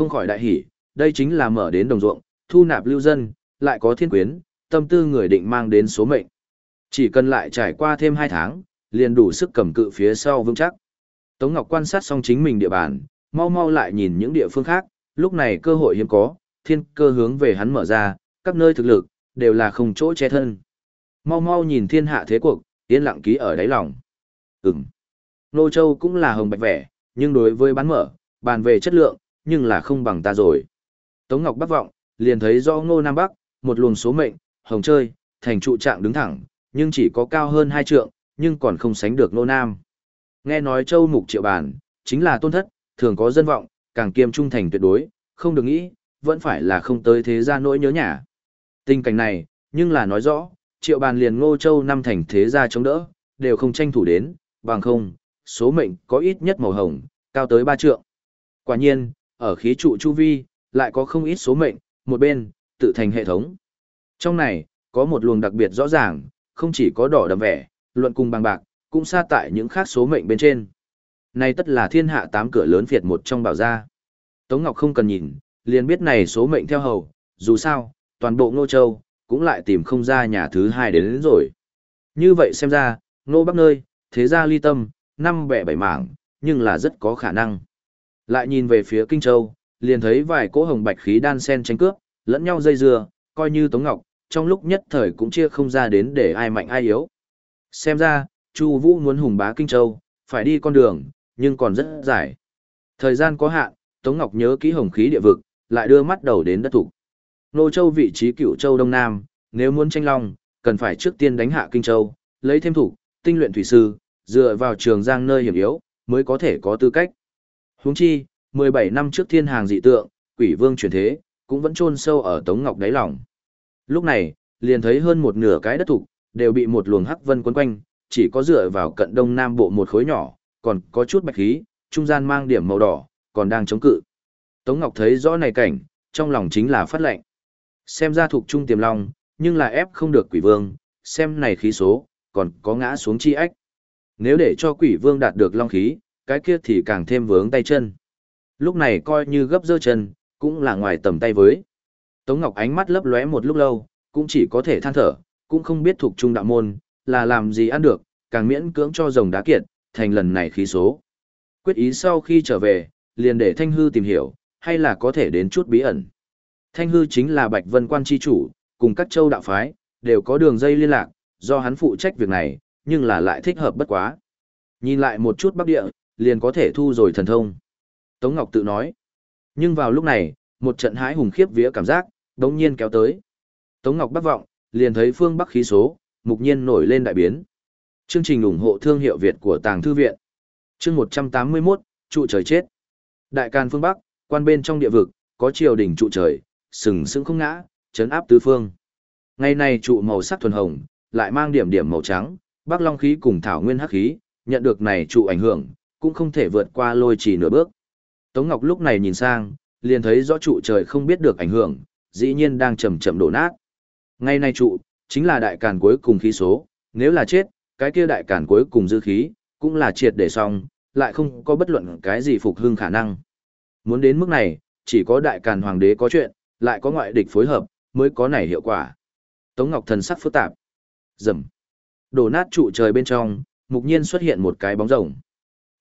Không khỏi đại hỉ, đây chính là mở đến đồng ruộng, thu nạp lưu dân, lại có thiên quyến, tâm tư người định mang đến số mệnh. Chỉ cần lại trải qua thêm 2 tháng, liền đủ sức cầm cự phía sau vững chắc. Tống Ngọc quan sát xong chính mình địa bàn, mau mau lại nhìn những địa phương khác, lúc này cơ hội hiếm có, thiên cơ hướng về hắn mở ra, các nơi thực lực, đều là không chỗ che thân. Mau mau nhìn thiên hạ thế cuộc, yên lặng ký ở đáy lòng. Ừm. Nô Châu cũng là hồng bạch vẻ, nhưng đối với bán mở, bàn về chất lượng, nhưng là không bằng ta rồi. Tống Ngọc Bắc vọng, liền thấy rõ Ngô Nam Bắc, một luồng số mệnh, hồng chơi, thành trụ trạng đứng thẳng, nhưng chỉ có cao hơn hai trượng, nhưng còn không sánh được Ngô Nam. Nghe nói Châu Mục Triệu Bản, chính là tôn thất, thường có dân vọng, càng kiêm trung thành tuyệt đối, không được nghĩ, vẫn phải là không tới thế gia nỗi nhớ nhà. Tình cảnh này, nhưng là nói rõ, Triệu Bàn liền Ngô Châu năm thành thế gia chống đỡ, đều không tranh thủ đến, bằng không, số mệnh có ít nhất màu hồng, cao tới ba trượng. Quả nhiên, ở khí trụ chu vi, lại có không ít số mệnh, một bên, tự thành hệ thống. Trong này, có một luồng đặc biệt rõ ràng, không chỉ có đỏ đậm vẻ, luận cùng bằng bạc, cũng xa tại những khác số mệnh bên trên. Này tất là thiên hạ tám cửa lớn việt một trong bảo gia. Tống Ngọc không cần nhìn, liền biết này số mệnh theo hầu, dù sao, toàn bộ Ngô Châu, cũng lại tìm không ra nhà thứ hai đến, đến rồi. Như vậy xem ra, Ngô Bắc nơi, thế gia ly tâm, năm bẻ bảy mảng, nhưng là rất có khả năng. Lại nhìn về phía Kinh Châu, liền thấy vài cỗ hồng bạch khí đan sen tranh cướp, lẫn nhau dây dưa, coi như Tống Ngọc, trong lúc nhất thời cũng chia không ra đến để ai mạnh ai yếu. Xem ra, Chu Vũ muốn hùng bá Kinh Châu, phải đi con đường, nhưng còn rất dài. Thời gian có hạn, Tống Ngọc nhớ kỹ hồng khí địa vực, lại đưa mắt đầu đến đất thủ. Nô Châu vị trí cựu châu Đông Nam, nếu muốn tranh long, cần phải trước tiên đánh hạ Kinh Châu, lấy thêm thủ, tinh luyện thủy sư, dựa vào trường giang nơi hiểm yếu, mới có thể có tư cách. Huống chi, 17 năm trước thiên hàng dị tượng, quỷ vương chuyển thế, cũng vẫn chôn sâu ở Tống Ngọc đáy lòng. Lúc này, liền thấy hơn một nửa cái đất thục, đều bị một luồng hắc vân quấn quanh, chỉ có dựa vào cận đông nam bộ một khối nhỏ, còn có chút bạch khí, trung gian mang điểm màu đỏ, còn đang chống cự. Tống Ngọc thấy rõ này cảnh, trong lòng chính là phát lệnh. Xem ra thuộc trung tiềm long, nhưng là ép không được quỷ vương, xem này khí số, còn có ngã xuống chi ách. Nếu để cho quỷ vương đạt được long khí, cái kia thì càng thêm vướng tay chân. Lúc này coi như gấp dơ chân, cũng là ngoài tầm tay với. Tống Ngọc ánh mắt lấp lóe một lúc lâu, cũng chỉ có thể than thở, cũng không biết thuộc trung đạo môn, là làm gì ăn được, càng miễn cưỡng cho rồng đá kiệt, thành lần này khí số. Quyết ý sau khi trở về, liền để Thanh Hư tìm hiểu, hay là có thể đến chút bí ẩn. Thanh Hư chính là Bạch Vân Quan chi chủ, cùng các châu đạo phái, đều có đường dây liên lạc, do hắn phụ trách việc này, nhưng là lại thích hợp bất quá. Nhìn lại một chút bắc địa, liền có thể thu rồi thần thông. Tống Ngọc tự nói. Nhưng vào lúc này, một trận hãi hùng khiếp vía cảm giác, đống nhiên kéo tới. Tống Ngọc bất vọng, liền thấy phương bắc khí số, mục nhiên nổi lên đại biến. Chương trình ủng hộ thương hiệu Việt của Tàng Thư Viện. Chương 181, trụ trời chết. Đại can phương Bắc, quan bên trong địa vực, có triều đỉnh trụ trời, sừng sững không ngã, chấn áp tứ phương. Ngày này trụ màu sắc thuần hồng, lại mang điểm điểm màu trắng, Bắc Long khí cùng Thảo Nguyên hắc khí, nhận được này trụ ảnh hưởng, cũng không thể vượt qua lôi chỉ nửa bước. Tống Ngọc lúc này nhìn sang, liền thấy rõ trụ trời không biết được ảnh hưởng, dĩ nhiên đang chậm chậm đổ nát. Ngay nay trụ, chính là đại càn cuối cùng khí số, nếu là chết, cái kia đại càn cuối cùng dư khí, cũng là triệt để xong, lại không có bất luận cái gì phục hưng khả năng. Muốn đến mức này, chỉ có đại càn hoàng đế có chuyện, lại có ngoại địch phối hợp, mới có này hiệu quả. Tống Ngọc thần sắc phức tạp. Rầm. Đổ nát trụ trời bên trong, mục nhiên xuất hiện một cái bóng rồng.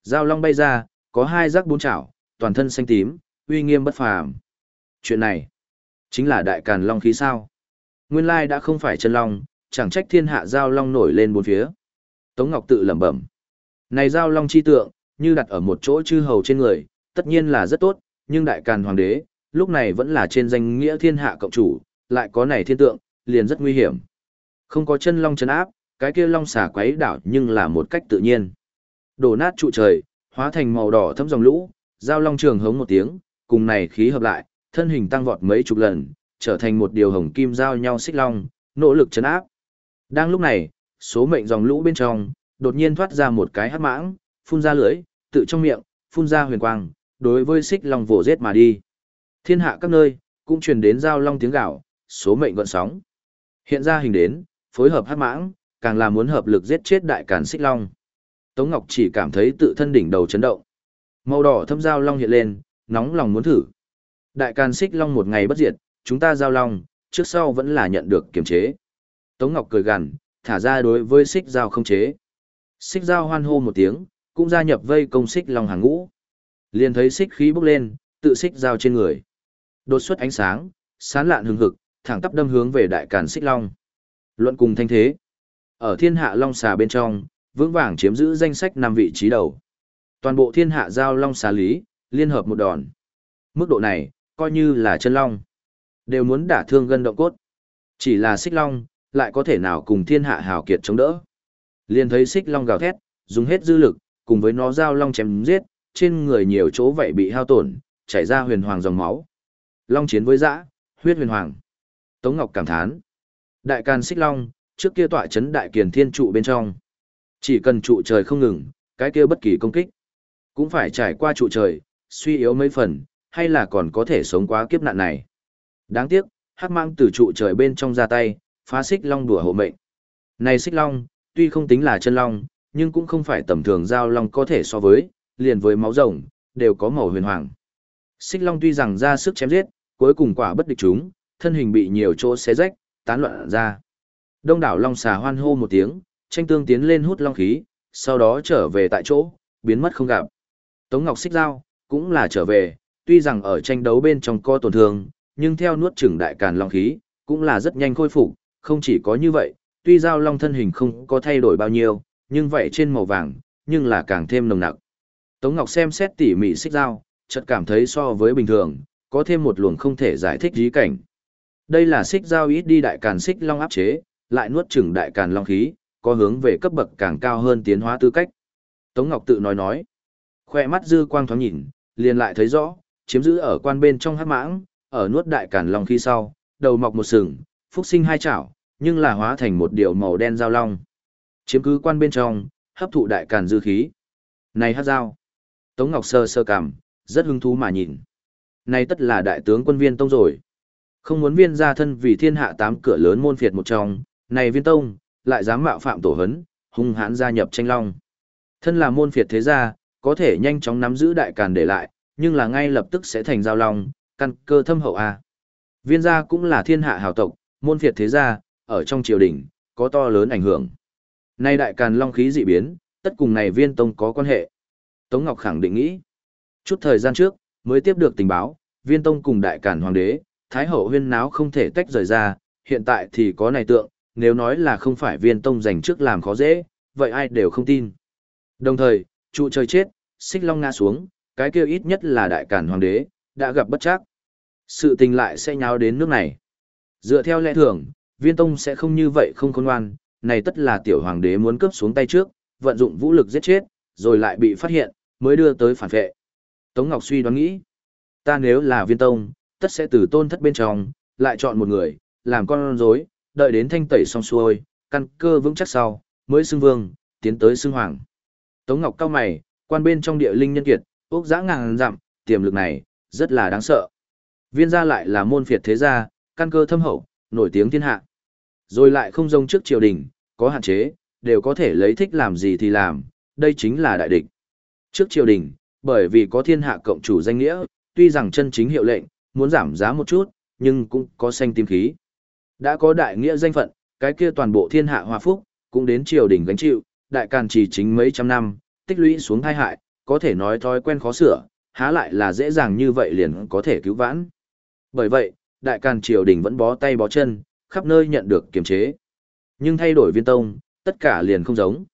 Giao long bay ra, có hai rắc bốn chảo, toàn thân xanh tím, uy nghiêm bất phàm. Chuyện này, chính là đại càn long khí sao. Nguyên lai đã không phải chân long, chẳng trách thiên hạ giao long nổi lên bốn phía. Tống Ngọc tự lẩm bẩm. Này giao long chi tượng, như đặt ở một chỗ chư hầu trên người, tất nhiên là rất tốt, nhưng đại càn hoàng đế, lúc này vẫn là trên danh nghĩa thiên hạ cộng chủ, lại có này thiên tượng, liền rất nguy hiểm. Không có chân long chân áp, cái kia long xà quấy đảo nhưng là một cách tự nhiên. Đổ nát trụ trời, hóa thành màu đỏ thấm dòng lũ, giao long trường hống một tiếng, cùng này khí hợp lại, thân hình tăng vọt mấy chục lần, trở thành một điều hồng kim giao nhau xích long, nỗ lực chấn áp. Đang lúc này, số mệnh dòng lũ bên trong, đột nhiên thoát ra một cái hắc mãng, phun ra lưỡi, tự trong miệng, phun ra huyền quang, đối với xích long vồ giết mà đi. Thiên hạ các nơi, cũng truyền đến giao long tiếng gạo, số mệnh gọn sóng. Hiện ra hình đến, phối hợp hắc mãng, càng là muốn hợp lực giết chết đại càn xích long. Tống Ngọc chỉ cảm thấy tự thân đỉnh đầu chấn động. Màu đỏ thâm giao long hiện lên, nóng lòng muốn thử. Đại Càn Xích Long một ngày bất diệt, chúng ta giao long, trước sau vẫn là nhận được kiềm chế. Tống Ngọc cười gằn, thả ra đối với xích giao không chế. Xích giao hoan hô một tiếng, cũng gia nhập vây công xích long hàng ngũ. Liền thấy xích khí bốc lên, tự xích giao trên người. Đột xuất ánh sáng, sán lạn hừng hực, thẳng tắp đâm hướng về đại càn xích long. Luận cùng thanh thế. Ở thiên hạ long xà bên trong, vững vàng chiếm giữ danh sách năm vị trí đầu. Toàn bộ thiên hạ giao long xà lý, liên hợp một đòn. Mức độ này, coi như là chân long. Đều muốn đả thương gân động cốt. Chỉ là xích long, lại có thể nào cùng thiên hạ hào kiệt chống đỡ. Liên thấy xích long gào thét, dùng hết dư lực, cùng với nó giao long chém giết, trên người nhiều chỗ vậy bị hao tổn, chảy ra huyền hoàng dòng máu. Long chiến với dã, huyết huyền hoàng. Tống Ngọc cảm thán. Đại can xích long, trước kia tọa chấn đại kiền thiên trụ bên trong. Chỉ cần trụ trời không ngừng, cái kia bất kỳ công kích. Cũng phải trải qua trụ trời, suy yếu mấy phần, hay là còn có thể sống quá kiếp nạn này. Đáng tiếc, hắc mang từ trụ trời bên trong ra tay, phá xích long đùa hộ mệnh. Này xích long, tuy không tính là chân long, nhưng cũng không phải tầm thường giao long có thể so với, liền với máu rồng, đều có màu huyền hoàng. Xích long tuy rằng ra sức chém giết, cuối cùng quả bất địch chúng, thân hình bị nhiều chỗ xé rách, tán loạn ra. Đông đảo long xà hoan hô một tiếng, tranh tương tiến lên hút long khí, sau đó trở về tại chỗ, biến mất không gặp. Tống Ngọc xích giao, cũng là trở về, tuy rằng ở tranh đấu bên trong co tổn thương, nhưng theo nuốt chửng đại càn long khí, cũng là rất nhanh khôi phục, không chỉ có như vậy, tuy giao long thân hình không có thay đổi bao nhiêu, nhưng vậy trên màu vàng, nhưng là càng thêm nồng nặc. Tống Ngọc xem xét tỉ mỉ xích dao, chợt cảm thấy so với bình thường, có thêm một luồng không thể giải thích dí cảnh. Đây là xích dao ít đi đại càn xích long áp chế, lại nuốt chửng đại càn long khí, có hướng về cấp bậc càng cao hơn tiến hóa tư cách. Tống Ngọc tự nói nói, khoe mắt dư quang thoáng nhìn, liền lại thấy rõ, chiếm giữ ở quan bên trong hắc mãng, ở nuốt đại cản long khí sau, đầu mọc một sừng, phúc sinh hai chảo, nhưng là hóa thành một điều màu đen giao long. Chiếm cứ quan bên trong, hấp thụ đại cản dư khí. Này hát giao. Tống Ngọc sơ sơ cảm, rất hứng thú mà nhìn. Này tất là đại tướng quân viên tông rồi. Không muốn viên ra thân vì thiên hạ tám cửa lớn môn phiệt một trong, này viên tông, lại dám mạo phạm tổ hấn, hung hãn gia nhập tranh long. Thân là môn phiệt thế gia, có thể nhanh chóng nắm giữ đại càn để lại, nhưng là ngay lập tức sẽ thành giao long, căn cơ thâm hậu a. Viên gia cũng là thiên hạ hào tộc, môn phiệt thế gia, ở trong triều đình, có to lớn ảnh hưởng. Nay đại càn long khí dị biến, tất cùng này viên tông có quan hệ. Tống Ngọc khẳng định nghĩ. Chút thời gian trước, mới tiếp được tình báo, viên tông cùng đại càn hoàng đế, thái hậu huyên náo không thể tách rời ra, hiện tại thì có này tượng, nếu nói là không phải viên tông dành trước làm khó dễ, vậy ai đều không tin. Đồng thời, trụ trời chết, xích long ngã xuống, cái kia ít nhất là đại càn hoàng đế, đã gặp bất chắc. Sự tình lại sẽ nháo đến nước này. Dựa theo lẽ thường, viên tông sẽ không như vậy không khôn ngoan, này tất là tiểu hoàng đế muốn cướp xuống tay trước, vận dụng vũ lực giết chết, rồi lại bị phát hiện, mới đưa tới phản vệ. Tống Ngọc suy đoán nghĩ, ta nếu là viên tông, tất sẽ từ tôn thất bên trong, lại chọn một người, làm con rối, đợi đến thanh tẩy xong xuôi, căn cơ vững chắc sau, mới xưng vương, tiến tới xưng hoàng. Tống Ngọc cao mày, quan bên trong địa linh nhân kiệt, ốc giã ngàn dặm, tiềm lực này, rất là đáng sợ. Viên gia lại là môn phiệt thế gia, căn cơ thâm hậu, nổi tiếng thiên hạ. Rồi lại không rông trước triều đình, có hạn chế, đều có thể lấy thích làm gì thì làm, đây chính là đại địch. Trước triều đình, bởi vì có thiên hạ cộng chủ danh nghĩa, tuy rằng chân chính hiệu lệnh, muốn giảm giá một chút, nhưng cũng có xanh tim khí. Đã có đại nghĩa danh phận, cái kia toàn bộ thiên hạ hòa phúc, cũng đến triều đình gánh chịu, đại càn chỉ chính mấy trăm năm, tích lũy xuống thai hại, có thể nói thói quen khó sửa, há lại là dễ dàng như vậy liền có thể cứu vãn. Bởi vậy, đại càn triều đình vẫn bó tay bó chân, khắp nơi nhận được kiềm chế. Nhưng thay đổi viên tông, tất cả liền không giống.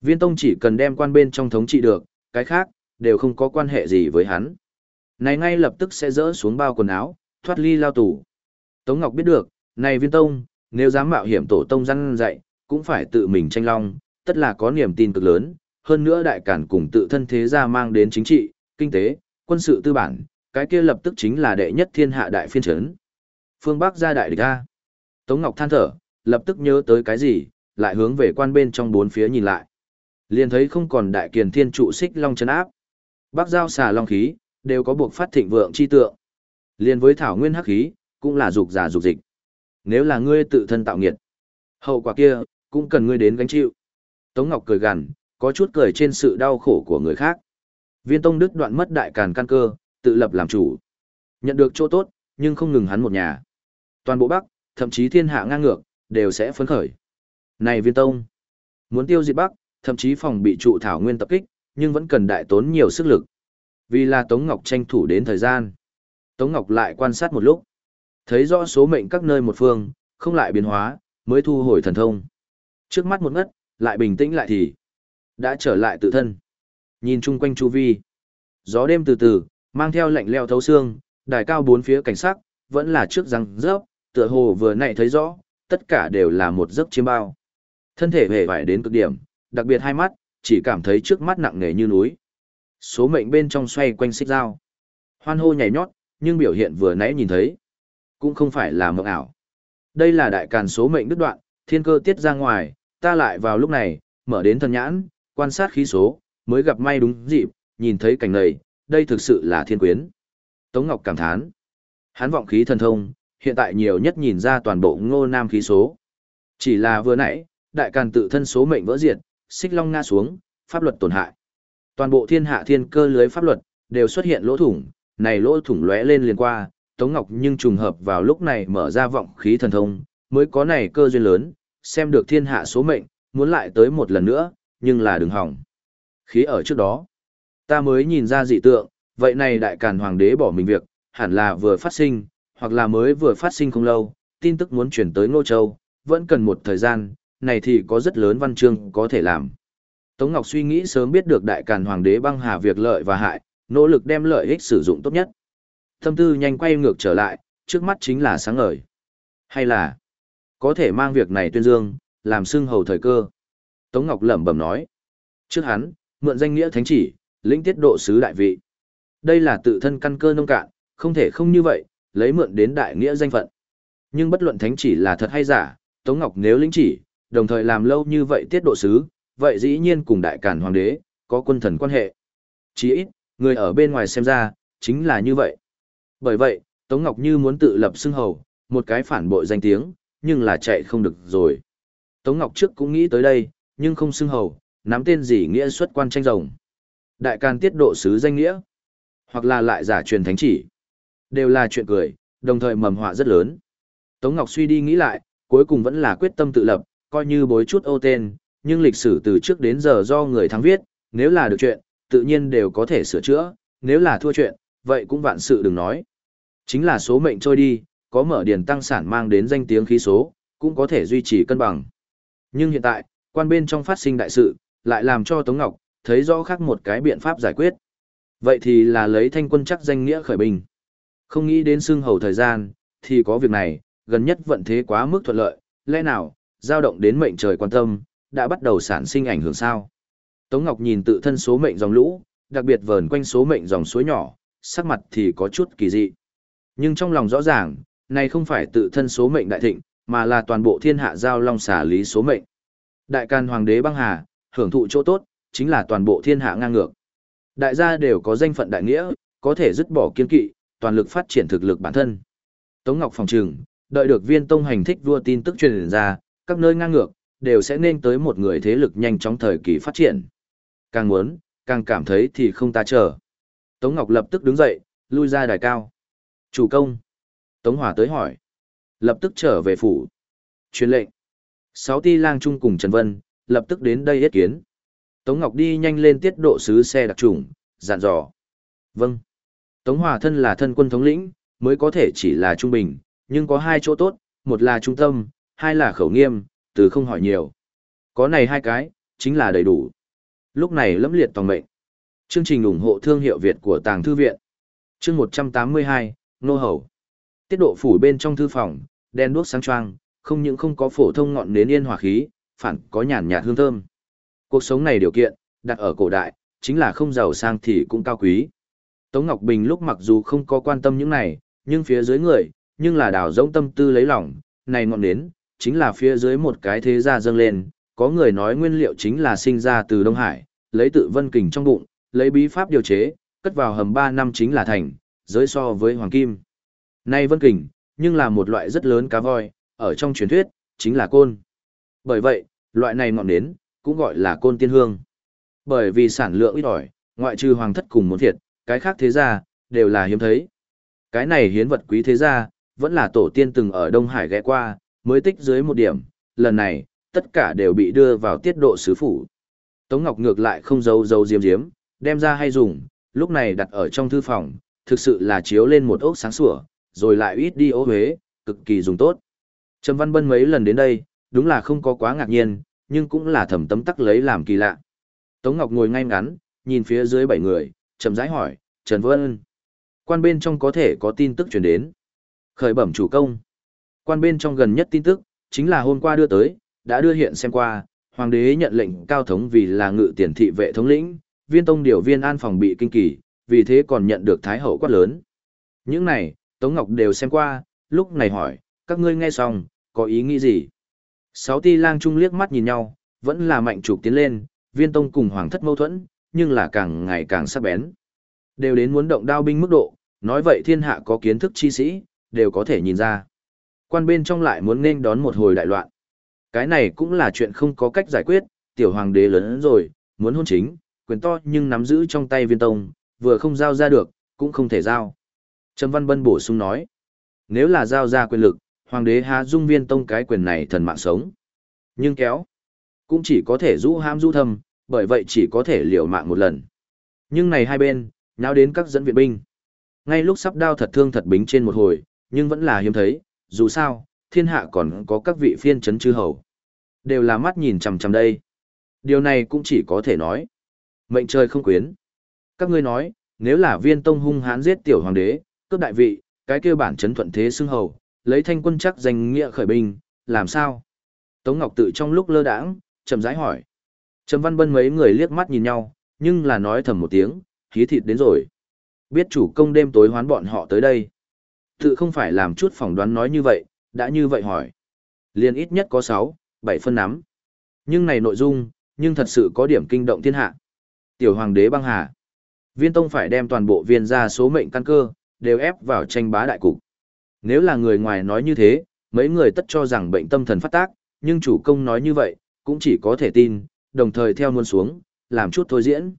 Viên tông chỉ cần đem quan bên trong thống trị được, cái khác, đều không có quan hệ gì với hắn. Này ngay lập tức sẽ rỡ xuống bao quần áo, thoát ly lao tù. Tống Ngọc biết được, này viên tông, nếu dám mạo hiểm tổ tông răn dạy, cũng phải tự mình tranh long, tất là có niềm tin cực lớn, hơn nữa đại cản cùng tự thân thế gia mang đến chính trị, kinh tế, quân sự tư bản, cái kia lập tức chính là đệ nhất thiên hạ đại phiên trấn. Phương Bắc gia đại địch A. Tống Ngọc than thở, lập tức nhớ tới cái gì, lại hướng về quan bên trong bốn phía nhìn lại. Liền thấy không còn đại kiền thiên trụ xích long trấn áp. Bắc giao xà long khí, đều có buộc phát thịnh vượng chi tượng. Liền với thảo nguyên hắc khí, cũng là dục giả dục dịch. Nếu là ngươi tự thân tạo nghiệt, hậu quả kia, cũng cần ngươi đến gánh chịu. Tống Ngọc cười gằn, có chút cười trên sự đau khổ của người khác. Viên Tông Đức đoạn mất đại càn căn cơ, tự lập làm chủ. Nhận được chỗ tốt, nhưng không ngừng hắn một nhà. Toàn bộ Bắc, thậm chí thiên hạ ngang ngược, đều sẽ phấn khởi. Này viên tông, muốn tiêu diệt Bắc, thậm chí phòng bị trụ thảo nguyên tập kích, nhưng vẫn cần đại tốn nhiều sức lực. Vì là Tống Ngọc tranh thủ đến thời gian. Tống Ngọc lại quan sát một lúc. Thấy rõ số mệnh các nơi một phương, không lại biến hóa, mới thu hồi thần thông. Trước mắt một ngất, lại bình tĩnh lại thì đã trở lại tự thân. Nhìn chung quanh chu vi. Gió đêm từ từ, mang theo lạnh leo thấu xương, đài cao bốn phía cảnh sắc, vẫn là trước răng rớp, tựa hồ vừa nãy thấy rõ, tất cả đều là một giấc chiêm bao. Thân thể hề vải đến cực điểm, đặc biệt hai mắt, chỉ cảm thấy trước mắt nặng nề như núi. Số mệnh bên trong xoay quanh xích dao. Hoan hô nhảy nhót, nhưng biểu hiện vừa nãy nhìn thấy, cũng không phải là mộng ảo. Đây là đại càn số mệnh đứt đoạn, thiên cơ tiết ra ngoài, ta lại vào lúc này, mở đến thần nhãn, quan sát khí số, mới gặp may đúng dịp, nhìn thấy cảnh này, đây thực sự là thiên quyến. Tống Ngọc cảm thán. Hắn vọng khí thần thông, hiện tại nhiều nhất nhìn ra toàn bộ ngô nam khí số. Chỉ là vừa nãy, đại càn tự thân số mệnh vỡ diệt, xích long nga xuống, pháp luật tổn hại. Toàn bộ thiên hạ thiên cơ lưới pháp luật, đều xuất hiện lỗ thủng, này lỗ thủng lóe lên liền qua, Tống Ngọc nhưng trùng hợp vào lúc này mở ra vọng khí thần thông, mới có này cơ duyên lớn, xem được thiên hạ số mệnh, muốn lại tới một lần nữa, nhưng là đừng hỏng. Khí ở trước đó, ta mới nhìn ra dị tượng, vậy này đại càn hoàng đế bỏ mình việc, hẳn là vừa phát sinh, hoặc là mới vừa phát sinh không lâu, tin tức muốn chuyển tới Ngô Châu, vẫn cần một thời gian, này thì có rất lớn văn chương có thể làm. Tống Ngọc suy nghĩ sớm biết được đại càn hoàng đế băng hà việc lợi và hại, nỗ lực đem lợi ích sử dụng tốt nhất. Tâm tư nhanh quay ngược trở lại, trước mắt chính là sáng ngời. Hay là, có thể mang việc này tuyên dương, làm xưng hầu thời cơ. Tống Ngọc lẩm bẩm nói. Trước hắn, mượn danh nghĩa thánh chỉ, lĩnh tiết độ sứ đại vị. Đây là tự thân căn cơ nông cạn, không thể không như vậy, lấy mượn đến đại nghĩa danh phận. Nhưng bất luận thánh chỉ là thật hay giả, Tống Ngọc nếu lĩnh chỉ, đồng thời làm lâu như vậy tiết độ sứ, vậy dĩ nhiên cùng đại cản hoàng đế, có quân thần quan hệ. Chỉ ít, người ở bên ngoài xem ra, chính là như vậy. Bởi vậy, Tống Ngọc Như muốn tự lập xưng hầu, một cái phản bội danh tiếng, nhưng là chạy không được rồi. Tống Ngọc trước cũng nghĩ tới đây, nhưng không xưng hầu, nắm tên gì nghĩa xuất quan tranh rồng. Đại can tiết độ sứ danh nghĩa, hoặc là lại giả truyền thánh chỉ. Đều là chuyện cười, đồng thời mầm họa rất lớn. Tống Ngọc suy đi nghĩ lại, cuối cùng vẫn là quyết tâm tự lập, coi như bối chút ô tên, nhưng lịch sử từ trước đến giờ do người thắng viết, nếu là được chuyện, tự nhiên đều có thể sửa chữa, nếu là thua chuyện, vậy cũng vạn sự đừng nói. Chính là số mệnh trôi đi, có mở điền tăng sản mang đến danh tiếng khí số, cũng có thể duy trì cân bằng. Nhưng hiện tại, quan bên trong phát sinh đại sự, lại làm cho Tống Ngọc, thấy rõ khác một cái biện pháp giải quyết. Vậy thì là lấy thanh quân chắc danh nghĩa khởi bình. Không nghĩ đến xương hầu thời gian, thì có việc này, gần nhất vận thế quá mức thuận lợi, lẽ nào, dao động đến mệnh trời quan tâm, đã bắt đầu sản sinh ảnh hưởng sao? Tống Ngọc nhìn tự thân số mệnh dòng lũ, đặc biệt vờn quanh số mệnh dòng suối nhỏ, sắc mặt thì có chút kỳ dị. Nhưng trong lòng rõ ràng, này không phải tự thân số mệnh đại thịnh, mà là toàn bộ thiên hạ giao long xả lý số mệnh. Đại can hoàng đế băng hà, hưởng thụ chỗ tốt, chính là toàn bộ thiên hạ ngang ngược. Đại gia đều có danh phận đại nghĩa, có thể dứt bỏ kiên kỵ, toàn lực phát triển thực lực bản thân. Tống Ngọc phòng trừng, đợi được viên tông hành thích vua tin tức truyền ra, các nơi ngang ngược, đều sẽ nên tới một người thế lực nhanh chóng thời kỳ phát triển. Càng muốn, càng cảm thấy thì không ta chờ. Tống Ngọc lập tức đứng dậy, lui ra đài cao. Chủ công. Tống Hòa tới hỏi. Lập tức trở về phủ. Truyền lệnh. Sáu ti lang trung cùng Trần Vân, lập tức đến đây yết kiến. Tống Ngọc đi nhanh lên tiết độ sứ xe đặc trùng, dặn dò. Vâng. Tống Hòa thân là thân quân thống lĩnh, mới có thể chỉ là trung bình, nhưng có hai chỗ tốt, một là trung tâm, hai là khẩu nghiêm, từ không hỏi nhiều. Có này hai cái, chính là đầy đủ. Lúc này lẫm liệt tòng mệnh. Chương trình ủng hộ thương hiệu Việt của Tàng Thư Viện. Chương 182, Nô Hầu. Tiết độ phủ bên trong thư phòng, đen đuốc sáng choang, không những không có phổ thông ngọn nến yên hòa khí, phản có nhàn nhạt hương thơm. Cuộc sống này điều kiện, đặt ở cổ đại, chính là không giàu sang thì cũng cao quý. Tống Ngọc Bình lúc mặc dù không có quan tâm những này, nhưng phía dưới người, nhưng là đào rỗng tâm tư lấy lòng, này ngọn nến, chính là phía dưới một cái thế gia dâng lên, có người nói nguyên liệu chính là sinh ra từ Đông Hải, lấy tự vân kình trong bụng, lấy bí pháp điều chế, cất vào hầm 3 năm chính là thành, giới so với hoàng kim. Nay vân kình, nhưng là một loại rất lớn cá voi, ở trong truyền thuyết, chính là côn. Bởi vậy, loại này ngọn nến, cũng gọi là côn tiên hương. Bởi vì sản lượng ít ỏi, ngoại trừ hoàng thất cùng một thiệt, cái khác thế gia, đều là hiếm thấy. Cái này hiến vật quý thế gia, vẫn là tổ tiên từng ở Đông Hải ghé qua, mới tích dưới một điểm, lần này, tất cả đều bị đưa vào tiết độ sứ phủ. Tống Ngọc ngược lại không giấu giấu diếm diếm, đem ra hay dùng, lúc này đặt ở trong thư phòng, thực sự là chiếu lên một ốc sáng sủa, rồi lại ít đi ố huế, cực kỳ dùng tốt. Trầm Văn Bân mấy lần đến đây, đúng là không có quá ngạc nhiên, nhưng cũng là thầm tấm tắc lấy làm kỳ lạ. Tống Ngọc ngồi ngay ngắn, nhìn phía dưới bảy người, chậm rãi hỏi, Trần Vân, quan bên trong có thể có tin tức truyền đến. Khởi bẩm chủ công. Quan bên trong gần nhất tin tức, chính là hôm qua đưa tới, đã đưa hiện xem qua, hoàng đế nhận lệnh cao thống vì là ngự tiền thị vệ thống lĩnh, viên tông điều viên an phòng bị kinh kỳ, vì thế còn nhận được thái hậu quát lớn. Những này, Tống Ngọc đều xem qua, lúc này hỏi, các ngươi nghe xong, có ý nghĩ gì? Sáu ti lang trung liếc mắt nhìn nhau, vẫn là mạnh trục tiến lên, viên tông cùng hoàng thất mâu thuẫn, nhưng là càng ngày càng sắc bén. Đều đến muốn động đao binh mức độ, nói vậy thiên hạ có kiến thức chi sĩ, đều có thể nhìn ra. Quan bên trong lại muốn nên đón một hồi đại loạn. Cái này cũng là chuyện không có cách giải quyết, tiểu hoàng đế lớn rồi, muốn hôn chính, quyền to nhưng nắm giữ trong tay viên tông, vừa không giao ra được, cũng không thể giao. Trầm Văn Bân bổ sung nói, nếu là giao ra quyền lực, hoàng đế há dung viên tông cái quyền này thần mạng sống. Nhưng kéo, cũng chỉ có thể rũ ham rũ thầm, bởi vậy chỉ có thể liều mạng một lần. Nhưng này hai bên, nháo đến các dẫn viện binh. Ngay lúc sắp đao thật thương thật bính trên một hồi, nhưng vẫn là hiếm thấy, dù sao, thiên hạ còn có các vị phiên chấn chư hầu. Đều là mắt nhìn chằm chằm đây. Điều này cũng chỉ có thể nói. Mệnh trời không quyến. Các ngươi nói, nếu là viên tông hung hãn giết tiểu hoàng đế, cướp đại vị, cái kêu bản chấn thuận thế xưng hầu, lấy thanh quân chắc danh nghĩa khởi binh, làm sao? Tống Ngọc tự trong lúc lơ đãng, chậm rãi hỏi. Trầm Văn Bân mấy người liếc mắt nhìn nhau, nhưng là nói thầm một tiếng, khí thịt đến rồi. Biết chủ công đêm tối hoán bọn họ tới đây. Tự không phải làm chút phỏng đoán nói như vậy, đã như vậy hỏi. Liên ít nhất có 6, 7 phân nắm. Nhưng này nội dung, nhưng thật sự có điểm kinh động thiên hạ. Tiểu hoàng đế băng hà. Viên tông phải đem toàn bộ viên gia số mệnh căn cơ, đều ép vào tranh bá đại cục. Nếu là người ngoài nói như thế, mấy người tất cho rằng bệnh tâm thần phát tác, nhưng chủ công nói như vậy, cũng chỉ có thể tin, đồng thời theo muôn xuống, làm chút thôi diễn.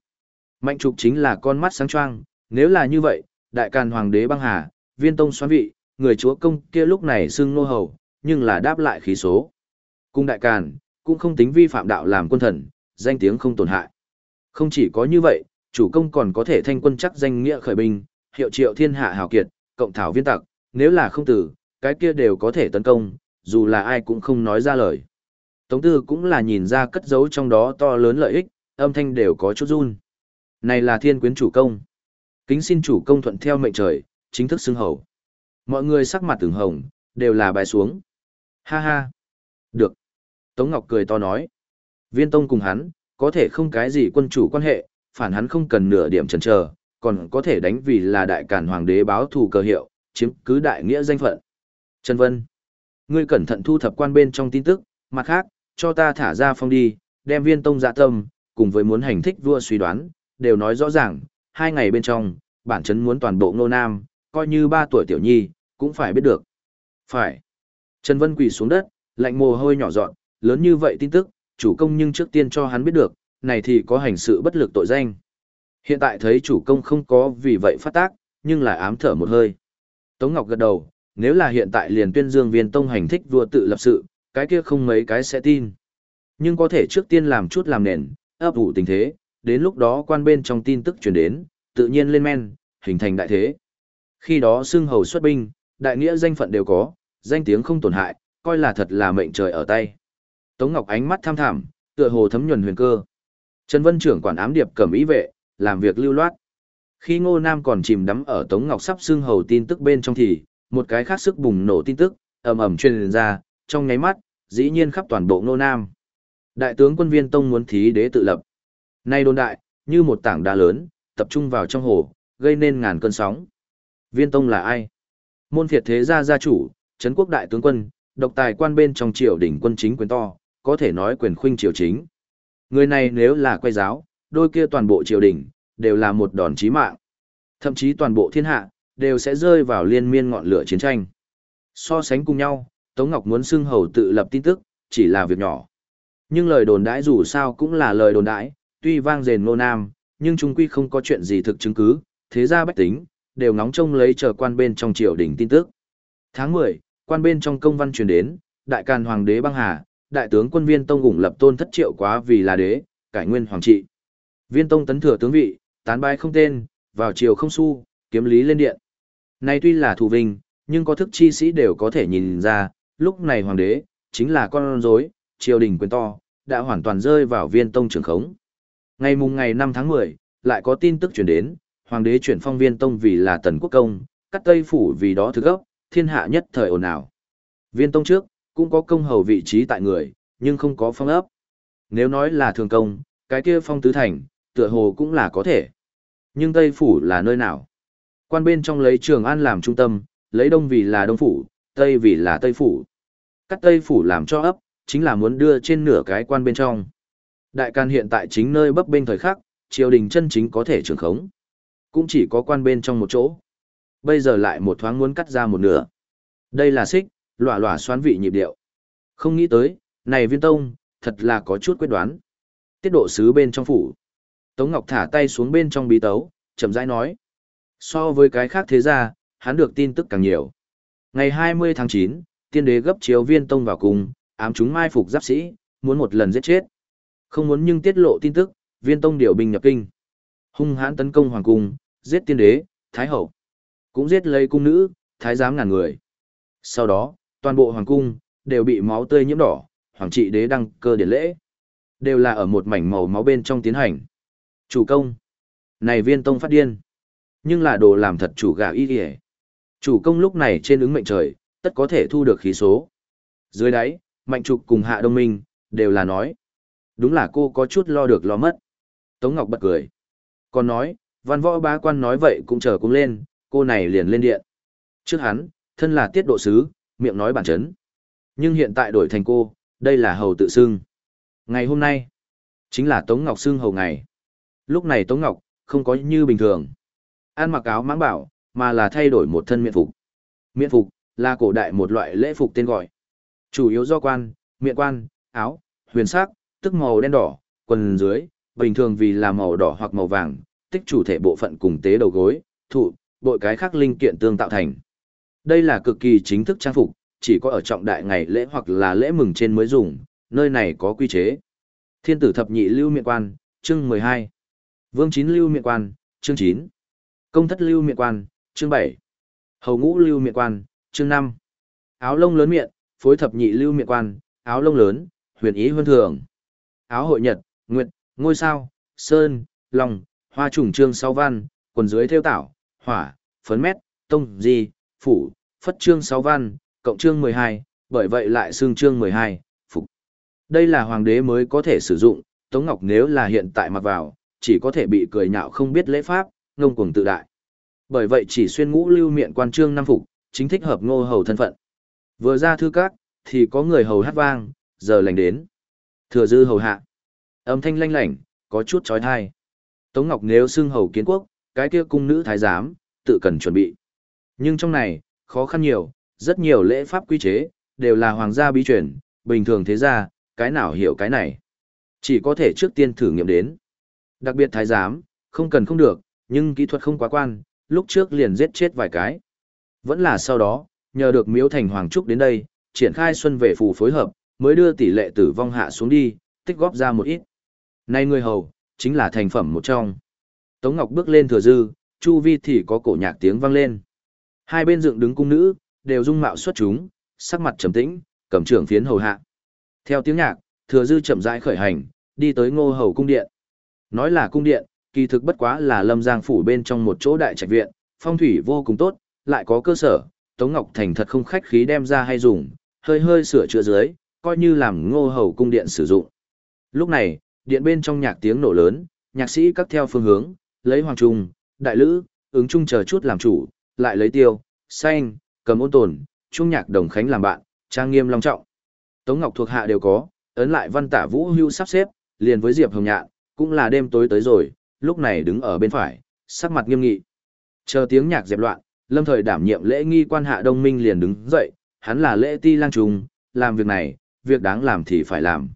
Mạnh trục chính là con mắt sáng choang, nếu là như vậy, đại càn hoàng đế băng hà, viên tông xoán vị, người chúa công kia lúc này xưng nô hầu, nhưng là đáp lại khí số. Cung đại càn, cũng không tính vi phạm đạo làm quân thần, danh tiếng không tổn hại. Không chỉ có như vậy, chủ công còn có thể thanh quân chắc danh nghĩa khởi binh, hiệu triệu thiên hạ hào kiệt, cộng thảo viên tặc, nếu là không tử, cái kia đều có thể tấn công, dù là ai cũng không nói ra lời. Tống tư cũng là nhìn ra cất giấu trong đó to lớn lợi ích, âm thanh đều có chút run. Này là thiên quyến chủ công. Kính xin chủ công thuận theo mệnh trời, chính thức xưng hầu. Mọi người sắc mặt từng hồng, đều là bài xuống. Ha ha. Được. Tống Ngọc cười to nói. Viên Tông cùng hắn, có thể không cái gì quân chủ quan hệ, phản hắn không cần nửa điểm chần chờ, còn có thể đánh vì là đại cản hoàng đế báo thù cơ hiệu, chiếm cứ đại nghĩa danh phận. Trần Vân. Ngươi cẩn thận thu thập quan bên trong tin tức, mặt khác, cho ta thả ra phong đi, đem viên tông dạ tâm, cùng với muốn hành thích vua suy đoán, đều nói rõ ràng, hai ngày bên trong, bản chấn muốn toàn bộ ngô nam, coi như ba tuổi tiểu nhi, cũng phải biết được. Phải. Trần Vân quỳ xuống đất, lạnh mồ hôi nhỏ dọn, lớn như vậy tin tức, chủ công nhưng trước tiên cho hắn biết được, này thì có hành sự bất lực tội danh. Hiện tại thấy chủ công không có vì vậy phát tác, nhưng lại ám thở một hơi. Tống Ngọc gật đầu, nếu là hiện tại liền tuyên dương viên tông hành thích vua tự lập sự, cái kia không mấy cái sẽ tin. Nhưng có thể trước tiên làm chút làm nền, ấp ủ tình thế, đến lúc đó quan bên trong tin tức truyền đến, tự nhiên lên men, hình thành đại thế. Khi đó xưng hầu xuất binh, đại nghĩa danh phận đều có, danh tiếng không tổn hại, coi là thật là mệnh trời ở tay. Tống Ngọc ánh mắt tham thảm, tựa hồ thấm nhuần huyền cơ. Trần Vân trưởng quản ám điệp cầm ý vệ, làm việc lưu loát. Khi Ngô Nam còn chìm đắm ở Tống Ngọc sắp xương, hầu tin tức bên trong thì, một cái khác sức bùng nổ tin tức, ầm ầm truyền ra, trong nháy mắt, dĩ nhiên khắp toàn bộ Ngô Nam. Đại tướng quân viên Tông muốn thí đế tự lập. Nay đồn đại, như một tảng đá lớn, tập trung vào trong hồ, gây nên ngàn cơn sóng. Viên Tông là ai? Môn phiệt thế gia gia chủ, Trấn quốc đại tướng quân, độc tài quan bên trong triều đỉnh quân chính quyền to, có thể nói quyền khuynh triều chính. Người này nếu là quay giáo, đôi kia toàn bộ triều đình, đều là một đòn chí mạng. Thậm chí toàn bộ thiên hạ, đều sẽ rơi vào liên miên ngọn lửa chiến tranh. So sánh cùng nhau, Tống Ngọc muốn xưng hầu tự lập tin tức, chỉ là việc nhỏ. Nhưng lời đồn đãi dù sao cũng là lời đồn đãi, tuy vang rền nô nam, nhưng chúng quy không có chuyện gì thực chứng cứ, thế ra bách tính, đều ngóng trông lấy chờ quan bên trong triều đình tin tức. Tháng 10, quan bên trong công văn truyền đến, đại càn hoàng đế băng hà, đại tướng quân viên tông ủng lập tôn thất triệu quá vì là đế, cải nguyên hoàng trị. Viên tông tấn thừa tướng vị, tán bái không tên, vào triều không su, kiếm lý lên điện. Này tuy là thù vinh, nhưng có thức chi sĩ đều có thể nhìn ra, lúc này hoàng đế, chính là con rối, triều đình quyền to, đã hoàn toàn rơi vào viên tông trường khống. Ngày mùng ngày 5 tháng 10, lại có tin tức truyền đến, hoàng đế chuyển phong viên tông vì là tần quốc công, cắt tây phủ vì đó thực gốc, thiên hạ nhất thời ồn ào. Viên tông trước, cũng có công hầu vị trí tại người, nhưng không có phong ấp. Nếu nói là thường công, cái kia phong tứ thành, tựa hồ cũng là có thể. Nhưng Tây Phủ là nơi nào? Quan bên trong lấy Trường An làm trung tâm, lấy Đông vì là Đông Phủ, Tây vì là Tây Phủ. Cắt Tây Phủ làm cho ấp, chính là muốn đưa trên nửa cái quan bên trong. Đại can hiện tại chính nơi bấp bên thời khắc, triều đình chân chính có thể trường khống. Cũng chỉ có quan bên trong một chỗ. Bây giờ lại một thoáng muốn cắt ra một nửa. Đây là xích, lòa lòa xoán vị nhịp điệu. Không nghĩ tới, này viên tông, thật là có chút quyết đoán. Tiết độ sứ bên trong phủ. Tống Ngọc thả tay xuống bên trong bí tấu, chậm rãi nói. So với cái khác thế ra, hắn được tin tức càng nhiều. Ngày 20 tháng 9, tiên đế gấp chiếu viên tông vào cùng, ám chúng mai phục giáp sĩ, muốn một lần giết chết. Không muốn nhưng tiết lộ tin tức, viên tông điều binh nhập kinh. Hung hãn tấn công hoàng cung, giết tiên đế, thái hậu. Cũng giết lấy cung nữ, thái giám ngàn người. Sau đó, toàn bộ hoàng cung, đều bị máu tươi nhiễm đỏ, hoàng trị đế đăng cơ điển lễ. Đều là ở một mảnh màu máu bên trong tiến hành. Chủ công. Này viên tông phát điên. Nhưng là đồ làm thật chủ gà y kìa. Chủ công lúc này trên ứng mệnh trời, tất có thể thu được khí số. Dưới đáy, mạnh trục cùng hạ đông minh, đều là nói. Đúng là cô có chút lo được lo mất. Tống Ngọc bật cười. Còn nói, văn võ bá quan nói vậy cũng chờ cũng lên, cô này liền lên điện. Trước hắn, thân là tiết độ sứ, miệng nói bản chấn. Nhưng hiện tại đổi thành cô, đây là hầu tự xưng. Ngày hôm nay, chính là Tống Ngọc xưng hầu ngày. Lúc này Tống Ngọc, không có như bình thường. Ăn mặc áo mãng bảo, mà là thay đổi một thân miện phục. Miện phục, là cổ đại một loại lễ phục tên gọi. Chủ yếu do quan, miện quan, áo, huyền sắc, tức màu đen đỏ, quần dưới, bình thường vì là màu đỏ hoặc màu vàng, tích chủ thể bộ phận cùng tế đầu gối, thụ, bội cái khác linh kiện tương tạo thành. Đây là cực kỳ chính thức trang phục, chỉ có ở trọng đại ngày lễ hoặc là lễ mừng trên mới dùng, nơi này có quy chế. Thiên tử thập nhị lưu miện quan, chương 12. Vương chín lưu miện quan, chương 9. Công thất lưu miện quan, chương 7. Hầu ngũ lưu miện quan, chương 5. Áo lông lớn miệng, phối thập nhị lưu miện quan, áo lông lớn, huyền ý huân thường. Áo hội nhật, nguyệt, ngôi sao, sơn, lòng, hoa trùng trương sau văn, quần dưới theo tảo, hỏa, phấn mét, tông, di, phủ, phất chương sáu văn, cộng chương 12, bởi vậy lại xương chương 12, phục. Đây là hoàng đế mới có thể sử dụng, Tống Ngọc nếu là hiện tại mặc vào, chỉ có thể bị cười nhạo không biết lễ pháp, ngông cuồng tự đại. Bởi vậy chỉ xuyên ngũ lưu miệng quan trương năm phục, chính thích hợp ngô hầu thân phận. Vừa ra thư cát, thì có người hầu hát vang, giờ lành đến. Thừa dư hầu hạ. Âm thanh lanh lảnh, có chút trói thai. Tống Ngọc nếu xưng hầu kiến quốc, cái kia cung nữ thái giám, tự cần chuẩn bị. Nhưng trong này, khó khăn nhiều, rất nhiều lễ pháp quy chế, đều là hoàng gia bí truyền, bình thường thế ra, cái nào hiểu cái này. Chỉ có thể trước tiên thử nghiệm đến. Đặc biệt thái giám, không cần không được, nhưng kỹ thuật không quá quan, lúc trước liền giết chết vài cái. Vẫn là sau đó, nhờ được miếu thành hoàng trúc đến đây, triển khai xuân về phù phối hợp, mới đưa tỷ lệ tử vong hạ xuống đi, tích góp ra một ít. Nay người hầu, chính là thành phẩm một trong. Tống Ngọc bước lên thừa dư, chu vi thì có cổ nhạc tiếng vang lên. Hai bên dựng đứng cung nữ, đều dung mạo xuất chúng, sắc mặt trầm tĩnh, cầm trưởng phiến hầu hạ. Theo tiếng nhạc, thừa dư chậm rãi khởi hành, đi tới ngô hầu cung điện. Nói là cung điện, kỳ thực bất quá là lâm giang phủ bên trong một chỗ đại trạch viện, phong thủy vô cùng tốt, lại có cơ sở, Tống Ngọc Thành thật không khách khí đem ra hay dùng, hơi hơi sửa chữa dưới, coi như làm ngô hầu cung điện sử dụng. Lúc này, điện bên trong nhạc tiếng nổ lớn, nhạc sĩ các theo phương hướng, lấy hoàng trung, đại lữ, ứng trung chờ chút làm chủ, lại lấy tiêu, xanh, cầm ôn tồn, trung nhạc đồng khánh làm bạn, trang nghiêm long trọng. Tống Ngọc thuộc hạ đều có, ấn lại văn tả vũ hưu sắp xếp, liền với Diệp Hồng Nhạn, cũng là đêm tối tới rồi, lúc này đứng ở bên phải, sắc mặt nghiêm nghị. Chờ tiếng nhạc dẹp loạn, lâm thời đảm nhiệm lễ nghi quan hạ đông minh liền đứng dậy, hắn là lễ ti lang trùng, làm việc này, việc đáng làm thì phải làm.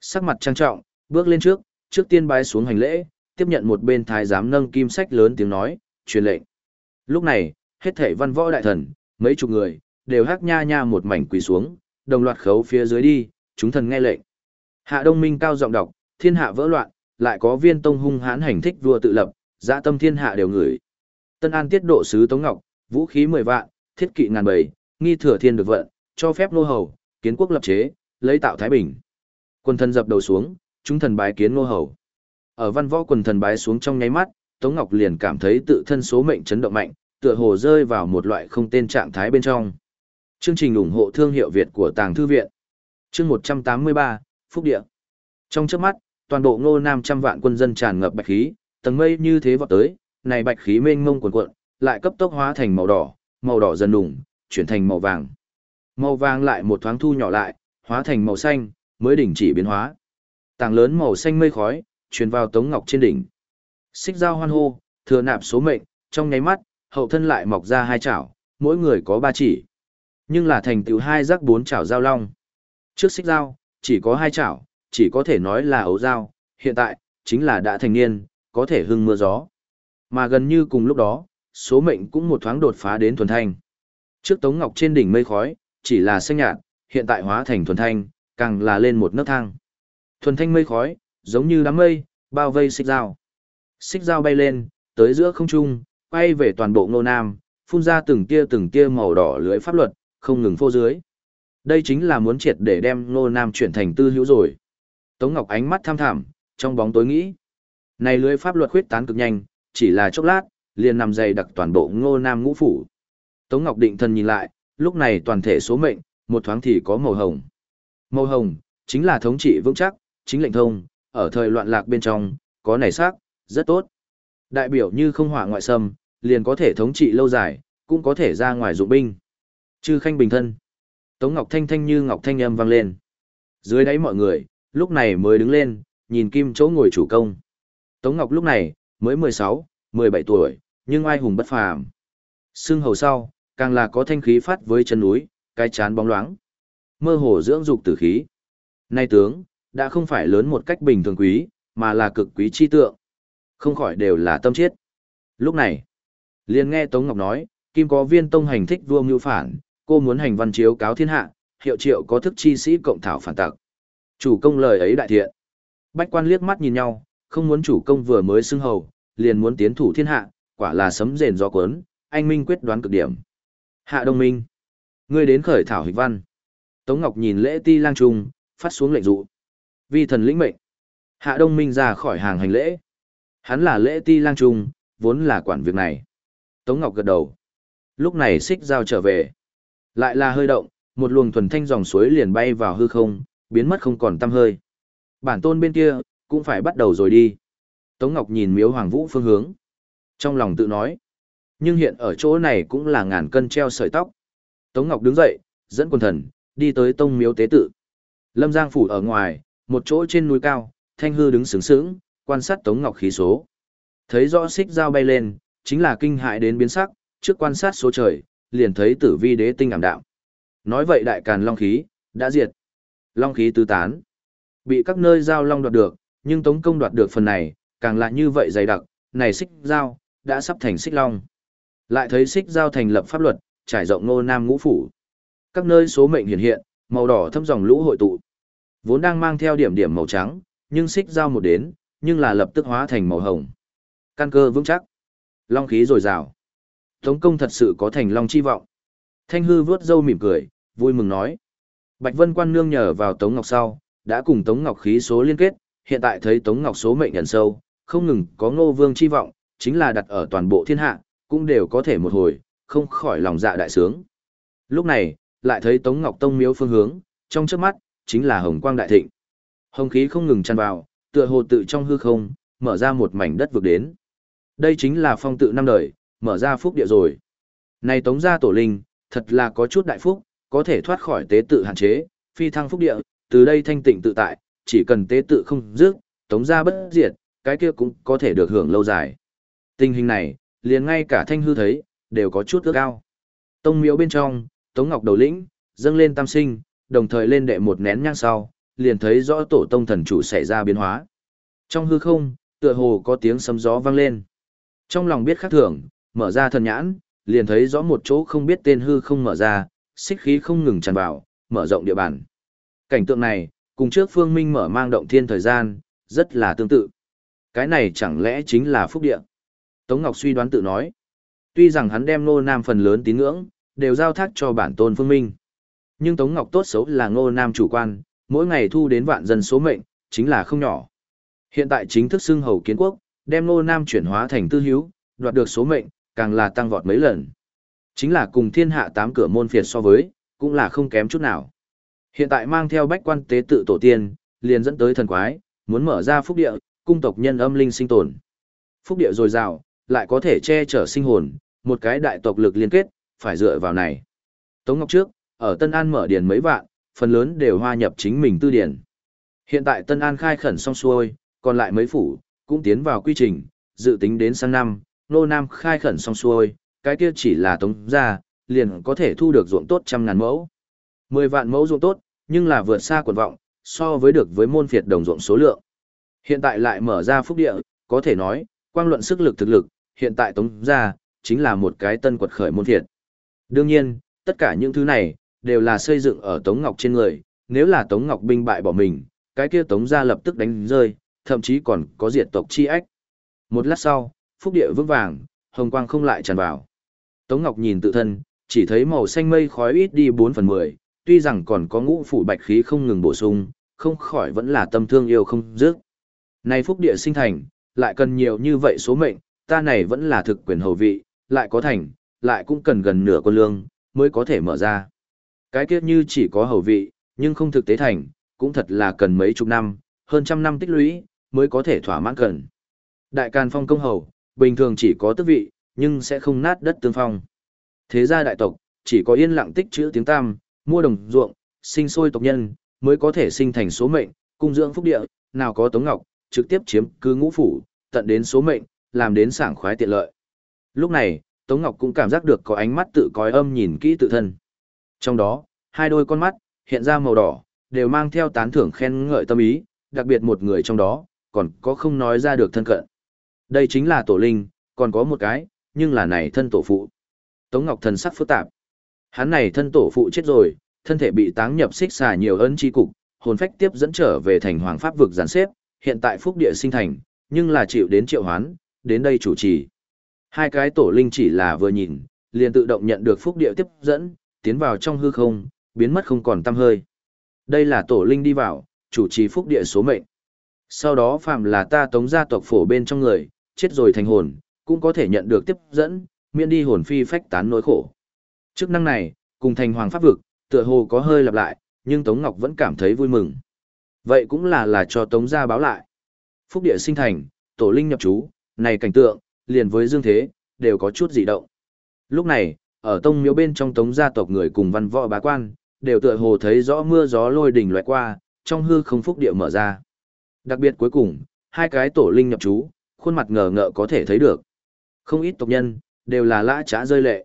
Sắc mặt trang trọng, bước lên trước, trước tiên bái xuống hành lễ, tiếp nhận một bên thái giám nâng kim sách lớn tiếng nói, truyền lệnh. Lúc này, hết thảy văn võ đại thần, mấy chục người, đều hắc nha nha một mảnh quỳ xuống, đồng loạt khấu phía dưới đi, chúng thần nghe lệnh. Hạ Đông Minh cao giọng đọc, thiên hạ vỡ loạn, lại có viên tông hung hãn hành thích vua tự lập, dạ tâm thiên hạ đều ngửi. Tân An tiết độ sứ Tống Ngọc, vũ khí 10 vạn, thiết kỵ ngàn bầy, nghi thừa thiên được vận, cho phép nô hầu, kiến quốc lập chế, lấy tạo thái bình. Quân thần dập đầu xuống, chúng thần bái kiến nô hầu. Ở văn võ quần thần bái xuống trong nháy mắt, Tống Ngọc liền cảm thấy tự thân số mệnh chấn động mạnh, tựa hồ rơi vào một loại không tên trạng thái bên trong. Chương trình ủng hộ thương hiệu Việt của Tàng Thư Viện. Chương 183, Phúc Địa. Trong chớp mắt, toàn bộ ngô nam trăm vạn quân dân tràn ngập bạch khí, tầng mây như thế vọt tới, này bạch khí mênh mông cuồn cuộn, lại cấp tốc hóa thành màu đỏ, màu đỏ dần đủng, chuyển thành màu vàng. Màu vàng lại một thoáng thu nhỏ lại, hóa thành màu xanh, mới đỉnh chỉ biến hóa. Tàng lớn màu xanh mây khói, truyền vào Tống Ngọc trên đỉnh. Xích dao hoan hô, thừa nạp số mệnh, trong nháy mắt, hậu thân lại mọc ra hai chảo, mỗi người có ba chỉ. Nhưng là thành tựu hai rắc bốn chảo dao long. Trước xích dao, chỉ có hai chảo, chỉ có thể nói là ấu dao, hiện tại, chính là đã thành niên, có thể hưng mưa gió. Mà gần như cùng lúc đó, số mệnh cũng một thoáng đột phá đến thuần thanh. Trước Tống Ngọc trên đỉnh mây khói, chỉ là xanh nhạt, hiện tại hóa thành thuần thanh, càng là lên một nấc thang. Thuần thanh mây khói, giống như đám mây, bao vây xích dao. Xích dao bay lên, tới giữa không trung, quay về toàn bộ ngô nam, phun ra từng tia từng tia màu đỏ lưới pháp luật, không ngừng phô dưới. Đây chính là muốn triệt để đem ngô nam chuyển thành tư hữu rồi. Tống Ngọc ánh mắt tham thảm, trong bóng tối nghĩ. Này lưới pháp luật khuyết tán cực nhanh, chỉ là chốc lát, liền nằm dày đặc toàn bộ ngô nam ngũ phủ. Tống Ngọc định thần nhìn lại, lúc này toàn thể số mệnh, một thoáng thì có màu hồng. Màu hồng, chính là thống trị vững chắc, chính lệnh thông, ở thời loạn lạc bên trong, có nảy sắc, rất tốt. Đại biểu như không hỏa ngoại xâm, liền có thể thống trị lâu dài, cũng có thể ra ngoài dụng binh. Chư khanh bình thân. Tống Ngọc Thanh thanh như Ngọc Thanh âm vang lên. Dưới đáy mọi người, lúc này mới đứng lên, nhìn kim chỗ ngồi chủ công. Tống Ngọc lúc này, mới 16, 17 tuổi, nhưng ai hùng bất phàm. Xương hầu sau, càng là có thanh khí phát với chân núi, cái chán bóng loáng. Mơ hồ dưỡng dục tử khí. Nay tướng, đã không phải lớn một cách bình thường quý, mà là cực quý chi tượng. Không khỏi đều là tâm chiết. Lúc này, liền nghe Tống Ngọc nói, Kim có viên tông hành thích vua mưu phản, cô muốn hành văn chiếu cáo thiên hạ, hiệu triệu có thức chi sĩ cộng thảo phản tặc. Chủ công lời ấy đại thiện. Bách quan liếc mắt nhìn nhau, không muốn chủ công vừa mới xưng hầu, liền muốn tiến thủ thiên hạ, quả là sấm rền gió cuốn, anh minh quyết đoán cực điểm. Hạ Đông Minh, ngươi đến khởi thảo hịch văn. Tống Ngọc nhìn lễ ti lang trung, phát xuống lệnh dụ. Vi thần lĩnh mệnh. Hạ Đông Minh ra khỏi hàng hành lễ. Hắn là lễ ti lang trung, vốn là quản việc này. Tống Ngọc gật đầu. Lúc này xích dao trở về. Lại là hơi động, một luồng thuần thanh dòng suối liền bay vào hư không, biến mất không còn tăm hơi. Bản tôn bên kia, cũng phải bắt đầu rồi đi. Tống Ngọc nhìn miếu hoàng vũ phương hướng. Trong lòng tự nói. Nhưng hiện ở chỗ này cũng là ngàn cân treo sợi tóc. Tống Ngọc đứng dậy, dẫn quân thần, đi tới tông miếu tế tự. Lâm Giang phủ ở ngoài, một chỗ trên núi cao, Thanh Hư đứng sướng sướng, quan sát Tống Ngọc khí số. Thấy rõ xích dao bay lên, chính là kinh hại đến biến sắc, trước quan sát số trời, liền thấy tử vi đế tinh ảm đạm. Nói vậy đại càn long khí, đã diệt. Long khí tứ tán. Bị các nơi giao long đoạt được, nhưng Tống Công đoạt được phần này, càng lại như vậy dày đặc, này xích dao đã sắp thành xích long. Lại thấy xích dao thành lập pháp luật, trải rộng ngô nam ngũ phủ. Các nơi số mệnh hiện hiện, màu đỏ thâm dòng lũ hội tụ. Vốn đang mang theo điểm điểm màu trắng, nhưng xích dao một đến, nhưng là lập tức hóa thành màu hồng. Căn cơ vững chắc. Long khí dồi dào. Tống công thật sự có thành long chi vọng. Thanh hư vớt dâu mỉm cười, vui mừng nói. Bạch Vân quan nương nhờ vào Tống Ngọc sau, đã cùng Tống Ngọc khí số liên kết, hiện tại thấy Tống Ngọc số mệnh nhận sâu, không ngừng có ngô vương chi vọng, chính là đặt ở toàn bộ thiên hạ, cũng đều có thể một hồi, không khỏi lòng dạ đại sướng. Lúc này, lại thấy Tống Ngọc Tông miếu phương hướng, trong trước mắt, chính là hồng quang đại thịnh. Hồng khí không ngừng tràn vào, tựa hồ tự trong hư không, mở ra một mảnh đất vực đến. Đây chính là phong tự năm đời, mở ra phúc địa rồi. Này Tống gia tổ linh, thật là có chút đại phúc, có thể thoát khỏi tế tự hạn chế, phi thăng phúc địa, từ đây thanh tịnh tự tại, chỉ cần tế tự không dứt, Tống gia bất diệt, cái kia cũng có thể được hưởng lâu dài. Tình hình này, liền ngay cả thanh hư thấy, đều có chút ước cao. Tông miếu bên trong, Tống Ngọc đầu lĩnh, dâng lên tam sinh, đồng thời lên đệ một nén nhang sau, liền thấy rõ tổ tông thần chủ xảy ra biến hóa. Trong hư không, tựa hồ có tiếng sấm gió vang lên. Trong lòng biết khắc thường, mở ra thần nhãn, liền thấy rõ một chỗ không biết tên hư không mở ra, xích khí không ngừng tràn vào, mở rộng địa bàn. Cảnh tượng này, cùng trước Phương Minh mở mang động thiên thời gian, rất là tương tự. Cái này chẳng lẽ chính là phúc địa? Tống Ngọc suy đoán tự nói. Tuy rằng hắn đem Ngô Nam phần lớn tín ngưỡng, đều giao thác cho bản tôn Phương Minh. Nhưng Tống Ngọc tốt xấu là Ngô Nam chủ quan, mỗi ngày thu đến vạn dân số mệnh, chính là không nhỏ. Hiện tại chính thức xưng hầu kiến quốc, đem Ngô Nam chuyển hóa thành tư hiếu, đoạt được số mệnh, càng là tăng vọt mấy lần. Chính là cùng thiên hạ tám cửa môn phiệt so với, cũng là không kém chút nào. Hiện tại mang theo bách quan tế tự tổ tiên, liền dẫn tới thần quái, muốn mở ra phúc địa, cung tộc nhân âm linh sinh tồn. Phúc địa dồi dào, lại có thể che chở sinh hồn, một cái đại tộc lực liên kết, phải dựa vào này. Tống Ngọc trước, ở Tân An mở điền mấy vạn, phần lớn đều hoa nhập chính mình tư điển. Hiện tại Tân An khai khẩn xong xuôi, còn lại mấy phủ, cũng tiến vào quy trình, dự tính đến sang năm, nô nam khai khẩn xong xuôi, cái kia chỉ là tống ra, liền có thể thu được ruộng tốt trăm ngàn mẫu. Mười vạn mẫu ruộng tốt, nhưng là vượt xa quần vọng, so với được với môn phiệt đồng ruộng số lượng. Hiện tại lại mở ra phúc địa, có thể nói, quang luận sức lực thực lực, hiện tại tống ra, chính là một cái tân quật khởi môn phiệt. Đương nhiên, tất cả những thứ này, đều là xây dựng ở Tống Ngọc trên người, nếu là Tống Ngọc binh bại bỏ mình, cái kia Tống gia lập tức đánh rơi, thậm chí còn có diệt tộc chi ách. Một lát sau, phúc địa vững vàng, hồng quang không lại tràn vào. Tống Ngọc nhìn tự thân, chỉ thấy màu xanh mây khói ít đi 4 phần 10, tuy rằng còn có ngũ phủ bạch khí không ngừng bổ sung, không khỏi vẫn là tâm thương yêu không dứt. Này phúc địa sinh thành, lại cần nhiều như vậy số mệnh, ta này vẫn là thực quyền hầu vị, lại có thành, lại cũng cần gần nửa quân lương, mới có thể mở ra. Cái kia như chỉ có hầu vị, nhưng không thực tế thành, cũng thật là cần mấy chục năm, hơn trăm năm tích lũy, mới có thể thỏa mãn cần. Đại Càn Phong công hầu, bình thường chỉ có tước vị, nhưng sẽ không nát đất tương phong. Thế gia đại tộc, chỉ có yên lặng tích chữ tiếng tam, mua đồng ruộng, sinh sôi tộc nhân, mới có thể sinh thành số mệnh, cung dưỡng phúc địa, nào có Tống Ngọc, trực tiếp chiếm cứ ngũ phủ, tận đến số mệnh, làm đến sảng khoái tiện lợi. Lúc này, Tống Ngọc cũng cảm giác được có ánh mắt tự coi âm nhìn kỹ tự thân. Trong đó, hai đôi con mắt, hiện ra màu đỏ, đều mang theo tán thưởng khen ngợi tâm ý, đặc biệt một người trong đó, còn có không nói ra được thân cận. Đây chính là tổ linh, còn có một cái, nhưng là này thân tổ phụ. Tống Ngọc thần sắc phức tạp. Hắn này thân tổ phụ chết rồi, thân thể bị táng nhập xích xà nhiều ấn chi cục, hồn phách tiếp dẫn trở về thành hoàng pháp vực giàn xếp, hiện tại phúc địa sinh thành, nhưng là chịu đến triệu hoán, đến đây chủ trì. Hai cái tổ linh chỉ là vừa nhìn, liền tự động nhận được phúc địa tiếp dẫn, tiến vào trong hư không, biến mất không còn tăm hơi. Đây là tổ linh đi vào, chủ trì phúc địa số mệnh. Sau đó phạm là ta tống gia tộc phổ bên trong người, chết rồi thành hồn, cũng có thể nhận được tiếp dẫn, miễn đi hồn phi phách tán nỗi khổ. Chức năng này, cùng thành hoàng pháp vực, tựa hồ có hơi lặp lại, nhưng Tống Ngọc vẫn cảm thấy vui mừng. Vậy cũng là là cho Tống gia báo lại. Phúc địa sinh thành, tổ linh nhập chú, này cảnh tượng, liền với dương thế, đều có chút dị động. Lúc này, ở tông miếu bên trong tống gia tộc người cùng văn võ bá quan, đều tựa hồ thấy rõ mưa gió lôi đỉnh loại qua, trong hư không phúc địa mở ra. Đặc biệt cuối cùng, hai cái tổ linh nhập chú, khuôn mặt ngờ ngợ có thể thấy được. Không ít tộc nhân, đều là lã trá rơi lệ.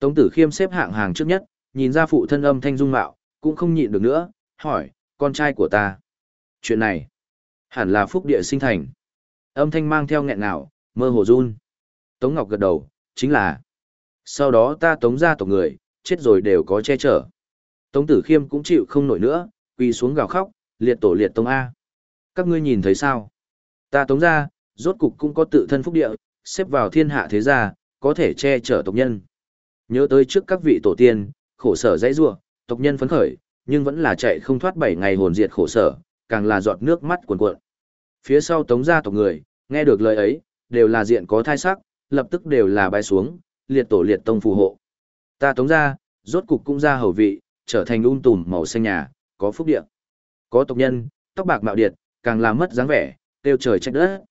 Tống tử khiêm xếp hạng hàng trước nhất, nhìn ra phụ thân âm thanh dung mạo, cũng không nhịn được nữa, hỏi, con trai của ta. Chuyện này, hẳn là phúc địa sinh thành. Âm thanh mang theo nghẹn nào, mơ hồ run. Tống Ngọc gật đầu, chính là. Sau đó ta tống ra tộc người, chết rồi đều có che chở. Tống tử khiêm cũng chịu không nổi nữa, quỳ xuống gào khóc, liệt tổ liệt tông A. Các ngươi nhìn thấy sao? Ta tống ra, rốt cục cũng có tự thân phúc địa, xếp vào thiên hạ thế gia, có thể che chở tộc nhân. Nhớ tới trước các vị tổ tiên, khổ sở dãy rua, tộc nhân phấn khởi, nhưng vẫn là chạy không thoát bảy ngày hồn diệt khổ sở, càng là giọt nước mắt cuồn cuộn. Phía sau tống gia tộc người, nghe được lời ấy, đều là diện có thai sắc, lập tức đều là bay xuống, liệt tổ liệt tông phù hộ. Ta tống ra, rốt cục cũng ra hầu vị, trở thành un tùm màu xanh nhà, có phúc địa. Có tộc nhân, tóc bạc mạo điệt, càng làm mất dáng vẻ, tiêu trời trách đất.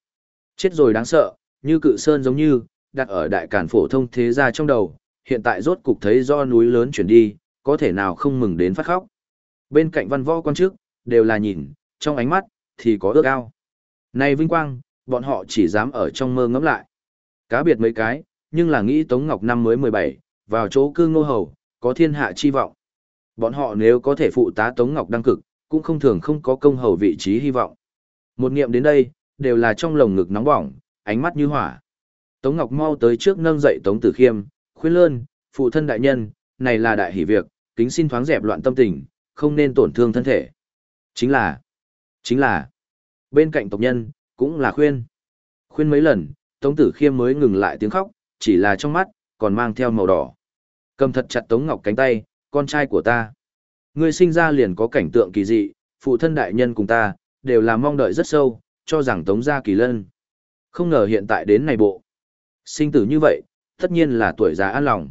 Chết rồi đáng sợ, như cự sơn giống như, đặt ở đại cản phổ thông thế gia trong đầu, hiện tại rốt cục thấy do núi lớn chuyển đi, có thể nào không mừng đến phát khóc. Bên cạnh văn võ quan trước đều là nhìn, trong ánh mắt, thì có ước ao. Này vinh quang, bọn họ chỉ dám ở trong mơ ngắm lại. Cá biệt mấy cái, nhưng là nghĩ Tống Ngọc năm mới 17, vào chỗ cư ngô hầu, có thiên hạ chi vọng. Bọn họ nếu có thể phụ tá Tống Ngọc đăng cực, cũng không thường không có công hầu vị trí hy vọng. Một niệm đến đây, đều là trong lồng ngực nóng bỏng, ánh mắt như hỏa. Tống Ngọc mau tới trước nâng dậy Tống Tử Khiêm, khuyên lơn, phụ thân đại nhân, này là đại hỷ việc, kính xin thoáng dẹp loạn tâm tình, không nên tổn thương thân thể. Chính là, chính là, bên cạnh tộc nhân, cũng là khuyên. Khuyên mấy lần, Tống Tử Khiêm mới ngừng lại tiếng khóc, chỉ là trong mắt, còn mang theo màu đỏ. Cầm thật chặt Tống Ngọc cánh tay, con trai của ta. Ngươi sinh ra liền có cảnh tượng kỳ dị, phụ thân đại nhân cùng ta, đều là mong đợi rất sâu, cho rằng Tống gia kỳ lân. Không ngờ hiện tại đến này bộ. Sinh tử như vậy, tất nhiên là tuổi già an lòng.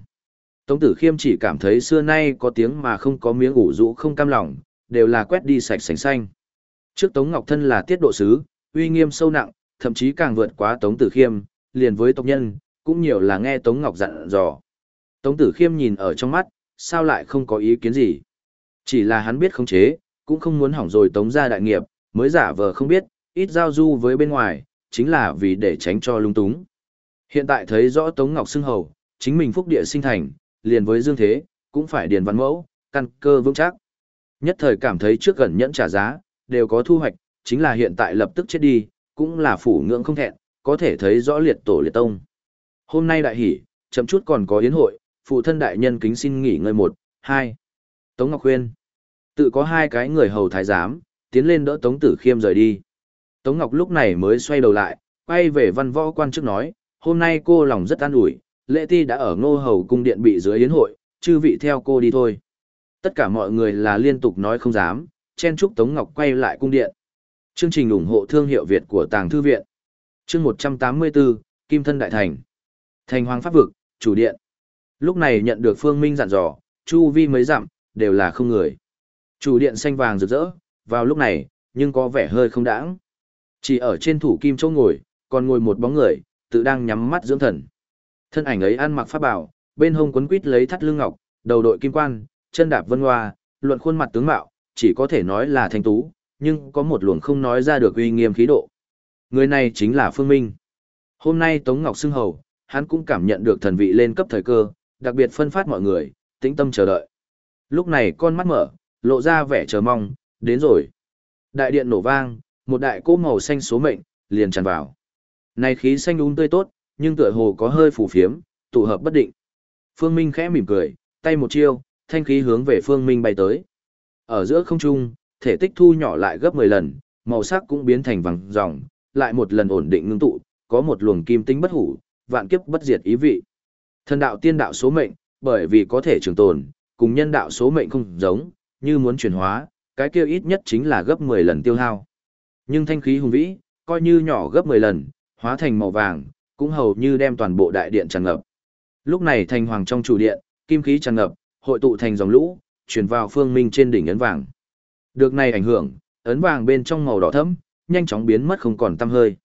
Tống tử khiêm chỉ cảm thấy xưa nay có tiếng mà không có miếng ủ rũ không cam lòng, đều là quét đi sạch sành xanh. Trước Tống Ngọc Thân là tiết độ sứ, uy nghiêm sâu nặng, thậm chí càng vượt quá Tống tử khiêm, liền với tộc nhân, cũng nhiều là nghe Tống Ngọc dặn dò. Tống tử khiêm nhìn ở trong mắt, sao lại không có ý kiến gì. Chỉ là hắn biết khống chế, cũng không muốn hỏng rồi Tống gia đại nghiệp, mới giả vờ không biết, ít giao du với bên ngoài, chính là vì để tránh cho lung túng. Hiện tại thấy rõ Tống Ngọc xưng hầu, chính mình phúc địa sinh thành, liền với dương thế, cũng phải điền văn mẫu, căn cơ vững chắc. Nhất thời cảm thấy trước gần nhẫn trả giá, đều có thu hoạch, chính là hiện tại lập tức chết đi, cũng là phủ ngưỡng không thẹn, có thể thấy rõ liệt tổ liệt tông. Hôm nay đại hỷ, chậm chút còn có yến hội, phụ thân đại nhân kính xin nghỉ ngơi một, hai. Tống Ngọc khuyên, tự có hai cái người hầu thái giám, tiến lên đỡ Tống Tử Khiêm rời đi. Tống Ngọc lúc này mới xoay đầu lại, quay về văn võ quan chức nói, hôm nay cô lòng rất an ủi, lễ ti đã ở ngô hầu cung điện bị dưới yến hội, chư vị theo cô đi thôi. Tất cả mọi người là liên tục nói không dám, chen chúc Tống Ngọc quay lại cung điện. Chương trình ủng hộ thương hiệu Việt của Tàng Thư Viện. Chương 184, Kim Thân Đại Thành. Thành Hoàng Pháp Vực, chủ điện. Lúc này nhận được Phương Minh dặn dò, chu vi mấy dặm, đều là không người. Chủ điện xanh vàng rực rỡ, vào lúc này, nhưng có vẻ hơi không đãng. Chỉ ở trên thủ kim chỗ ngồi, còn ngồi một bóng người, tự đang nhắm mắt dưỡng thần. Thân ảnh ấy ăn mặc pháp bảo, bên hông quấn quít lấy thắt lưng ngọc, đầu đội kim quan, chân đạp vân hoa, luận khuôn mặt tướng mạo, chỉ có thể nói là thanh tú, nhưng có một luồng không nói ra được uy nghiêm khí độ. Người này chính là Phương Minh. Hôm nay Tống Ngọc xưng hầu, hắn cũng cảm nhận được thần vị lên cấp thời cơ, đặc biệt phân phát mọi người, tĩnh tâm chờ đợi. Lúc này con mắt mở, lộ ra vẻ chờ mong, đến rồi. Đại điện nổ vang, một đại cỗ màu xanh số mệnh, liền tràn vào. Này khí xanh úng tươi tốt, nhưng tựa hồ có hơi phù phiếm, tụ hợp bất định. Phương Minh khẽ mỉm cười, tay một chiêu, thanh khí hướng về Phương Minh bay tới. Ở giữa không trung, thể tích thu nhỏ lại gấp 10 lần, màu sắc cũng biến thành vàng ròng, lại một lần ổn định ngưng tụ, có một luồng kim tinh bất hủ, vạn kiếp bất diệt ý vị. Thần đạo tiên đạo số mệnh, bởi vì có thể trường tồn, cùng nhân đạo số mệnh không giống, như muốn chuyển hóa, cái kia ít nhất chính là gấp 10 lần tiêu hao. Nhưng thanh khí hùng vĩ, coi như nhỏ gấp 10 lần, hóa thành màu vàng, cũng hầu như đem toàn bộ đại điện tràn ngập. Lúc này thành hoàng trong chủ điện, kim khí tràn ngập, hội tụ thành dòng lũ, truyền vào phương minh trên đỉnh ấn vàng. Được này ảnh hưởng, ấn vàng bên trong màu đỏ thẫm, nhanh chóng biến mất không còn tăm hơi.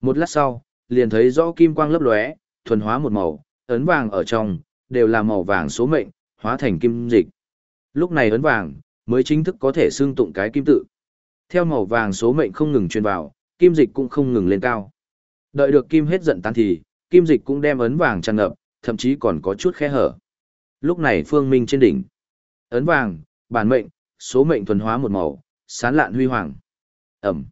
Một lát sau, liền thấy rõ kim quang lấp lóe, thuần hóa một màu, ấn vàng ở trong đều là màu vàng số mệnh, hóa thành kim dịch. Lúc này ấn vàng mới chính thức có thể xương tụng cái kim tự. Theo màu vàng số mệnh không ngừng truyền vào, kim dịch cũng không ngừng lên cao. Đợi được kim hết giận tan thì, kim dịch cũng đem ấn vàng tràn ngập, thậm chí còn có chút khe hở. Lúc này phương minh trên đỉnh. Ấn vàng, bản mệnh, số mệnh thuần hóa một màu, sán lạn huy hoàng. Ẩm.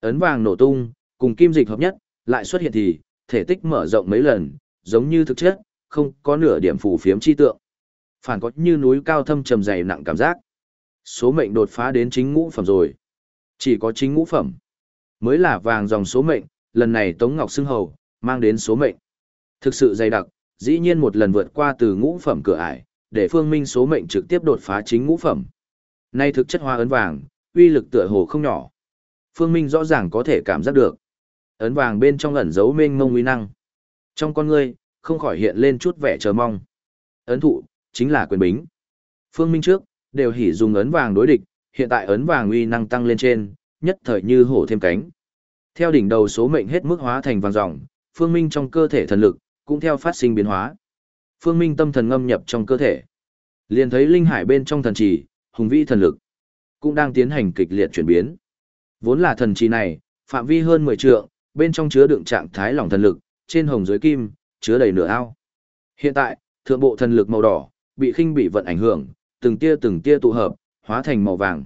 Ấn vàng nổ tung, cùng kim dịch hợp nhất, lại xuất hiện thì, thể tích mở rộng mấy lần, giống như thực chất, không có nửa điểm phù phiếm chi tượng. Phản có như núi cao thâm trầm dày nặng cảm giác. Số mệnh đột phá đến chính ngũ phẩm rồi. Chỉ có chính ngũ phẩm. Mới là vàng dòng số mệnh, lần này Tống Ngọc xưng hầu, mang đến số mệnh. Thực sự dày đặc, dĩ nhiên một lần vượt qua từ ngũ phẩm cửa ải, để phương minh số mệnh trực tiếp đột phá chính ngũ phẩm. Nay thực chất hoa ấn vàng, uy lực tựa hồ không nhỏ. Phương Minh rõ ràng có thể cảm giác được. Ấn vàng bên trong ẩn giấu mênh mông uy năng. Trong con ngươi, không khỏi hiện lên chút vẻ chờ mong. Ấn thụ, chính là quyền bính. Phương Minh trước, đều hỉ dùng ấn vàng đối địch, hiện tại ấn vàng uy năng tăng lên trên, nhất thời như hổ thêm cánh. Theo đỉnh đầu số mệnh hết mức hóa thành vàng ròng, Phương Minh trong cơ thể thần lực, cũng theo phát sinh biến hóa. Phương Minh tâm thần ngâm nhập trong cơ thể. Liền thấy linh hải bên trong thần trì, hùng vĩ thần lực, cũng đang tiến hành kịch liệt chuyển biến. Vốn là thần trì này, phạm vi hơn 10 trượng, bên trong chứa đựng trạng thái lỏng thần lực, trên hồng dưới kim, chứa đầy nửa ao. Hiện tại, thượng bộ thần lực màu đỏ, bị khinh bị vận ảnh hưởng, từng tia từng tia tụ hợp, hóa thành màu vàng.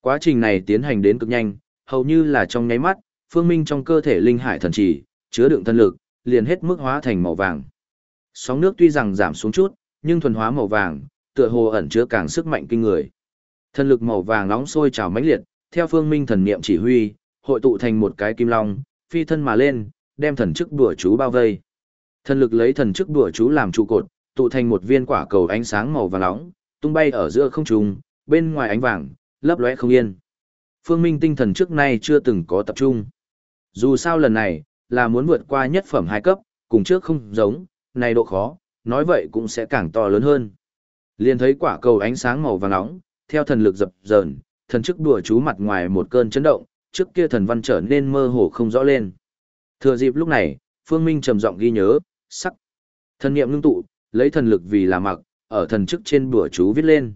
Quá trình này tiến hành đến cực nhanh, hầu như là trong nháy mắt, phương minh trong cơ thể linh hải thần chỉ chứa đựng thần lực, liền hết mức hóa thành màu vàng. Sóng nước tuy rằng giảm xuống chút, nhưng thuần hóa màu vàng, tựa hồ ẩn chứa càng sức mạnh kinh người. Thần lực màu vàng nóng sôi trào mãnh liệt, theo phương minh thần niệm chỉ huy, hội tụ thành một cái kim long, phi thân mà lên, đem thần chức đùa chú bao vây. Thần lực lấy thần chức đùa chú làm trụ cột, tụ thành một viên quả cầu ánh sáng màu vàng nóng, tung bay ở giữa không trung, bên ngoài ánh vàng, lấp lóe không yên. Phương Minh tinh thần trước nay chưa từng có tập trung. Dù sao lần này, là muốn vượt qua nhất phẩm hai cấp, cùng trước không giống, này độ khó, nói vậy cũng sẽ càng to lớn hơn. Liền thấy quả cầu ánh sáng màu vàng nóng, theo thần lực dập dờn, thần chức đùa chú mặt ngoài một cơn chấn động, trước kia thần văn trở nên mơ hồ không rõ lên. Thừa dịp lúc này, Phương Minh trầm giọng ghi nhớ, sắc. Thần niệm ngưng tụ, lấy thần lực vì là mặc, ở thần chức trên bùa chú viết lên.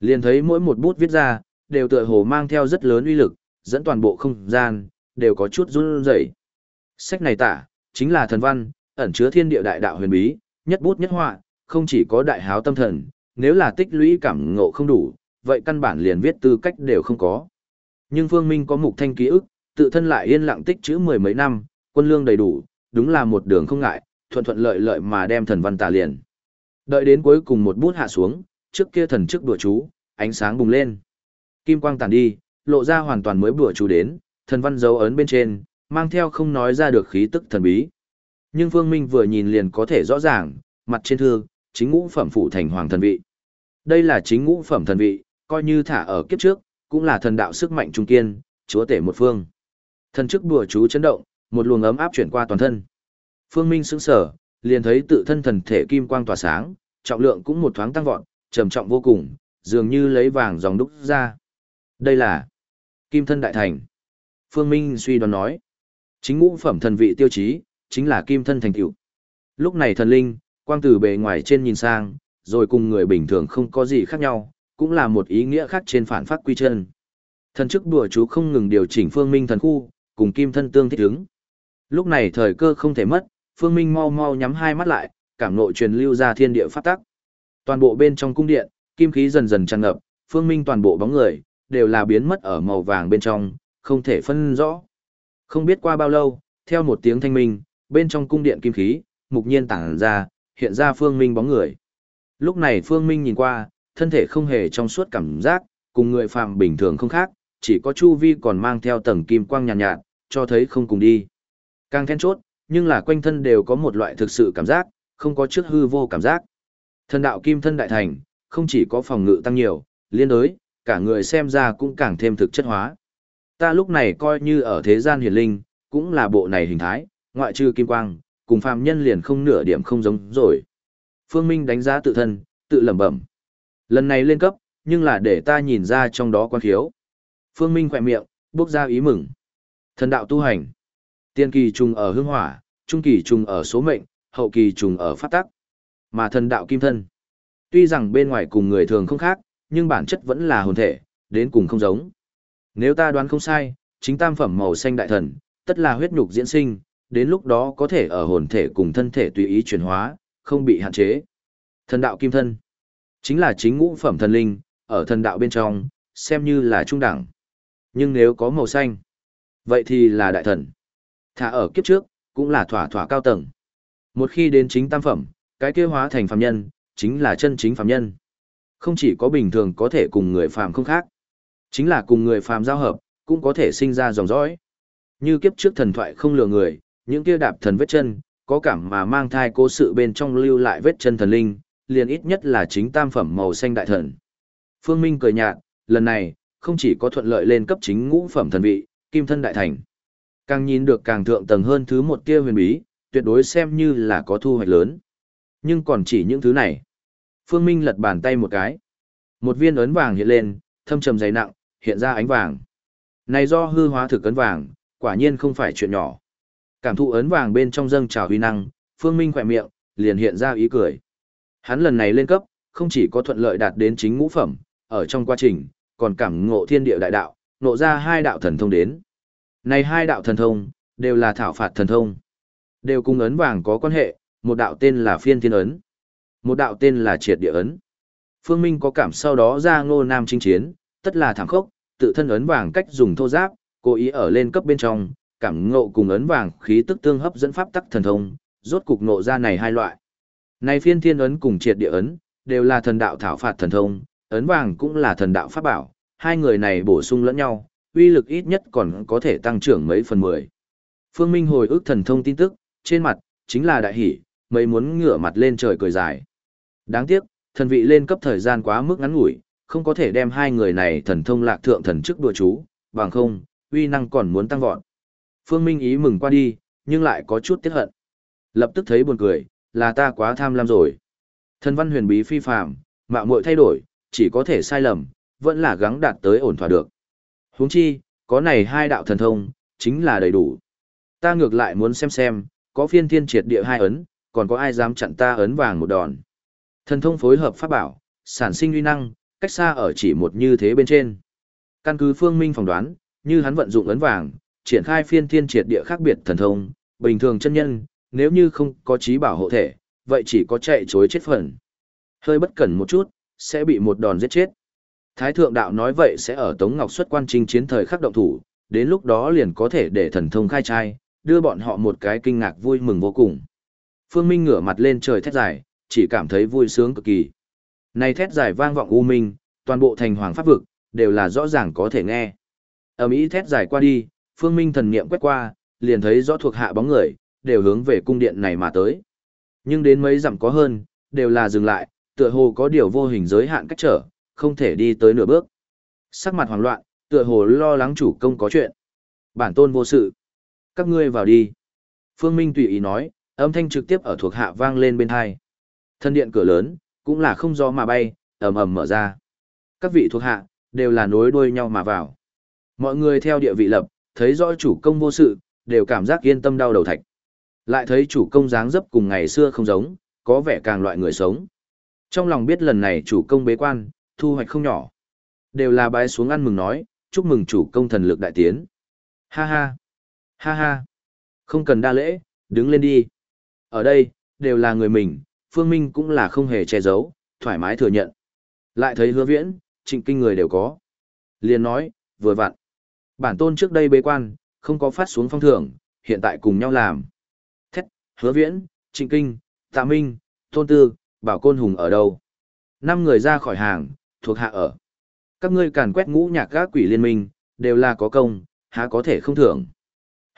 Liền thấy mỗi một bút viết ra, đều tựa hồ mang theo rất lớn uy lực, dẫn toàn bộ không gian, đều có chút run rẩy. Sách này tả, chính là thần văn, ẩn chứa thiên địa đại đạo huyền bí, nhất bút nhất họa, không chỉ có đại háo tâm thần, nếu là tích lũy cảm ngộ không đủ, vậy căn bản liền viết tư cách đều không có. Nhưng Phương Minh có mục thanh ký ức, tự thân lại yên lặng tích chữ mười mấy năm, quân lương đầy đủ, đúng là một đường không ngại, thuận thuận lợi lợi mà đem thần văn tả liền. Đợi đến cuối cùng một bút hạ xuống, trước kia thần trước đùa chú, ánh sáng bùng lên. Kim quang tàn đi, lộ ra hoàn toàn mới bùa chú đến, thần văn dấu ấn bên trên, mang theo không nói ra được khí tức thần bí. Nhưng Phương Minh vừa nhìn liền có thể rõ ràng, mặt trên thư, chính ngũ phẩm phụ thành hoàng thần vị. Đây là chính ngũ phẩm thần vị, coi như thả ở kiếp trước, cũng là thần đạo sức mạnh trung kiên, chúa tể một phương. Thần chức bùa chú chấn động, một luồng ấm áp chuyển qua toàn thân. Phương Minh sững sờ, liền thấy tự thân thần thể kim quang tỏa sáng, trọng lượng cũng một thoáng tăng vọt, trầm trọng vô cùng, dường như lấy vàng dòng đúc ra. Đây là Kim thân đại thành. Phương Minh suy đoán nói, chính ngũ phẩm thần vị tiêu chí, chính là kim thân thành tựu. Lúc này thần linh, quang từ bề ngoài trên nhìn sang, rồi cùng người bình thường không có gì khác nhau, cũng là một ý nghĩa khác trên phản phát quy chân. Thần chức đùa chú không ngừng điều chỉnh phương minh thần khu, cùng kim thân tương thích ứng. Lúc này thời cơ không thể mất, phương minh mau mau nhắm hai mắt lại, cảm nội truyền lưu ra thiên địa phát tắc. Toàn bộ bên trong cung điện, kim khí dần dần tràn ngập, phương minh toàn bộ bóng người, đều là biến mất ở màu vàng bên trong, không thể phân rõ. Không biết qua bao lâu, theo một tiếng thanh minh, bên trong cung điện kim khí, mục nhiên tản ra, hiện ra phương minh bóng người. Lúc này phương minh nhìn qua, thân thể không hề trong suốt cảm giác, cùng người phàm bình thường không khác, chỉ có chu vi còn mang theo tầng kim quang nhàn nhạt, nhạt, cho thấy không cùng đi. Càng then chốt, nhưng là quanh thân đều có một loại thực sự cảm giác, không có trước hư vô cảm giác. Thần đạo kim thân đại thành, không chỉ có phòng ngự tăng nhiều, liên đối, cả người xem ra cũng càng thêm thực chất hóa. Ta lúc này coi như ở thế gian hiển linh, cũng là bộ này hình thái, ngoại trừ kim quang, cùng phàm nhân liền không nửa điểm không giống rồi. Phương Minh đánh giá tự thân, tự lẩm bẩm. Lần này lên cấp, nhưng là để ta nhìn ra trong đó quan khiếu. Phương Minh khỏe miệng, bước ra ý mừng. Thần đạo tu hành. Tiên kỳ trùng ở hương hỏa, trung kỳ trùng ở số mệnh, hậu kỳ trùng ở pháp tắc. Mà thần đạo kim thân. Tuy rằng bên ngoài cùng người thường không khác, nhưng bản chất vẫn là hồn thể, đến cùng không giống. Nếu ta đoán không sai, chính tam phẩm màu xanh đại thần, tất là huyết nhục diễn sinh, đến lúc đó có thể ở hồn thể cùng thân thể tùy ý chuyển hóa, không bị hạn chế. Thần đạo kim thân, chính là chính ngũ phẩm thần linh, ở thần đạo bên trong, xem như là trung đẳng. Nhưng nếu có màu xanh, vậy thì là đại thần. Thả ở kiếp trước, cũng là thỏa thỏa cao tầng. Một khi đến chính tam phẩm, cái kia hóa thành phàm nhân, chính là chân chính phàm nhân. Không chỉ có bình thường có thể cùng người phàm không khác, chính là cùng người phàm giao hợp, cũng có thể sinh ra dòng dõi. Như kiếp trước thần thoại không lừa người, những kia đạp thần vết chân, có cảm mà mang thai cố sự bên trong lưu lại vết chân thần linh, liền ít nhất là chính tam phẩm màu xanh đại thần. Phương Minh cười nhạt, lần này, không chỉ có thuận lợi lên cấp chính ngũ phẩm thần vị, kim thân đại thành. Càng nhìn được càng thượng tầng hơn thứ một tia huyền bí, tuyệt đối xem như là có thu hoạch lớn. Nhưng còn chỉ những thứ này. Phương Minh lật bàn tay một cái. Một viên ấn vàng hiện lên, thâm trầm dày nặng, hiện ra ánh vàng. Này do hư hóa thực ấn vàng, quả nhiên không phải chuyện nhỏ. Cảm thụ ấn vàng bên trong dâng trào huy năng, Phương Minh khỏe miệng, liền hiện ra ý cười. Hắn lần này lên cấp, không chỉ có thuận lợi đạt đến chính ngũ phẩm, ở trong quá trình, còn cảm ngộ thiên địa đại đạo, ngộ ra hai đạo thần thông đến. Này hai đạo thần thông, đều là thảo phạt thần thông. Đều cùng ấn vàng có quan hệ, một đạo tên là phiên thiên ấn. Một đạo tên là triệt địa ấn. Phương Minh có cảm sau đó ra ngô nam chinh chiến, tất là thẳng khốc, tự thân ấn vàng cách dùng thô giáp, cố ý ở lên cấp bên trong, cảm ngộ cùng ấn vàng khí tức tương hấp dẫn pháp tắc thần thông, rốt cục ngộ ra này hai loại nay phiên thiên ấn cùng triệt địa ấn, đều là thần đạo thảo phạt thần thông, ấn vàng cũng là thần đạo pháp bảo, hai người này bổ sung lẫn nhau, uy lực ít nhất còn có thể tăng trưởng mấy phần mười. Phương Minh hồi ức thần thông tin tức, trên mặt, chính là đại hỷ, mấy muốn ngửa mặt lên trời cười dài. Đáng tiếc, thần vị lên cấp thời gian quá mức ngắn ngủi, không có thể đem hai người này thần thông lạc thượng thần chức đùa chú, bằng không, uy năng còn muốn tăng vọt. Phương Minh ý mừng qua đi, nhưng lại có chút tiếc hận. Lập tức thấy buồn cười, là ta quá tham lam rồi. Thần văn huyền bí phi phàm, mạo muội thay đổi, chỉ có thể sai lầm, vẫn là gắng đạt tới ổn thỏa được. Huống chi, có này hai đạo thần thông, chính là đầy đủ. Ta ngược lại muốn xem xem, có phiên thiên triệt địa hai ấn, còn có ai dám chặn ta ấn vàng một đòn. Thần thông phối hợp pháp bảo, sản sinh uy năng, cách xa ở chỉ một như thế bên trên. Căn cứ phương minh phỏng đoán, như hắn vận dụng ấn vàng, triển khai phiên thiên triệt địa khác biệt thần thông, bình thường chân nhân, nếu như không có trí bảo hộ thể, vậy chỉ có chạy chối chết phần. Hơi bất cẩn một chút, sẽ bị một đòn giết chết. Thái thượng đạo nói vậy sẽ ở Tống Ngọc xuất quan trinh chiến thời khắc động thủ, đến lúc đó liền có thể để thần thông khai trai, đưa bọn họ một cái kinh ngạc vui mừng vô cùng. Phương Minh ngửa mặt lên trời thét dài, chỉ cảm thấy vui sướng cực kỳ. Này thét dài vang vọng u minh, toàn bộ thành hoàng pháp vực, đều là rõ ràng có thể nghe. Ở Mỹ thét dài qua đi, Phương Minh thần niệm quét qua, liền thấy rõ thuộc hạ bóng người, đều hướng về cung điện này mà tới. Nhưng đến mấy dặm có hơn, đều là dừng lại, tựa hồ có điều vô hình giới hạn cách trở, không thể đi tới nửa bước. Sắc mặt hoảng loạn, tựa hồ lo lắng chủ công có chuyện. Bản tôn vô sự. Các ngươi vào đi. Phương Minh tùy ý nói, âm thanh trực tiếp ở thuộc hạ vang lên bên hai. Thân điện cửa lớn, cũng là không gió mà bay, ầm ầm mở ra. Các vị thuộc hạ, đều là nối đuôi nhau mà vào. Mọi người theo địa vị lập, thấy rõ chủ công vô sự, đều cảm giác yên tâm đau đầu thạch. Lại thấy chủ công dáng dấp cùng ngày xưa không giống, có vẻ càng loại người sống. Trong lòng biết lần này chủ công bế quan, thu hoạch không nhỏ. Đều là bái xuống ăn mừng nói, chúc mừng chủ công thần lực đại tiến. Ha ha, ha ha, không cần đa lễ, đứng lên đi. Ở đây, đều là người mình, Phương Minh cũng là không hề che giấu, thoải mái thừa nhận. Lại thấy hứa viễn, trịnh kinh người đều có. liền nói, vừa vặn. Bản tôn trước đây bế quan, không có phát xuống phong thưởng, hiện tại cùng nhau làm. Hứa viễn, trịnh kinh, tạ minh, tôn tư, bảo côn hùng ở đâu? Năm người ra khỏi hàng, thuộc hạ ở. Các ngươi càn quét ngũ nhạc gác quỷ liên minh, đều là có công, há có thể không thưởng.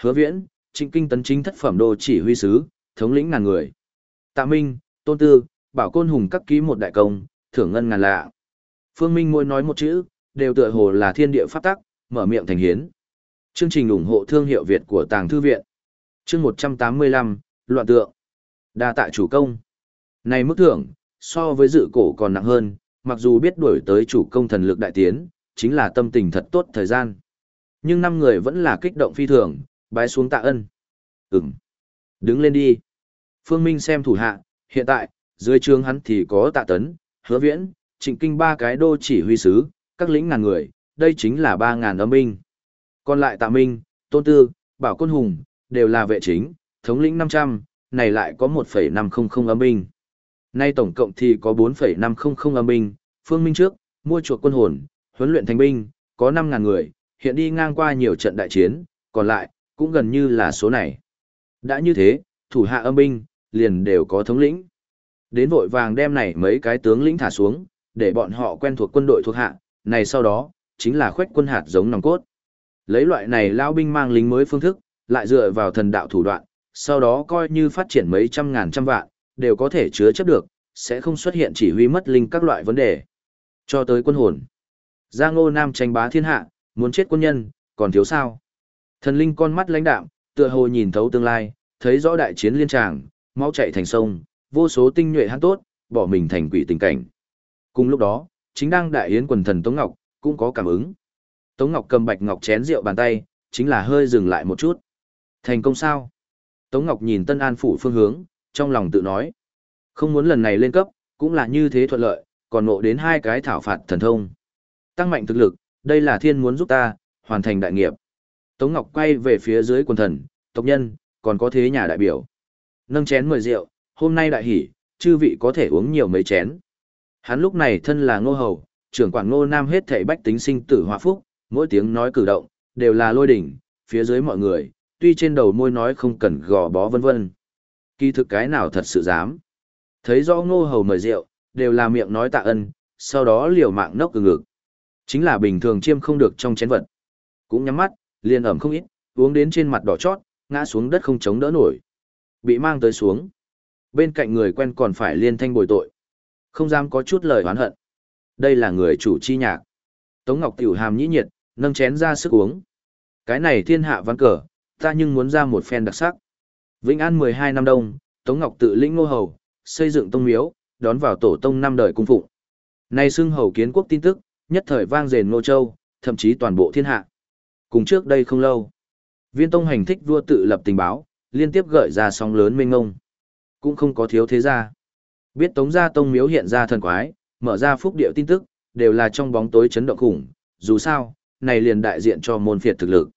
Hứa viễn, trịnh kinh tấn chính thất phẩm đô chỉ huy sứ, thống lĩnh ngàn người. Tạ Minh, Tôn Tư, bảo côn hùng các ký một đại công, thưởng ngân ngàn lạ. Phương Minh mỗi nói một chữ, đều tựa hồ là thiên địa pháp tắc, mở miệng thành hiến. Chương trình ủng hộ thương hiệu Việt của Tàng Thư Viện. Chương 185, Loạn tượng. Đa tạ chủ công. Này mức thưởng, so với dự cổ còn nặng hơn, mặc dù biết đuổi tới chủ công thần lực đại tiến, chính là tâm tình thật tốt thời gian. Nhưng năm người vẫn là kích động phi thường, bái xuống tạ ân. Ừm. Đứng lên đi. Phương Minh xem thủ hạ, hiện tại, dưới trường hắn thì có tạ tấn, hứa viễn, trịnh kinh ba cái đô chỉ huy sứ, các lĩnh ngàn người, đây chính là ba ngàn âm binh. Còn lại tạ minh, tôn tư, bảo quân hùng, đều là vệ chính, thống lĩnh 500, này lại có 1,500 âm binh. Nay tổng cộng thì có 4,500 âm binh, phương minh trước, mua chuộc quân hồn, huấn luyện thành binh, có 5.000 người, hiện đi ngang qua nhiều trận đại chiến, còn lại, cũng gần như là số này. Đã như thế, thủ hạ âm binh, liền đều có thống lĩnh. Đến vội vàng đem này mấy cái tướng lĩnh thả xuống, để bọn họ quen thuộc quân đội thuộc hạ, này sau đó, chính là khoách quân hạt giống nòng cốt. Lấy loại này lao binh mang lính mới phương thức, lại dựa vào thần đạo thủ đoạn, sau đó coi như phát triển mấy trăm ngàn trăm vạn, đều có thể chứa chấp được, sẽ không xuất hiện chỉ huy mất linh các loại vấn đề. Cho tới quân hồn. Giang Ngô Nam tranh bá thiên hạ, muốn chết quân nhân, còn thiếu sao? Thần linh con mắt lãnh đạm, tựa hồ nhìn thấu tương lai, thấy rõ đại chiến liên tràng, máu chảy thành sông, vô số tinh nhuệ hắn tốt, bỏ mình thành quỷ tình cảnh. Cùng lúc đó, chính đang đại yến quần thần Tống Ngọc, cũng có cảm ứng. Tống Ngọc cầm bạch ngọc chén rượu bàn tay, chính là hơi dừng lại một chút. Thành công sao? Tống Ngọc nhìn Tân An phủ phương hướng, trong lòng tự nói. Không muốn lần này lên cấp, cũng là như thế thuận lợi, còn nộ đến hai cái thảo phạt thần thông. Tăng mạnh thực lực, đây là thiên muốn giúp ta, hoàn thành đại nghiệp. Tống Ngọc quay về phía dưới quần thần, tộc nhân, còn có thế nhà đại biểu. Nâng chén mời rượu, hôm nay đại hỷ, chư vị có thể uống nhiều mấy chén. Hắn lúc này thân là ngô hầu, trưởng quản ngô nam hết thảy bách tính sinh tử hòa phúc, mỗi tiếng nói cử động, đều là lôi đỉnh, phía dưới mọi người, tuy trên đầu môi nói không cần gò bó vân vân. Kỳ thực cái nào thật sự dám. Thấy rõ ngô hầu mời rượu, đều là miệng nói tạ ân, sau đó liều mạng nốc từ ngực. Chính là bình thường chiêm không được trong chén vật. Cũng nhắm mắt, liền ẩm không ít, uống đến trên mặt đỏ chót, ngã xuống đất không chống đỡ nổi. Bị mang tới xuống. Bên cạnh người quen còn phải liên thanh bồi tội. Không dám có chút lời oán hận. Đây là người chủ chi nhạc. Tống Ngọc tiểu hàm nhĩ nhiệt, nâng chén ra sức uống. Cái này thiên hạ văn cờ, ta nhưng muốn ra một phen đặc sắc. Vĩnh An 12 năm đông, Tống Ngọc tự lĩnh ngô hầu, xây dựng tông miếu, đón vào tổ tông năm đời cung phụng. Nay xưng hầu kiến quốc tin tức, nhất thời vang rền Ngô Châu, thậm chí toàn bộ thiên hạ. Cùng trước đây không lâu, viên tông hành thích vua tự lập tình báo, liên tiếp gợi ra sóng lớn mênh ngông. Cũng không có thiếu thế gia. Biết tống gia tông miếu hiện ra thần quái, mở ra phúc điệu tin tức, đều là trong bóng tối chấn động khủng, dù sao, này liền đại diện cho môn phiệt thực lực.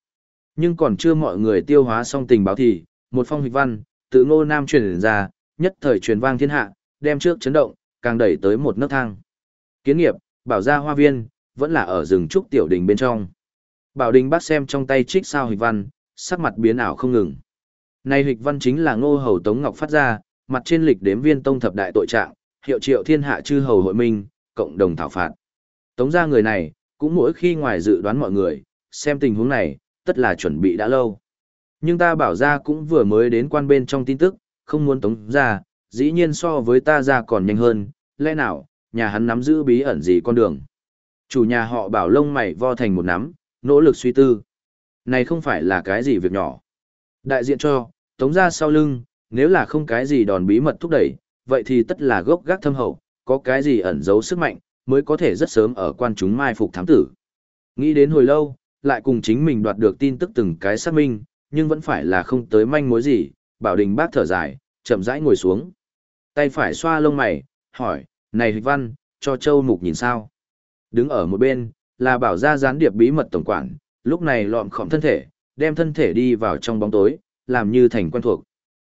Nhưng còn chưa mọi người tiêu hóa xong tình báo thì, một phong hịch văn, tự ngô nam truyền ra, nhất thời truyền vang thiên hạ, đem trước chấn động, càng đẩy tới một nấc thang. Kiến nghiệp, bảo ra hoa viên, vẫn là ở rừng trúc tiểu đình bên trong. Bảo đình bắt xem trong tay trích sao hịch văn, sắc mặt biến ảo không ngừng. nay hịch văn chính là ngô hầu Tống Ngọc phát ra, mặt trên lịch đếm viên tông thập đại tội trạng, hiệu triệu thiên hạ chư hầu hội minh, cộng đồng thảo phạt. Tống ra người này, cũng mỗi khi ngoài dự đoán mọi người, xem tình huống này, tất là chuẩn bị đã lâu. Nhưng ta bảo ra cũng vừa mới đến quan bên trong tin tức, không muốn tống ra, dĩ nhiên so với ta ra còn nhanh hơn, lẽ nào, nhà hắn nắm giữ bí ẩn gì con đường. Chủ nhà họ bảo lông mày vo thành một nắm, nỗ lực suy tư. Này không phải là cái gì việc nhỏ. Đại diện cho, tống ra sau lưng, nếu là không cái gì đòn bí mật thúc đẩy, vậy thì tất là gốc gác thâm hậu, có cái gì ẩn giấu sức mạnh, mới có thể rất sớm ở quan chúng mai phục thám tử. Nghĩ đến hồi lâu, lại cùng chính mình đoạt được tin tức từng cái xác minh, nhưng vẫn phải là không tới manh mối gì, bảo đình bác thở dài, chậm rãi ngồi xuống. Tay phải xoa lông mày, hỏi, này hịch văn, cho châu mục nhìn sao? Đứng ở một bên, là bảo ra gián điệp bí mật tổng quản, lúc này lọm khỏm thân thể, đem thân thể đi vào trong bóng tối, làm như thành quen thuộc.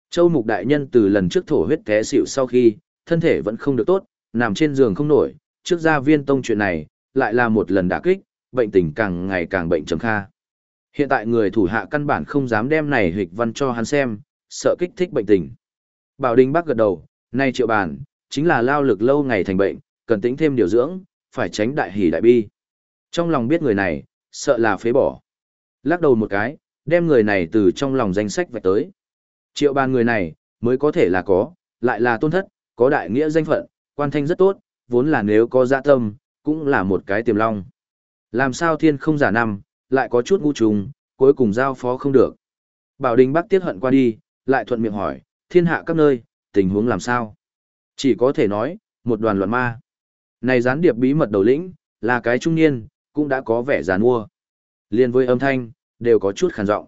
Châu mục đại nhân từ lần trước thổ huyết té xỉu sau khi, thân thể vẫn không được tốt, nằm trên giường không nổi, trước gia viên tông chuyện này, lại là một lần đả kích, bệnh tình càng ngày càng bệnh trầm kha. Hiện tại người thủ hạ căn bản không dám đem này hịch văn cho hắn xem, sợ kích thích bệnh tình. Bảo Đình Bắc gật đầu, nay triệu bàn, chính là lao lực lâu ngày thành bệnh, cần tính thêm điều dưỡng, phải tránh đại hỉ đại bi. Trong lòng biết người này, sợ là phế bỏ. Lắc đầu một cái, đem người này từ trong lòng danh sách vạch tới. Triệu bàn người này, mới có thể là có, lại là tôn thất, có đại nghĩa danh phận, quan thanh rất tốt, vốn là nếu có dạ tâm, cũng là một cái tiềm long. Làm sao thiên không giả năm, lại có chút ngu trùng, cuối cùng giao phó không được. Bảo Đình Bắc tiết hận qua đi, lại thuận miệng hỏi, thiên hạ các nơi, tình huống làm sao? Chỉ có thể nói, một đoàn loạn ma. Này gián điệp bí mật đầu lĩnh, là cái trung niên, cũng đã có vẻ giàn mua. Liên với âm thanh, đều có chút khàn giọng.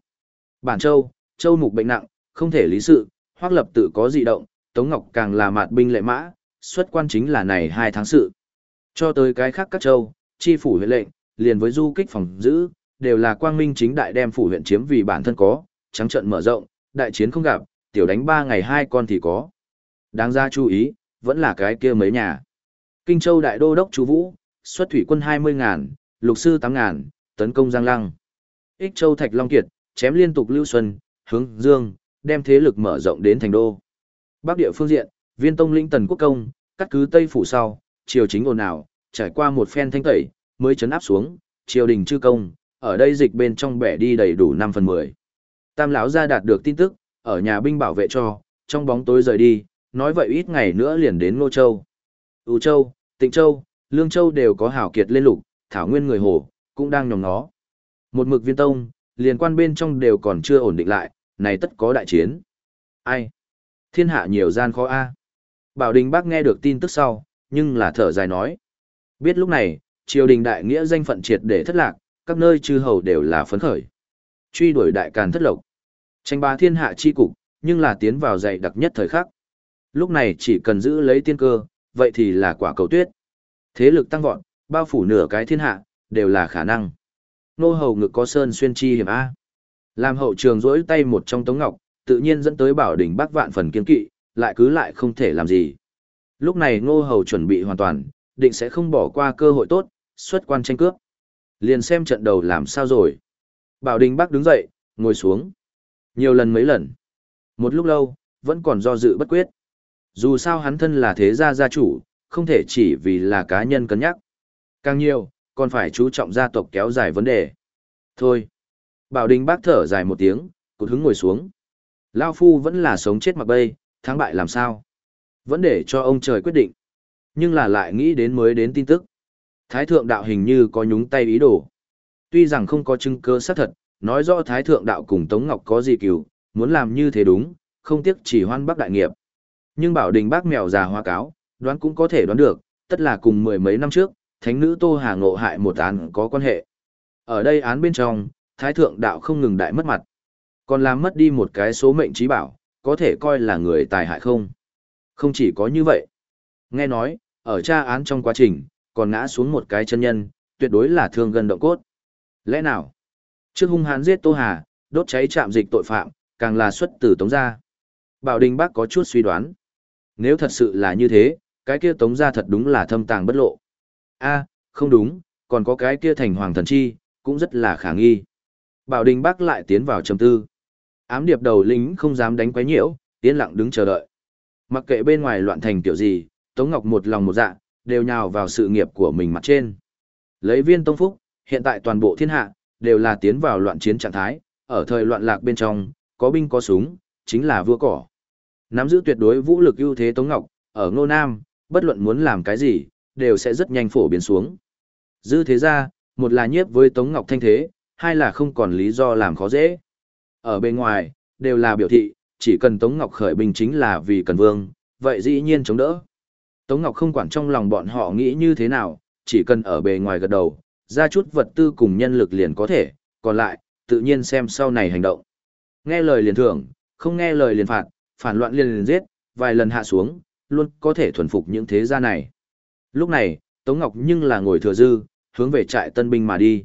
Bản châu, châu mục bệnh nặng, không thể lý sự, hoác lập tự có dị động, Tống Ngọc càng là mạt binh lệ mã, xuất quan chính là này hai tháng sự. Cho tới cái khác các châu, chi phủ huyện lệnh, liền với du kích phòng giữ, đều là quang minh chính đại đem phủ huyện chiếm vì bản thân có, trắng trận mở rộng, đại chiến không gặp, tiểu đánh ba ngày hai con thì có. Đáng ra chú ý, vẫn là cái kia mấy nhà. Kinh Châu đại đô đốc chú Vũ, xuất thủy quân 20 ngàn, lục sư 8 ngàn, tấn công Giang Lăng. Ích Châu Thạch Long Kiệt, chém liên tục Lưu Xuân, hướng Dương, đem thế lực mở rộng đến thành đô. Bắc địa phương diện, viên tông linh tần quốc công, cắt cứ Tây phủ sau, triều chính ồn ào, trải qua một phen thanh tẩy, mới chấn áp xuống, triều đình chư công, ở đây dịch bên trong bẻ đi đầy đủ 5 phần 10. Tam lão gia đạt được tin tức, ở nhà binh bảo vệ cho, trong bóng tối rời đi, nói vậy ít ngày nữa liền đến Ngô Châu. U Châu, Tịnh Châu, Lương Châu đều có hảo kiệt lên lục, thảo nguyên người hồ, cũng đang nhòm nó. Một mực viên tông, liền quan bên trong đều còn chưa ổn định lại, này tất có đại chiến. Ai? Thiên hạ nhiều gian khó a. Bảo Đình Bác nghe được tin tức sau, nhưng là thở dài nói. Biết lúc này, triều đình đại nghĩa danh phận triệt để thất lạc, các nơi chư hầu đều là phấn khởi. Truy đuổi đại càn thất lộc. Tranh ba thiên hạ chi cục, nhưng là tiến vào dạy đặc nhất thời khắc. Lúc này chỉ cần giữ lấy tiên cơ, vậy thì là quả cầu tuyết. Thế lực tăng vọt, bao phủ nửa cái thiên hạ, đều là khả năng. Nô hầu ngực có sơn xuyên chi hiểm A. Làm hậu trường rỗi tay một trong tống ngọc, tự nhiên dẫn tới bảo đỉnh bắc vạn phần kiên kỵ, lại cứ lại không thể làm gì. Lúc này ngô hầu chuẩn bị hoàn toàn, định sẽ không bỏ qua cơ hội tốt, xuất quan tranh cướp. Liền xem trận đầu làm sao rồi. Bảo đình bác đứng dậy, ngồi xuống. Nhiều lần mấy lần. Một lúc lâu, vẫn còn do dự bất quyết. Dù sao hắn thân là thế gia gia chủ, không thể chỉ vì là cá nhân cân nhắc. Càng nhiều, còn phải chú trọng gia tộc kéo dài vấn đề. Thôi. Bảo Đình bác thở dài một tiếng, cụt hứng ngồi xuống. Lao Phu vẫn là sống chết mặc bay, thắng bại làm sao. Vẫn để cho ông trời quyết định. Nhưng là lại nghĩ đến mới đến tin tức. Thái thượng đạo hình như có nhúng tay ý đồ. Tuy rằng không có chứng cơ xác thật, nói rõ Thái thượng đạo cùng Tống Ngọc có gì cừu, muốn làm như thế đúng, không tiếc chỉ hoan bắc đại nghiệp. Nhưng bảo đình bác mèo già hoa cáo, đoán cũng có thể đoán được, tất là cùng mười mấy năm trước, thánh nữ Tô Hà ngộ hại một án có quan hệ. Ở đây án bên trong, Thái thượng đạo không ngừng đại mất mặt. Còn làm mất đi một cái số mệnh trí bảo, có thể coi là người tài hại không? Không chỉ có như vậy. Nghe nói, ở tra án trong quá trình, còn ngã xuống một cái chân nhân, tuyệt đối là thương gần động cốt. Lẽ nào? Trước hung hãn giết Tô Hà, đốt cháy trạm dịch tội phạm, càng là xuất từ Tống gia. Bảo Đình Bác có chút suy đoán. Nếu thật sự là như thế, cái kia Tống gia thật đúng là thâm tàng bất lộ. A, không đúng, còn có cái kia thành hoàng thần chi, cũng rất là khả nghi. Bảo Đình Bác lại tiến vào trầm tư. Ám điệp đầu lính không dám đánh quấy nhiễu, yên lặng đứng chờ đợi. Mặc kệ bên ngoài loạn thành tiểu gì, Tống Ngọc một lòng một dạ, đều nhào vào sự nghiệp của mình mặt trên. Lấy viên tông phúc, hiện tại toàn bộ thiên hạ, đều là tiến vào loạn chiến trạng thái, ở thời loạn lạc bên trong, có binh có súng, chính là vua cỏ. Nắm giữ tuyệt đối vũ lực ưu thế Tống Ngọc, ở Ngô Nam, bất luận muốn làm cái gì, đều sẽ rất nhanh phổ biến xuống. Dư thế ra, một là nhiếp với Tống Ngọc thanh thế, hai là không còn lý do làm khó dễ. Ở bên ngoài, đều là biểu thị, chỉ cần Tống Ngọc khởi binh chính là vì cần vương, vậy dĩ nhiên chống đỡ. Tống Ngọc không quản trong lòng bọn họ nghĩ như thế nào, chỉ cần ở bề ngoài gật đầu, ra chút vật tư cùng nhân lực liền có thể, còn lại, tự nhiên xem sau này hành động. Nghe lời liền thưởng, không nghe lời liền phạt, phản loạn liền liền giết, vài lần hạ xuống, luôn có thể thuần phục những thế gia này. Lúc này, Tống Ngọc nhưng là ngồi thừa dư, hướng về trại tân binh mà đi.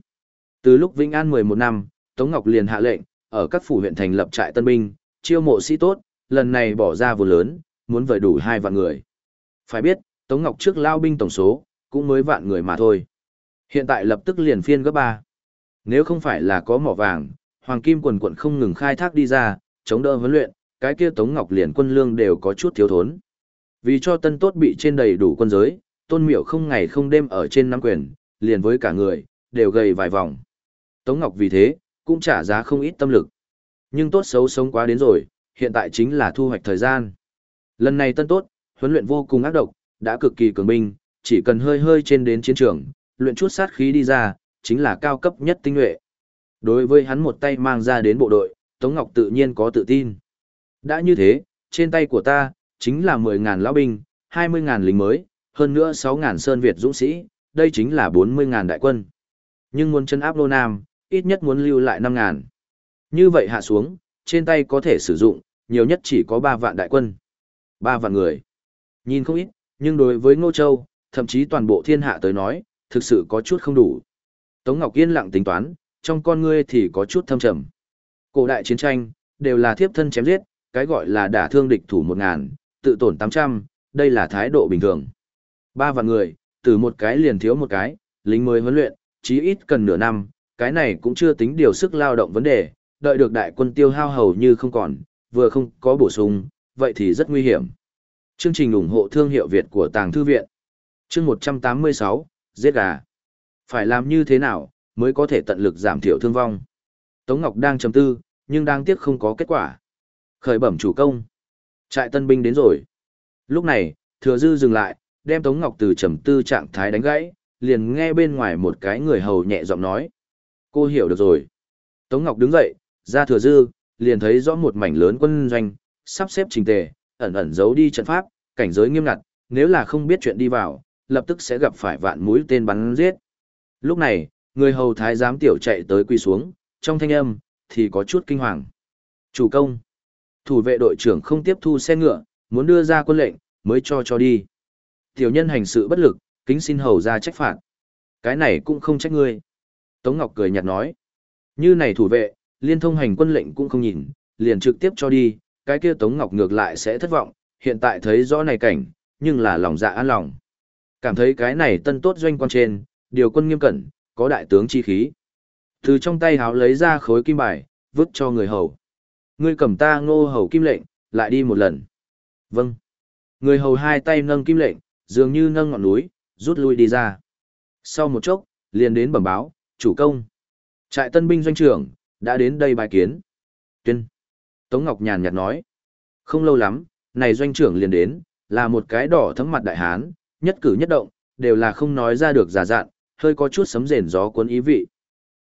Từ lúc Vĩnh An 11 năm, Tống Ngọc liền hạ lệnh, ở các phủ huyện thành lập trại tân binh, chiêu mộ sĩ tốt, lần này bỏ ra vô lớn, muốn vời đủ hai vạn người. Phải biết, Tống Ngọc trước lao binh tổng số, cũng mới vạn người mà thôi. Hiện tại lập tức liền phiên gấp ba. Nếu không phải là có mỏ vàng, hoàng kim quần quận không ngừng khai thác đi ra, chống đỡ huấn luyện, cái kia Tống Ngọc liền quân lương đều có chút thiếu thốn. Vì cho tân tốt bị trên đầy đủ quân giới, tôn miểu không ngày không đêm ở trên nắm quyền, liền với cả người, đều gầy vài vòng. Tống Ngọc vì thế, cũng trả giá không ít tâm lực. Nhưng tốt xấu sống quá đến rồi, hiện tại chính là thu hoạch thời gian. Lần này tân tốt, huấn luyện vô cùng ác độc, đã cực kỳ cường binh, chỉ cần hơi hơi trên đến chiến trường, luyện chút sát khí đi ra, chính là cao cấp nhất tinh nhuệ. Đối với hắn một tay mang ra đến bộ đội, Tống Ngọc tự nhiên có tự tin. Đã như thế, trên tay của ta, chính là 10.000 lão binh, 20.000 lính mới, hơn nữa 6.000 sơn Việt dũng sĩ, đây chính là 40.000 đại quân. Nhưng muốn chân áp Lô Nam, ít nhất muốn lưu lại 5.000. Như vậy hạ xuống, trên tay có thể sử dụng, nhiều nhất chỉ có 3 vạn đại quân. 3 vạn người. Nhìn không ít, nhưng đối với Ngô Châu, thậm chí toàn bộ thiên hạ tới nói, thực sự có chút không đủ. Tống Ngọc Yên lặng tính toán, trong con ngươi thì có chút thâm trầm. Cổ đại chiến tranh, đều là thiếp thân chém giết, cái gọi là đả thương địch thủ 1.000, tự tổn 800, đây là thái độ bình thường. Ba vạn người, từ một cái liền thiếu một cái, lính mới huấn luyện, chí ít cần nửa năm, cái này cũng chưa tính điều sức lao động vấn đề, đợi được đại quân tiêu hao hầu như không còn, vừa không có bổ sung, vậy thì rất nguy hiểm. Chương trình ủng hộ thương hiệu Việt của Tàng Thư Viện Chương 186, Giết gà. Phải làm như thế nào, mới có thể tận lực giảm thiểu thương vong. Tống Ngọc đang chấm tư, nhưng đang tiếc không có kết quả. Khởi bẩm chủ công. Trại tân binh đến rồi. Lúc này, thừa dư dừng lại, đem Tống Ngọc từ trầm tư trạng thái đánh gãy, liền nghe bên ngoài một cái người hầu nhẹ giọng nói. Cô hiểu được rồi. Tống Ngọc đứng dậy, ra thừa dư, liền thấy rõ một mảnh lớn quân doanh, sắp xếp trình tề, ẩn ẩn giấu đi trận pháp, cảnh giới nghiêm ngặt, nếu là không biết chuyện đi vào, lập tức sẽ gặp phải vạn mũi tên bắn giết. Lúc này, người hầu thái giám tiểu chạy tới quỳ xuống, trong thanh âm, thì có chút kinh hoàng. Chủ công, thủ vệ đội trưởng không tiếp thu xe ngựa, muốn đưa ra quân lệnh, mới cho cho đi. Tiểu nhân hành sự bất lực, kính xin hầu ra trách phạt. Cái này cũng không trách ngươi. Tống Ngọc cười nhạt nói. Như này thủ vệ, liên thông hành quân lệnh cũng không nhìn, liền trực tiếp cho đi, cái kia Tống Ngọc ngược lại sẽ thất vọng, hiện tại thấy rõ này cảnh, nhưng là lòng dạ an lòng. Cảm thấy cái này tân tốt doanh quan trên, điều quân nghiêm cẩn, có đại tướng chi khí. Từ trong tay háo lấy ra khối kim bài, vứt cho người hầu. ngươi cầm ta ngô hầu kim lệnh, lại đi một lần. Vâng. Người hầu hai tay nâng kim lệnh, dường như nâng ngọn núi, rút lui đi ra. Sau một chốc, liền đến bẩm báo, chủ công. Trại tân binh doanh trưởng, đã đến đây bài kiến. Tuyên. Tống Ngọc nhàn nhạt nói. Không lâu lắm, này doanh trưởng liền đến, là một cái đỏ thấm mặt đại hán, nhất cử nhất động, đều là không nói ra được giả dạn, hơi có chút sấm rền gió cuốn ý vị.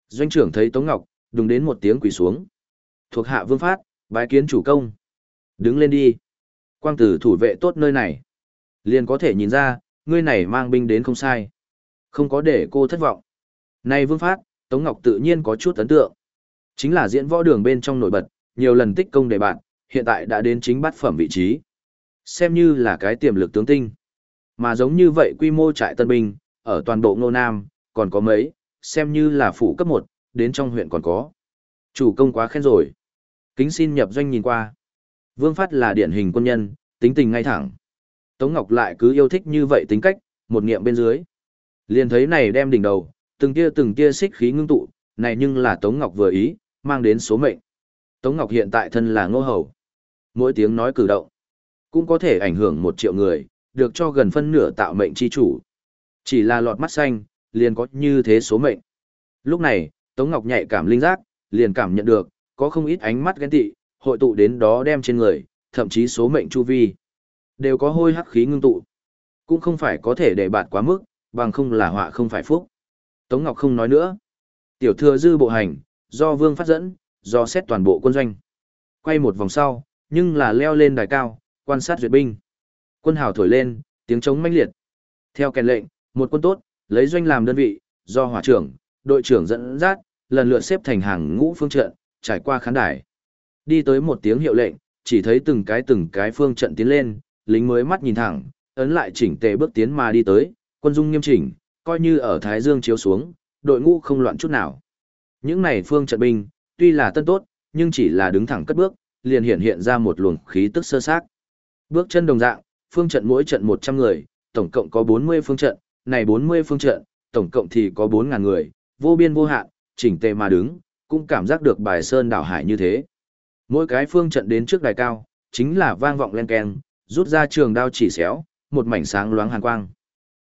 Doanh trưởng thấy Tống Ngọc, đùng đến một tiếng quỳ xuống. Thuộc hạ vương phát, bái kiến chủ công. Đứng lên đi. Quang tử thủ vệ tốt nơi này. Liền có thể nhìn ra, ngươi này mang binh đến không sai. Không có để cô thất vọng. Này vương phát, Tống Ngọc tự nhiên có chút ấn tượng. Chính là diễn võ đường bên trong nổi bật, nhiều lần tích công đề bạn, hiện tại đã đến chính bát phẩm vị trí. Xem như là cái tiềm lực tướng tinh. Mà giống như vậy quy mô trại tân binh, ở toàn bộ Ngô Nam, còn có mấy, xem như là phủ cấp 1, đến trong huyện còn có. Chủ công quá khen rồi. Kính xin nhập doanh nhìn qua. Vương Phát là điển hình quân nhân, tính tình ngay thẳng. Tống Ngọc lại cứ yêu thích như vậy tính cách, một niệm bên dưới. Liền thấy này đem đỉnh đầu, từng tia từng tia xích khí ngưng tụ, này nhưng là Tống Ngọc vừa ý, mang đến số mệnh. Tống Ngọc hiện tại thân là ngô hầu. Mỗi tiếng nói cử động, cũng có thể ảnh hưởng một triệu người, được cho gần phân nửa tạo mệnh chi chủ. Chỉ là lọt mắt xanh, liền có như thế số mệnh. Lúc này, Tống Ngọc nhạy cảm linh giác, liền cảm nhận được, có không ít ánh mắt ghen tị, hội tụ đến đó đem trên người, thậm chí số mệnh chu vi. Đều có hôi hắc khí ngưng tụ. Cũng không phải có thể để bạt quá mức, bằng không là họa không phải phúc. Tống Ngọc không nói nữa. Tiểu thừa dư bộ hành, do vương phát dẫn, do xét toàn bộ quân doanh. Quay một vòng sau, nhưng là leo lên đài cao, quan sát duyệt binh. Quân hào thổi lên, tiếng trống mãnh liệt. Theo kèn lệnh, một quân tốt, lấy doanh làm đơn vị, do hỏa trưởng, đội trưởng dẫn dắt, lần lượt xếp thành hàng ngũ phương trận, trải qua khán đài. Đi tới một tiếng hiệu lệnh, chỉ thấy từng cái từng cái phương trận tiến lên, lính mới mắt nhìn thẳng, ấn lại chỉnh tề bước tiến mà đi tới, quân dung nghiêm chỉnh, coi như ở Thái Dương chiếu xuống, đội ngũ không loạn chút nào. Những này phương trận binh, tuy là tân tốt, nhưng chỉ là đứng thẳng cất bước, liền hiện hiện ra một luồng khí tức sơ xác. Bước chân đồng dạng, phương trận mỗi trận 100 người, tổng cộng có 40 phương trận, này 40 phương trận, tổng cộng thì có 4000 người, vô biên vô hạn, chỉnh tề mà đứng, cũng cảm giác được bài sơn đảo hải như thế. Mỗi cái phương trận đến trước đài cao, chính là vang vọng len keng, rút ra trường đao chỉ xéo, một mảnh sáng loáng hàn quang.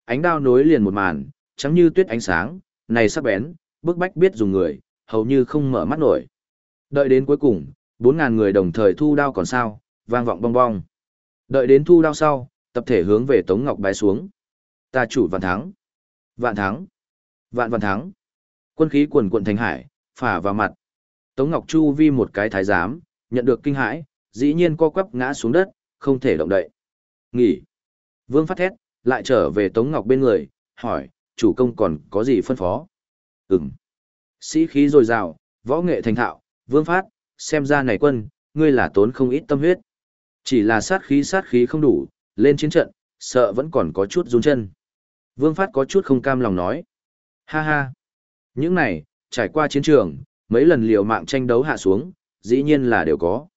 Ánh đao nối liền một màn, trắng như tuyết ánh sáng, này sắc bén, bức bách biết dùng người, hầu như không mở mắt nổi. Đợi đến cuối cùng, 4.000 người đồng thời thu đao còn sao, vang vọng bong bong. Đợi đến thu đao sau, tập thể hướng về Tống Ngọc bái xuống. Ta chủ vạn thắng. Vạn thắng. Vạn vạn thắng. Quân khí quần quận thành hải, phả vào mặt. Tống Ngọc Chu vi một cái thái giám, nhận được kinh hãi, dĩ nhiên co quắp ngã xuống đất, không thể động đậy. Nghỉ. Vương phát thét, lại trở về Tống Ngọc bên người, hỏi, chủ công còn có gì phân phó? Ừm. Sĩ khí dồi dào, võ nghệ thành thạo, vương phát, xem ra này quân, ngươi là tốn không ít tâm huyết. Chỉ là sát khí sát khí không đủ, lên chiến trận, sợ vẫn còn có chút run chân. Vương phát có chút không cam lòng nói. Ha ha. Những này, trải qua chiến trường, mấy lần liều mạng tranh đấu hạ xuống, dĩ nhiên là đều có.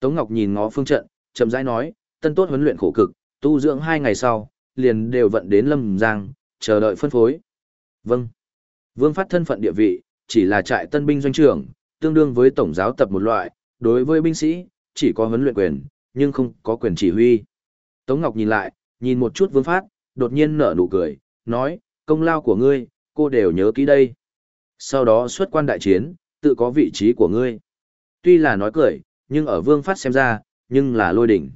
Tống Ngọc nhìn ngó phương trận, chậm rãi nói, tân tốt huấn luyện khổ cực, tu dưỡng hai ngày sau, liền đều vận đến Lâm Giang, chờ đợi phân phối. Vâng. Vương phát thân phận địa vị, chỉ là trại tân binh doanh trưởng, tương đương với tổng giáo tập một loại, đối với binh sĩ, chỉ có huấn luyện quyền, nhưng không có quyền chỉ huy. Tống Ngọc nhìn lại, nhìn một chút vương phát, đột nhiên nở nụ cười, nói, công lao của ngươi, cô đều nhớ kỹ đây. Sau đó xuất quan đại chiến, tự có vị trí của ngươi. Tuy là nói cười, nhưng ở vương phát xem ra, nhưng là lôi đỉnh.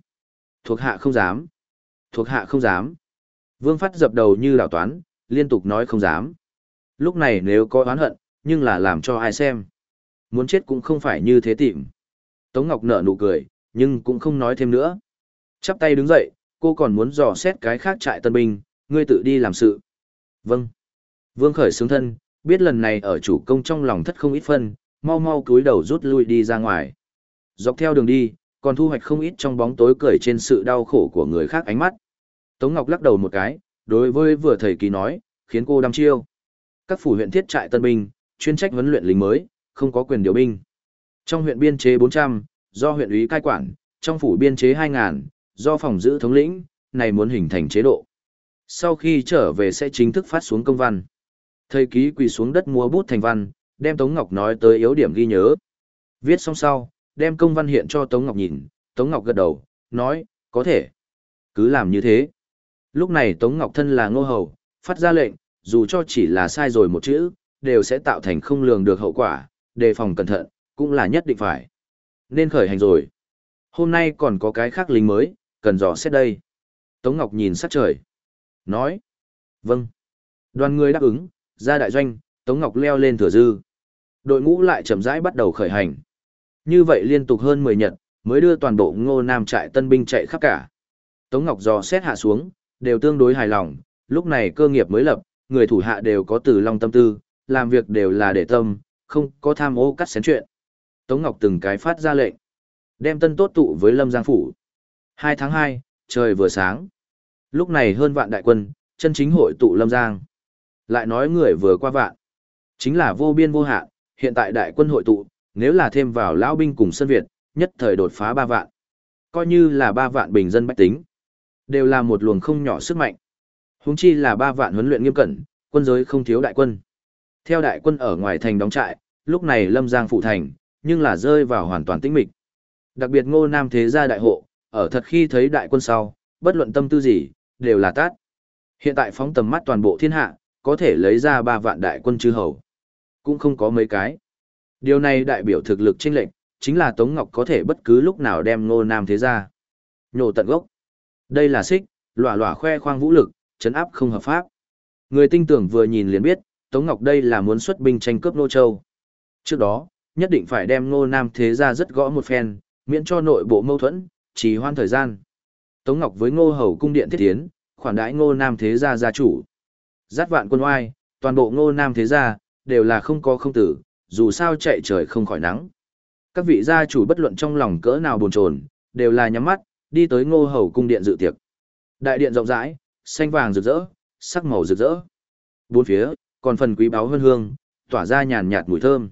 Thuộc hạ không dám. Thuộc hạ không dám. Vương phát dập đầu như đảo toán, liên tục nói không dám. Lúc này nếu có oán hận, nhưng là làm cho ai xem. Muốn chết cũng không phải như thế tìm. Tống Ngọc nở nụ cười, nhưng cũng không nói thêm nữa. Chắp tay đứng dậy, cô còn muốn dò xét cái khác trại tân binh, ngươi tự đi làm sự. Vâng. Vương khởi sướng thân, biết lần này ở chủ công trong lòng thất không ít phân, mau mau cúi đầu rút lui đi ra ngoài. Dọc theo đường đi, còn thu hoạch không ít trong bóng tối cười trên sự đau khổ của người khác ánh mắt. Tống Ngọc lắc đầu một cái, đối với vừa thầy kỳ nói, khiến cô đăm chiêu. Các phủ huyện thiết trại tân binh, chuyên trách huấn luyện lính mới, không có quyền điều binh. Trong huyện biên chế 400, do huyện ủy cai quản, trong phủ biên chế 2000, do phòng giữ thống lĩnh, này muốn hình thành chế độ. Sau khi trở về sẽ chính thức phát xuống công văn. Thầy ký quỳ xuống đất mua bút thành văn, đem Tống Ngọc nói tới yếu điểm ghi nhớ. Viết xong sau, đem công văn hiện cho Tống Ngọc nhìn, Tống Ngọc gật đầu, nói, có thể. Cứ làm như thế. Lúc này Tống Ngọc thân là ngô hầu, phát ra lệnh, dù cho chỉ là sai rồi một chữ, đều sẽ tạo thành không lường được hậu quả, đề phòng cẩn thận, cũng là nhất định phải. Nên khởi hành rồi. Hôm nay còn có cái khác lính mới, cần dò xét đây. Tống Ngọc nhìn sát trời. Nói. Vâng. Đoàn người đáp ứng, ra đại doanh, Tống Ngọc leo lên thừa dư. Đội ngũ lại chậm rãi bắt đầu khởi hành. Như vậy liên tục hơn 10 nhật, mới đưa toàn bộ ngô nam trại tân binh chạy khắp cả. Tống Ngọc dò xét hạ xuống, đều tương đối hài lòng, lúc này cơ nghiệp mới lập, người thủ hạ đều có từ long tâm tư, làm việc đều là để tâm, không có tham ô cắt xén chuyện. Tống Ngọc từng cái phát ra lệnh, đem tân tốt tụ với Lâm Giang Phủ. 2 tháng 2, trời vừa sáng. Lúc này hơn vạn đại quân, chân chính hội tụ Lâm Giang. Lại nói người vừa qua vạn. Chính là vô biên vô hạn, hiện tại đại quân hội tụ, nếu là thêm vào lão binh cùng sân Việt, nhất thời đột phá ba vạn. Coi như là ba vạn bình dân bách tính. Đều là một luồng không nhỏ sức mạnh. Huống chi là ba vạn huấn luyện nghiêm cẩn, quân giới không thiếu đại quân. Theo đại quân ở ngoài thành đóng trại, lúc này Lâm Giang phụ thành, nhưng là rơi vào hoàn toàn tĩnh mịch. Đặc biệt Ngô Nam thế gia đại hộ, ở thật khi thấy đại quân sau, bất luận tâm tư gì, đều là tát. Hiện tại phóng tầm mắt toàn bộ thiên hạ, có thể lấy ra ba vạn đại quân chư hầu. Cũng không có mấy cái. Điều này đại biểu thực lực chênh lệnh, chính là Tống Ngọc có thể bất cứ lúc nào đem Ngô Nam thế gia nhổ tận gốc. Đây là xích, lỏa lỏa khoe khoang vũ lực, chấn áp không hợp pháp. Người tinh tưởng vừa nhìn liền biết, Tống Ngọc đây là muốn xuất binh tranh cướp Nô Châu. Trước đó, nhất định phải đem Ngô Nam thế gia rất gõ một phen, miễn cho nội bộ mâu thuẫn, trì hoãn thời gian. Tống Ngọc với Ngô Hầu cung điện thiết tiến, khoản đãi Ngô Nam thế gia gia chủ. Giát vạn quân oai, toàn bộ Ngô Nam thế gia đều là không có không tử, dù sao chạy trời không khỏi nắng. Các vị gia chủ bất luận trong lòng cỡ nào buồn chồn, đều là nhắm mắt, đi tới Ngô Hầu cung điện dự tiệc. Đại điện rộng rãi, xanh vàng rực rỡ, sắc màu rực rỡ. Bốn phía, còn phần quý báu hơn hương, tỏa ra nhàn nhạt mùi thơm.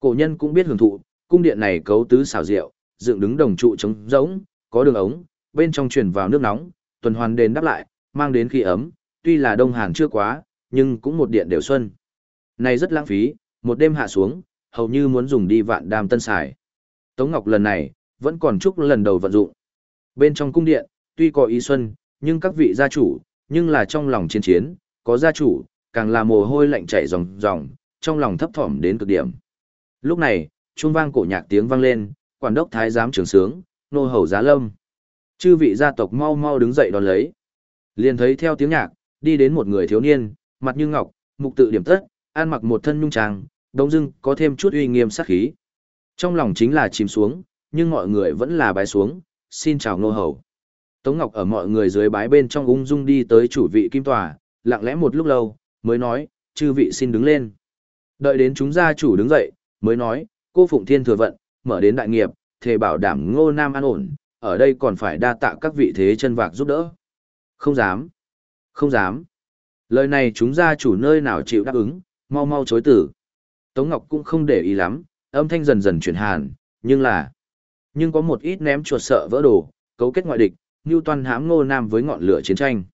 Cổ nhân cũng biết hưởng thụ, cung điện này cấu tứ xảo diệu, dựng đứng đồng trụ trống rỗng, có đường ống, bên trong truyền vào nước nóng, tuần hoàn đền đáp lại, mang đến khí ấm, tuy là đông hàn chưa quá, nhưng cũng một điện đều xuân. Này rất lãng phí, một đêm hạ xuống, hầu như muốn dùng đi vạn đam tân xài. Tống Ngọc lần này, vẫn còn chúc lần đầu vận dụng. Bên trong cung điện, tuy có ý xuân, nhưng các vị gia chủ, nhưng là trong lòng chiến chiến, có gia chủ, càng là mồ hôi lạnh chảy ròng ròng, trong lòng thấp thỏm đến cực điểm. Lúc này, chuông vang cổ nhạc tiếng vang lên, quản đốc thái giám trưởng sướng, nô hầu giá lâm. Chư vị gia tộc mau mau đứng dậy đón lấy. Liền thấy theo tiếng nhạc, đi đến một người thiếu niên, mặt như ngọc, mục tự điểm tất, an mặc một thân nhung trang, đông dưng có thêm chút uy nghiêm sát khí. Trong lòng chính là chìm xuống, nhưng mọi người vẫn là bái xuống, xin chào nô hầu. Tống Ngọc ở mọi người dưới bái bên trong ung dung đi tới chủ vị kim tòa, lặng lẽ một lúc lâu, mới nói, chư vị xin đứng lên. Đợi đến chúng gia chủ đứng dậy, mới nói, cô Phụng Thiên thừa vận, mở đến đại nghiệp, thề bảo đảm ngô nam an ổn, ở đây còn phải đa tạ các vị thế chân vạc giúp đỡ. Không dám, không dám. Lời này chúng gia chủ nơi nào chịu đáp ứng, mau mau chối tử. Tống Ngọc cũng không để ý lắm, âm thanh dần dần chuyển hàn, nhưng là... Nhưng có một ít ném chuột sợ vỡ đồ, cấu kết ngoại địch, như toàn hãm ngô nam với ngọn lửa chiến tranh.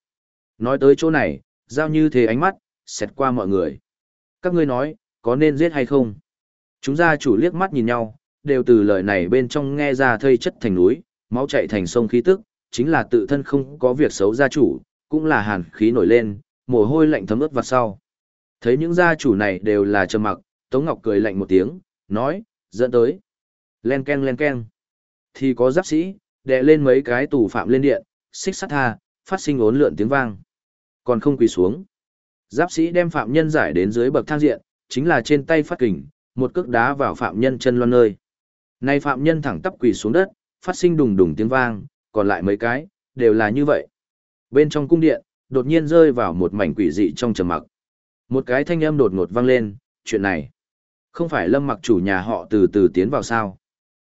Nói tới chỗ này, giao như thế ánh mắt, xẹt qua mọi người. Các ngươi nói, có nên giết hay không? Chúng gia chủ liếc mắt nhìn nhau, đều từ lời này bên trong nghe ra thây chất thành núi, máu chạy thành sông khí tức, chính là tự thân không có việc xấu gia chủ, cũng là hàn khí nổi lên, mồ hôi lạnh thấm ướt vào sau. Thấy những gia chủ này đều là trầm mặc, Tống Ngọc cười lạnh một tiếng, nói, dẫn tới. Len ken len ken. Thì có giáp sĩ, đè lên mấy cái tù phạm lên điện, xích sắt tha, phát sinh ốn lượn tiếng vang. Còn không quỳ xuống. Giáp sĩ đem phạm nhân giải đến dưới bậc thang diện, chính là trên tay phát kình, một cước đá vào phạm nhân chân loan nơi. Nay phạm nhân thẳng tắp quỳ xuống đất, phát sinh đùng đùng tiếng vang, còn lại mấy cái, đều là như vậy. Bên trong cung điện, đột nhiên rơi vào một mảnh quỷ dị trong trầm mặc. Một cái thanh âm đột ngột vang lên, chuyện này. Không phải lâm mặc chủ nhà họ từ từ tiến vào sao.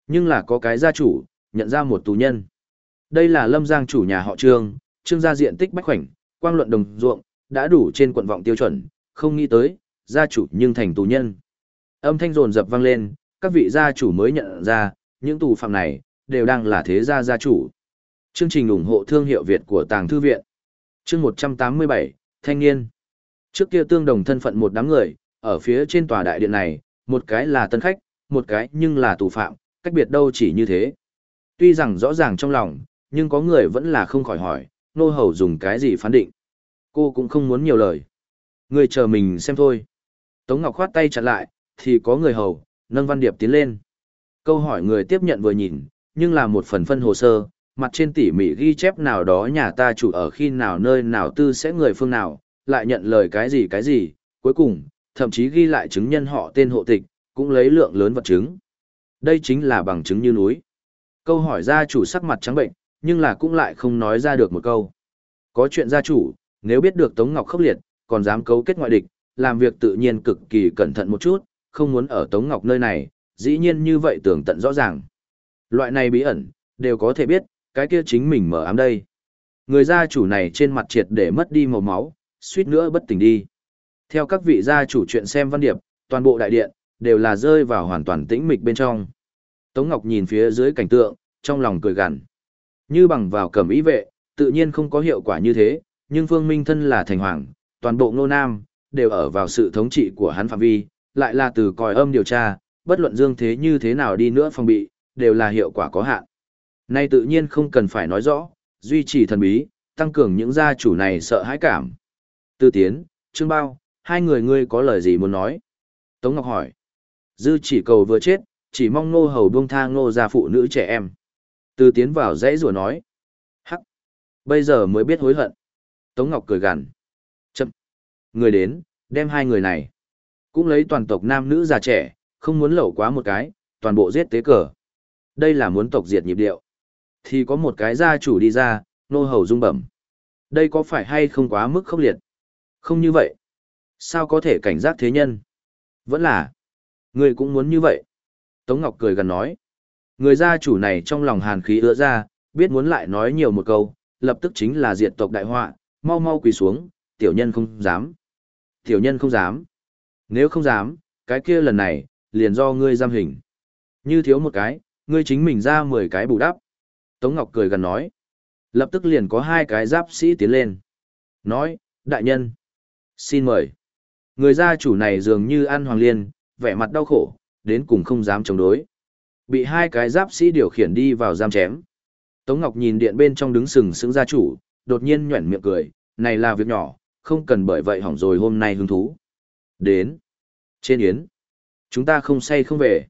Nhưng là có cái gia chủ, nhận ra một tù nhân. Đây là lâm giang chủ nhà họ trương, trương gia diện tích bách khoảnh, quang luận đồng ruộng, đã đủ trên quận vọng tiêu chuẩn, không nghĩ tới, gia chủ nhưng thành tù nhân. Âm thanh rồn dập vang lên, các vị gia chủ mới nhận ra, những tù phạm này, đều đang là thế gia gia chủ. Chương trình ủng hộ thương hiệu Việt của Tàng Thư Viện. Chương 187, Thanh niên. Trước kia tương đồng thân phận một đám người, ở phía trên tòa đại điện này, một cái là tân khách, một cái nhưng là tù phạm, cách biệt đâu chỉ như thế. Tuy rằng rõ ràng trong lòng, nhưng có người vẫn là không khỏi hỏi, nô hầu dùng cái gì phán định. Cô cũng không muốn nhiều lời. Người chờ mình xem thôi. Tống Ngọc khoát tay chặn lại, thì có người hầu, nâng văn điệp tiến lên. Câu hỏi người tiếp nhận vừa nhìn, nhưng là một phần phân hồ sơ, mặt trên tỉ mỉ ghi chép nào đó nhà ta chủ ở khi nào nơi nào tư sẽ người phương nào, lại nhận lời cái gì cái gì, cuối cùng, thậm chí ghi lại chứng nhân họ tên hộ tịch, cũng lấy lượng lớn vật chứng. Đây chính là bằng chứng như núi. Câu hỏi gia chủ sắc mặt trắng bệnh, nhưng là cũng lại không nói ra được một câu. Có chuyện gia chủ, nếu biết được Tống Ngọc khốc liệt, còn dám cấu kết ngoại địch, làm việc tự nhiên cực kỳ cẩn thận một chút, không muốn ở Tống Ngọc nơi này, dĩ nhiên như vậy tưởng tận rõ ràng. Loại này bí ẩn, đều có thể biết, cái kia chính mình mở ám đây. Người gia chủ này trên mặt triệt để mất đi màu máu, suýt nữa bất tỉnh đi. Theo các vị gia chủ chuyện xem văn điệp, toàn bộ đại điện, đều là rơi vào hoàn toàn tĩnh mịch bên trong. Tống Ngọc nhìn phía dưới cảnh tượng, trong lòng cười gằn. Như bằng vào cẩm ý vệ, tự nhiên không có hiệu quả như thế, nhưng Phương Minh thân là thành hoàng, toàn bộ ngô nam, đều ở vào sự thống trị của hắn phạm vi, lại là từ còi âm điều tra, bất luận dương thế như thế nào đi nữa phòng bị, đều là hiệu quả có hạn. Nay tự nhiên không cần phải nói rõ, duy trì thần bí, tăng cường những gia chủ này sợ hãi cảm. Tư tiến, Trương Bao, hai người ngươi có lời gì muốn nói? Tống Ngọc hỏi. Dư chỉ cầu vừa chết, chỉ mong nô hầu buông tha ngô gia phụ nữ trẻ em. tư tiến vào dãy rùa nói. Hắc. Bây giờ mới biết hối hận. Tống Ngọc cười gằn. Chậm. Người đến, đem hai người này. Cũng lấy toàn tộc nam nữ già trẻ, không muốn lẩu quá một cái, toàn bộ giết tế cờ. Đây là muốn tộc diệt nhịp điệu. Thì có một cái gia chủ đi ra, nô hầu rung bẩm. Đây có phải hay không quá mức khốc liệt? Không như vậy. Sao có thể cảnh giác thế nhân? Vẫn là. Người cũng muốn như vậy. Tống Ngọc cười gần nói. Người gia chủ này trong lòng hàn khí ứa ra, biết muốn lại nói nhiều một câu, lập tức chính là diệt tộc đại họa, mau mau quỳ xuống, tiểu nhân không dám. Tiểu nhân không dám. Nếu không dám, cái kia lần này, liền do ngươi giam hình. Như thiếu một cái, ngươi chính mình ra 10 cái bù đắp. Tống Ngọc cười gần nói. Lập tức liền có hai cái giáp sĩ tiến lên. Nói, đại nhân. Xin mời. Người gia chủ này dường như ăn hoàng liên, vẻ mặt đau khổ, đến cùng không dám chống đối. Bị hai cái giáp sĩ điều khiển đi vào giam chém. Tống Ngọc nhìn điện bên trong đứng sừng sững gia chủ, đột nhiên nhuẩn miệng cười, này là việc nhỏ, không cần bởi vậy hỏng rồi hôm nay hứng thú. Đến. Trên yến. Chúng ta không say không về.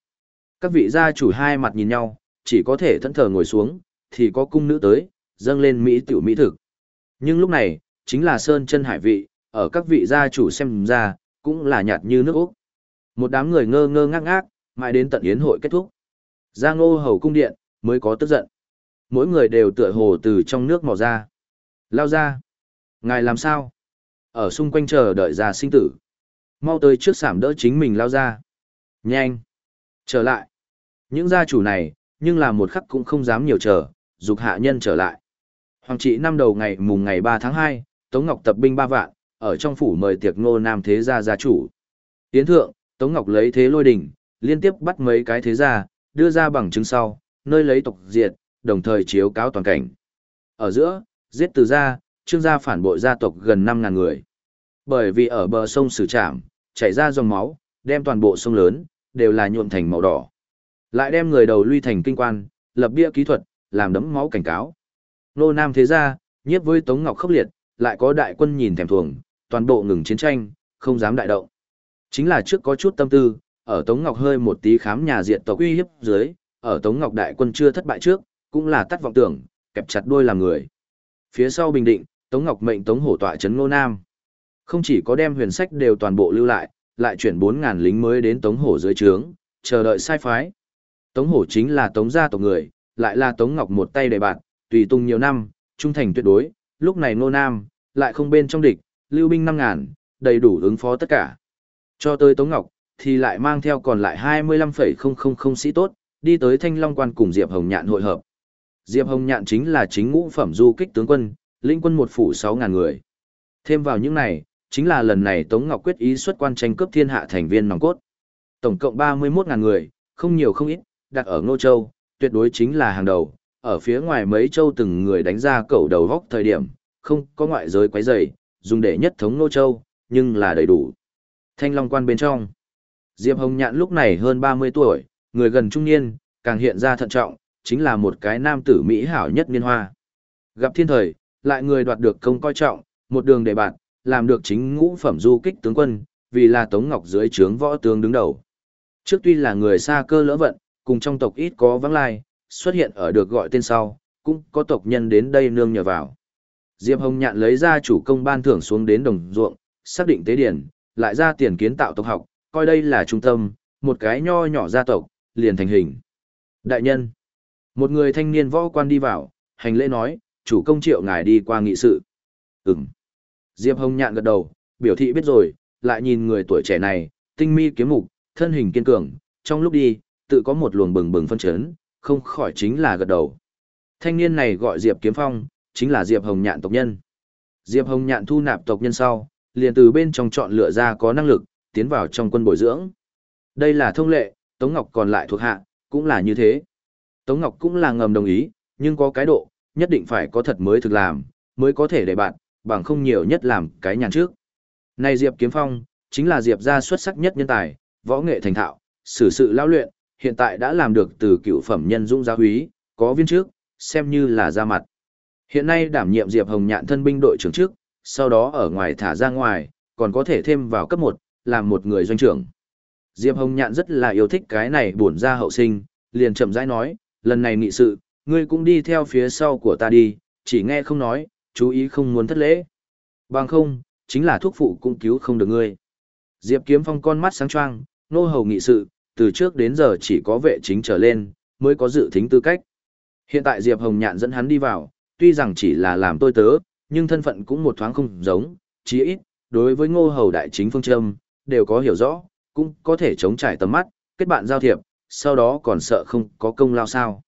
Các vị gia chủ hai mặt nhìn nhau, chỉ có thể thẫn thờ ngồi xuống, thì có cung nữ tới, dâng lên mỹ tiểu mỹ thực. Nhưng lúc này, chính là sơn chân hải vị, ở các vị gia chủ xem ra, cũng là nhạt như nước Úc. Một đám người ngơ ngơ ngác ngác, mãi đến tận yến hội kết thúc. Giang ngô hầu cung điện, mới có tức giận. Mỗi người đều tựa hồ từ trong nước mò ra. Lao ra. Ngài làm sao? Ở xung quanh chờ đợi già sinh tử. Mau tới trước sảm đỡ chính mình lao ra. Nhanh. Trở lại. Những gia chủ này, nhưng là một khắc cũng không dám nhiều chờ, dục hạ nhân trở lại. Hoàng trị năm đầu ngày mùng ngày 3 tháng 2, Tống Ngọc tập binh 3 vạn, ở trong phủ mời tiệc ngô nam thế gia gia chủ. Tiến thượng, Tống Ngọc lấy thế lôi đỉnh, liên tiếp bắt mấy cái thế gia, đưa ra bằng chứng sau, nơi lấy tộc diệt, đồng thời chiếu cáo toàn cảnh. Ở giữa, giết từ gia, trương gia phản bội gia tộc gần 5.000 người. Bởi vì ở bờ sông Sử Trạm, chảy ra dòng máu, đem toàn bộ sông lớn, đều là nhuộm thành màu đỏ. Lại đem người đầu luy thành kinh quan, lập bia kỹ thuật, làm đấm máu cảnh cáo. Nô Nam thế gia, nhiếp với Tống Ngọc khốc liệt, lại có đại quân nhìn thèm thuồng, toàn bộ ngừng chiến tranh, không dám đại động. Chính là trước có chút tâm tư, ở Tống Ngọc hơi một tí khám nhà diện tộc uy hiếp dưới, ở Tống Ngọc đại quân chưa thất bại trước, cũng là tắt vọng tưởng, kẹp chặt đuôi làm người. Phía sau bình định, Tống Ngọc mệnh Tống Hổ tọa trấn Ngô Nam. Không chỉ có đem huyền sách đều toàn bộ lưu lại, lại chuyển 4.000 lính mới đến Tống Hổ dưới trướng, chờ đợi sai phái. Tống Hổ chính là Tống gia tộc người, lại là Tống Ngọc một tay đầy bạn, tùy tung nhiều năm, trung thành tuyệt đối, lúc này Ngô Nam, lại không bên trong địch, lưu binh 5.000, đầy đủ ứng phó tất cả. Cho tới Tống Ngọc, thì lại mang theo còn lại 25,000 sĩ tốt, đi tới Thanh Long quan cùng Diệp Hồng Nhạn hội hợp. Diệp Hồng Nhạn chính là chính ngũ phẩm du kích tướng quân, lĩnh quân một phủ 6000 người. Thêm vào những này, chính là lần này Tống Ngọc quyết ý xuất quan tranh cướp thiên hạ thành viên nòng cốt. Tổng cộng 31.000 người, không nhiều không ít, đặt ở Ngô Châu, tuyệt đối chính là hàng đầu. Ở phía ngoài mấy châu từng người đánh ra cẩu đầu góc thời điểm, không có ngoại giới quấy rầy, dùng để nhất thống Ngô Châu, nhưng là đầy đủ. Thanh Long quan bên trong. Diệp Hồng Nhạn lúc này hơn 30 tuổi, người gần trung niên, càng hiện ra thận trọng, chính là một cái nam tử Mỹ hảo nhất niên hoa. Gặp thiên thời, lại người đoạt được công coi trọng, một đường đề bạn, làm được chính ngũ phẩm du kích tướng quân, vì là Tống Ngọc dưới trướng võ tướng đứng đầu. Trước tuy là người xa cơ lỡ vận, cùng trong tộc ít có vắng lai, xuất hiện ở được gọi tên sau, cũng có tộc nhân đến đây nương nhờ vào. Diệp Hồng Nhạn lấy ra chủ công ban thưởng xuống đến đồng ruộng, xác định tế điển, lại ra tiền kiến tạo tộc học, coi đây là trung tâm, một cái nho nhỏ gia tộc, liền thành hình. Đại nhân, một người thanh niên võ quan đi vào, hành lễ nói, chủ công triệu ngài đi qua nghị sự. Ừm. Diệp Hồng Nhạn gật đầu, biểu thị biết rồi, lại nhìn người tuổi trẻ này, tinh mi kiếm mục, thân hình kiên cường, trong lúc đi, tự có một luồng bừng bừng phân chấn, không khỏi chính là gật đầu. Thanh niên này gọi Diệp Kiếm Phong, chính là Diệp Hồng Nhạn tộc nhân. Diệp Hồng Nhạn thu nạp tộc nhân sau, liền từ bên trong chọn lựa ra có năng lực, tiến vào trong quân bồi dưỡng. Đây là thông lệ, Tống Ngọc còn lại thuộc hạ, cũng là như thế. Tống Ngọc cũng là ngầm đồng ý, nhưng có cái độ, nhất định phải có thật mới thực làm, mới có thể để bạn, bằng không nhiều nhất làm cái nhàn trước. Này Diệp Kiếm Phong, chính là Diệp gia xuất sắc nhất nhân tài, võ nghệ thành thạo, xử sự lao luyện, hiện tại đã làm được từ cựu phẩm nhân dũng gia húy, có viên trước, xem như là ra mặt. Hiện nay đảm nhiệm Diệp Hồng Nhạn thân binh đội trưởng trước, sau đó ở ngoài thả ra ngoài, còn có thể thêm vào cấp 1, làm một người doanh trưởng. Diệp Hồng Nhạn rất là yêu thích cái này buồn ra hậu sinh, liền chậm rãi nói, lần này nghị sự, ngươi cũng đi theo phía sau của ta đi, chỉ nghe không nói, chú ý không muốn thất lễ. Bằng không, chính là thuốc phụ cũng cứu không được ngươi. Diệp Kiếm Phong con mắt sáng choang, nô hầu nghị sự, từ trước đến giờ chỉ có vệ chính trở lên, mới có dự thính tư cách. Hiện tại Diệp Hồng Nhạn dẫn hắn đi vào, tuy rằng chỉ là làm tôi tớ, nhưng thân phận cũng một thoáng không giống, chí ít, đối với ngô hầu đại chính phương châm, đều có hiểu rõ, cũng có thể chống trải tầm mắt, kết bạn giao thiệp, sau đó còn sợ không có công lao sao.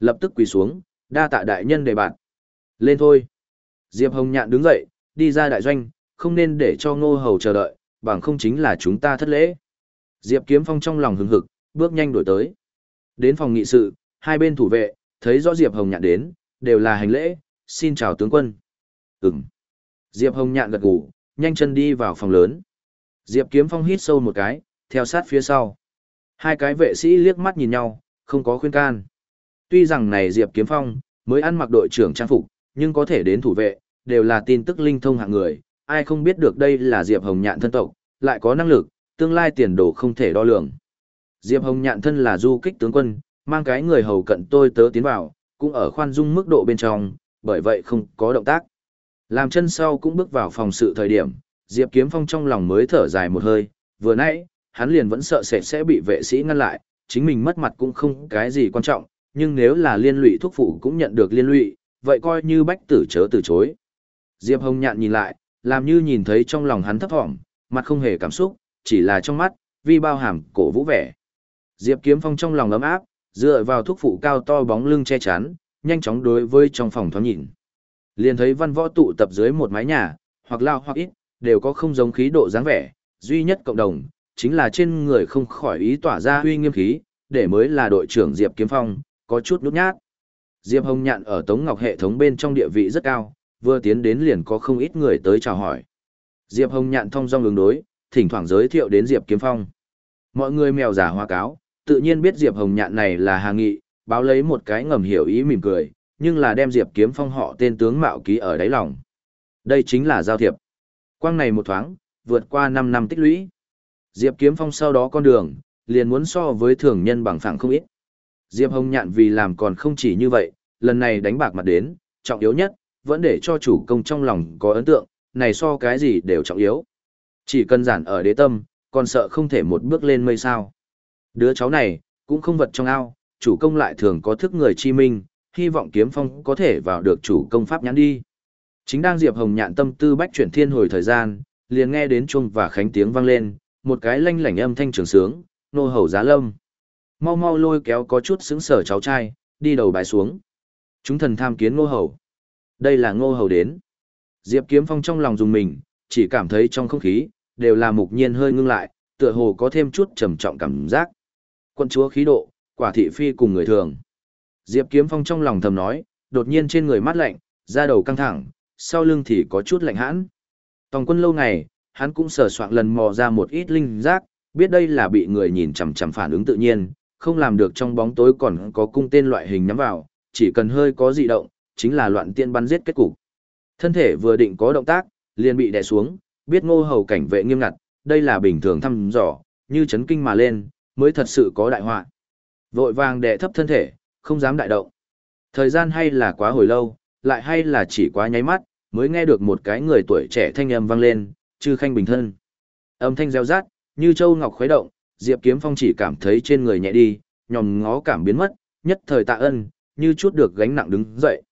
Lập tức quỳ xuống, đa tạ đại nhân đề bạn. Lên thôi. Diệp Hồng Nhạn đứng dậy, đi ra đại doanh, không nên để cho ngô hầu chờ đợi, bằng không chính là chúng ta thất lễ. Diệp Kiếm Phong trong lòng hứng hực, bước nhanh đổi tới. Đến phòng nghị sự, hai bên thủ vệ, thấy rõ Diệp Hồng Nhạn đến, đều là hành lễ, xin chào tướng quân. Ừm. Diệp Hồng Nhạn gật gù, nhanh chân đi vào phòng lớn. Diệp Kiếm Phong hít sâu một cái, theo sát phía sau. Hai cái vệ sĩ liếc mắt nhìn nhau, không có khuyên can. Tuy rằng này Diệp Kiếm Phong mới ăn mặc đội trưởng trang phục, nhưng có thể đến thủ vệ, đều là tin tức linh thông hạng người, ai không biết được đây là Diệp Hồng Nhạn thân tộc, lại có năng lực, tương lai tiền đồ không thể đo lường. Diệp Hồng Nhạn thân là du kích tướng quân, mang cái người hầu cận tôi tớ tiến vào, cũng ở khoan dung mức độ bên trong, bởi vậy không có động tác. Làm chân sau cũng bước vào phòng sự thời điểm, Diệp Kiếm Phong trong lòng mới thở dài một hơi, vừa nãy, hắn liền vẫn sợ sệt sẽ bị vệ sĩ ngăn lại, chính mình mất mặt cũng không cái gì quan trọng, nhưng nếu là liên lụy thuốc phụ cũng nhận được liên lụy, vậy coi như bách tử chớ từ chối. Diệp Hồng nhạn nhìn lại, làm như nhìn thấy trong lòng hắn thấp thỏm, mặt không hề cảm xúc, chỉ là trong mắt, vi bao hàm cổ vũ vẻ. Diệp Kiếm Phong trong lòng ấm áp, dựa vào thuốc phụ cao to bóng lưng che chắn, nhanh chóng đối với trong phòng thoáng nhìn. Liền thấy văn võ tụ tập dưới một mái nhà, hoặc lao hoặc ít, đều có không giống khí độ dáng vẻ, duy nhất cộng đồng, chính là trên người không khỏi ý tỏa ra huy nghiêm khí, để mới là đội trưởng Diệp Kiếm Phong, có chút nút nhát. Diệp Hồng Nhạn ở Tống Ngọc hệ thống bên trong địa vị rất cao, vừa tiến đến liền có không ít người tới chào hỏi. Diệp Hồng Nhạn thông dong ứng đối, thỉnh thoảng giới thiệu đến Diệp Kiếm Phong. Mọi người mèo giả hoa cáo, tự nhiên biết Diệp Hồng Nhạn này là Hà Nghị, báo lấy một cái ngầm hiểu ý mỉm cười, nhưng là đem Diệp Kiếm Phong họ tên tướng mạo ký ở đáy lòng. Đây chính là giao thiệp. Quang này một thoáng, vượt qua 5 năm tích lũy. Diệp Kiếm Phong sau đó con đường, liền muốn so với thường nhân bằng phẳng không ít. Diệp Hồng Nhạn vì làm còn không chỉ như vậy, lần này đánh bạc mặt đến, trọng yếu nhất, vẫn để cho chủ công trong lòng có ấn tượng, này so cái gì đều trọng yếu. Chỉ cần giản ở đế tâm, còn sợ không thể một bước lên mây sao. Đứa cháu này, cũng không vật trong ao, chủ công lại thường có thức người chi minh, hy vọng kiếm phong có thể vào được chủ công pháp nhắn đi. Chính đang Diệp Hồng nhạn tâm tư bách chuyển thiên hồi thời gian, liền nghe đến chuông và khánh tiếng vang lên, một cái lanh lảnh âm thanh trường sướng, nô hầu giá lâm. Mau mau lôi kéo có chút xứng sở cháu trai, đi đầu bài xuống. Chúng thần tham kiến ngô hầu. Đây là ngô hầu đến. Diệp Kiếm Phong trong lòng dùng mình, chỉ cảm thấy trong không khí, đều là mục nhiên hơi ngưng lại, tựa hồ có thêm chút trầm trọng cảm giác. Quân chúa khí độ, quả thị phi cùng người thường. Diệp Kiếm Phong trong lòng thầm nói, đột nhiên trên người mát lạnh, da đầu căng thẳng, sau lưng thì có chút lạnh hãn. Tòng quân lâu ngày, hắn cũng sờ soạn lần mò ra một ít linh giác, biết đây là bị người nhìn chằm chằm phản ứng tự nhiên, không làm được trong bóng tối còn có cung tên loại hình nhắm vào, chỉ cần hơi có dị động, chính là loạn tiên bắn giết kết cục. Thân thể vừa định có động tác, liền bị đè xuống, biết ngô hầu cảnh vệ nghiêm ngặt, đây là bình thường thăm dò, như chấn kinh mà lên, mới thật sự có đại họa. Vội vàng đè thấp thân thể, không dám đại động. Thời gian hay là quá hồi lâu, lại hay là chỉ quá nháy mắt, mới nghe được một cái người tuổi trẻ thanh âm vang lên, chư khanh bình thân. Âm thanh reo rát, như châu ngọc khuấy động, Diệp Kiếm Phong chỉ cảm thấy trên người nhẹ đi, nhòm ngó cảm biến mất, nhất thời tạ ân, như chút được gánh nặng đứng dậy.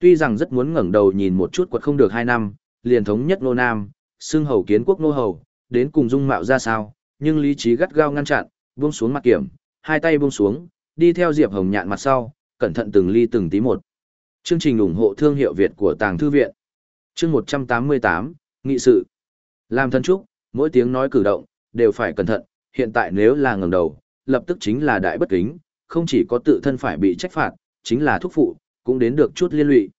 Tuy rằng rất muốn ngẩng đầu nhìn một chút quật không được hai năm, liền thống nhất nô nam, xương hầu kiến quốc nô hầu, đến cùng dung mạo ra sao, nhưng lý trí gắt gao ngăn chặn, buông xuống mặt kiểm, hai tay buông xuống, đi theo Diệp Hồng nhạn mặt sau, cẩn thận từng ly từng tí một. Chương trình ủng hộ thương hiệu Việt của Tàng Thư Viện. Chương 188, Nghị sự. Làm thân trúc, mỗi tiếng nói cử động, đều phải cẩn thận, hiện tại nếu là ngẩng đầu, lập tức chính là đại bất kính, không chỉ có tự thân phải bị trách phạt, chính là thúc phụ, cũng đến được chút liên lụy.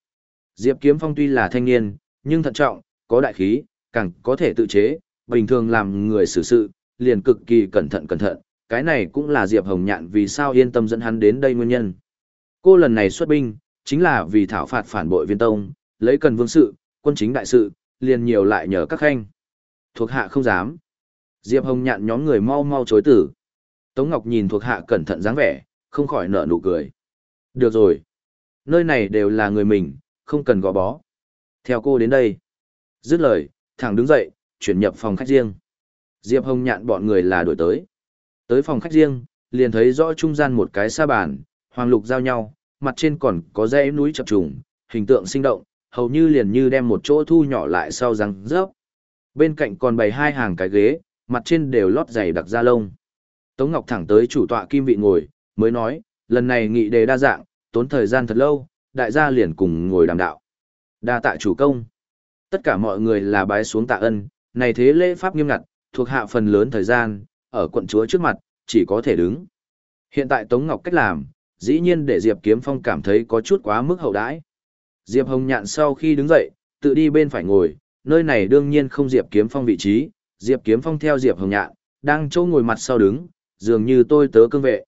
Diệp Kiếm Phong tuy là thanh niên, nhưng thận trọng, có đại khí, càng có thể tự chế, bình thường làm người xử sự, liền cực kỳ cẩn thận cẩn thận, cái này cũng là Diệp Hồng Nhạn vì sao yên tâm dẫn hắn đến đây nguyên nhân. Cô lần này xuất binh, chính là vì thảo phạt phản bội viên tông, lấy cần vương sự, quân chính đại sự, liền nhiều lại nhờ các khanh. Thuộc hạ không dám. Diệp Hồng Nhạn nhóm người mau mau chối tử. Tống Ngọc nhìn thuộc hạ cẩn thận dáng vẻ, không khỏi nở nụ cười. Được rồi. Nơi này đều là người mình, không cần gò bó. Theo cô đến đây. Dứt lời, thẳng đứng dậy, chuyển nhập phòng khách riêng. Diệp Hồng nhạn bọn người là đổi tới. Tới phòng khách riêng, liền thấy rõ trung gian một cái sa bàn, hoàng lục giao nhau, mặt trên còn có dãy núi chập trùng, hình tượng sinh động, hầu như liền như đem một chỗ thu nhỏ lại sau răng rớp. Bên cạnh còn bày hai hàng cái ghế, mặt trên đều lót dày đặc da lông. Tống Ngọc thẳng tới chủ tọa kim vị ngồi, mới nói, lần này nghị đề đa dạng, tốn thời gian thật lâu, đại gia liền cùng ngồi đàm đạo. Đa tạ chủ công. Tất cả mọi người là bái xuống tạ ân, này thế lễ pháp nghiêm ngặt, thuộc hạ phần lớn thời gian, ở quận chúa trước mặt, chỉ có thể đứng. Hiện tại Tống Ngọc cách làm, dĩ nhiên để Diệp Kiếm Phong cảm thấy có chút quá mức hậu đãi. Diệp Hồng Nhạn sau khi đứng dậy, tự đi bên phải ngồi, nơi này đương nhiên không Diệp Kiếm Phong vị trí, Diệp Kiếm Phong theo Diệp Hồng Nhạn, đang chỗ ngồi mặt sau đứng, dường như tôi tớ cương vệ.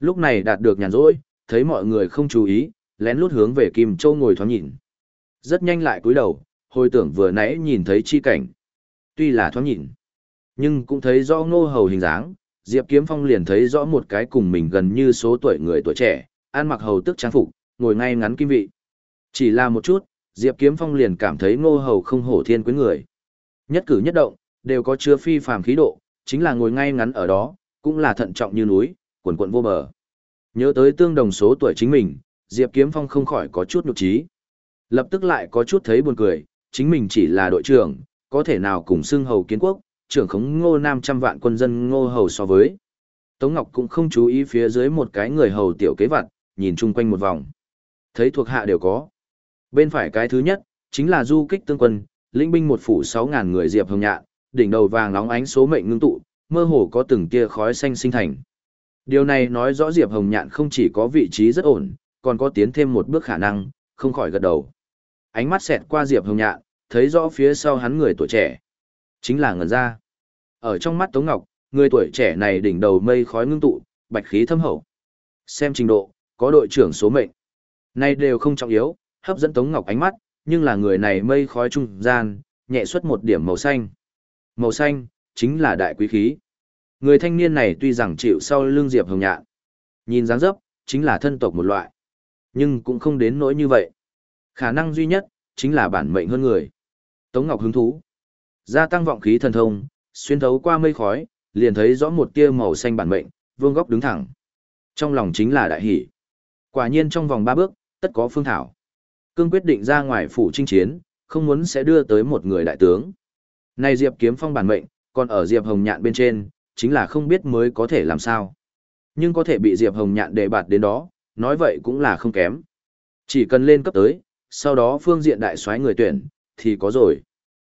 Lúc này đạt được nhàn rỗi, thấy mọi người không chú ý, lén lút hướng về Kim Châu ngồi thoáng nhìn. Rất nhanh lại cúi đầu, hồi tưởng vừa nãy nhìn thấy chi cảnh. Tuy là thoáng nhìn, nhưng cũng thấy rõ ngô hầu hình dáng, Diệp Kiếm Phong liền thấy rõ một cái cùng mình gần như số tuổi người tuổi trẻ, ăn mặc hầu tức trang phục, ngồi ngay ngắn kim vị. Chỉ là một chút, Diệp Kiếm Phong liền cảm thấy ngô hầu không hổ thiên quyến người. Nhất cử nhất động, đều có chứa phi phàm khí độ, chính là ngồi ngay ngắn ở đó, cũng là thận trọng như núi, quần quần vô bờ. Nhớ tới tương đồng số tuổi chính mình, Diệp Kiếm Phong không khỏi có chút nhục trí. Lập tức lại có chút thấy buồn cười, chính mình chỉ là đội trưởng, có thể nào cùng xưng hầu kiến quốc, trưởng khống ngô nam trăm vạn quân dân ngô hầu so với. Tống Ngọc cũng không chú ý phía dưới một cái người hầu tiểu kế vặt, nhìn chung quanh một vòng. Thấy thuộc hạ đều có. Bên phải cái thứ nhất, chính là du kích tương quân, lĩnh binh một phủ sáu ngàn người diệp hồng nhạn, đỉnh đầu vàng nóng ánh số mệnh ngưng tụ, mơ hồ có từng tia khói xanh sinh thành. Điều này nói rõ Diệp Hồng Nhạn không chỉ có vị trí rất ổn, còn có tiến thêm một bước khả năng, không khỏi gật đầu. Ánh mắt xẹt qua Diệp Hồng Nhạn, thấy rõ phía sau hắn người tuổi trẻ. Chính là ngần ra. Ở trong mắt Tống Ngọc, người tuổi trẻ này đỉnh đầu mây khói ngưng tụ, bạch khí thâm hậu. Xem trình độ, có đội trưởng số mệnh. nay đều không trọng yếu, hấp dẫn Tống Ngọc ánh mắt, nhưng là người này mây khói trung gian, nhẹ xuất một điểm màu xanh. Màu xanh, chính là đại quý khí. Người thanh niên này tuy rằng chịu sau lưng Diệp Hồng Nhạn, nhìn dáng dấp, chính là thân tộc một loại. Nhưng cũng không đến nỗi như vậy. Khả năng duy nhất, chính là bản mệnh hơn người. Tống Ngọc hứng thú. Gia tăng vọng khí thần thông, xuyên thấu qua mây khói, liền thấy rõ một tia màu xanh bản mệnh, vương góc đứng thẳng. Trong lòng chính là đại hỷ. Quả nhiên trong vòng ba bước, tất có phương thảo. Cương quyết định ra ngoài phủ chinh chiến, không muốn sẽ đưa tới một người đại tướng. Này Diệp kiếm phong bản mệnh, còn ở Diệp Hồng Nhạn bên trên, chính là không biết mới có thể làm sao. Nhưng có thể bị Diệp Hồng Nhạn đề bạt đến đó, nói vậy cũng là không kém. Chỉ cần lên cấp tới, sau đó phương diện đại soái người tuyển, thì có rồi.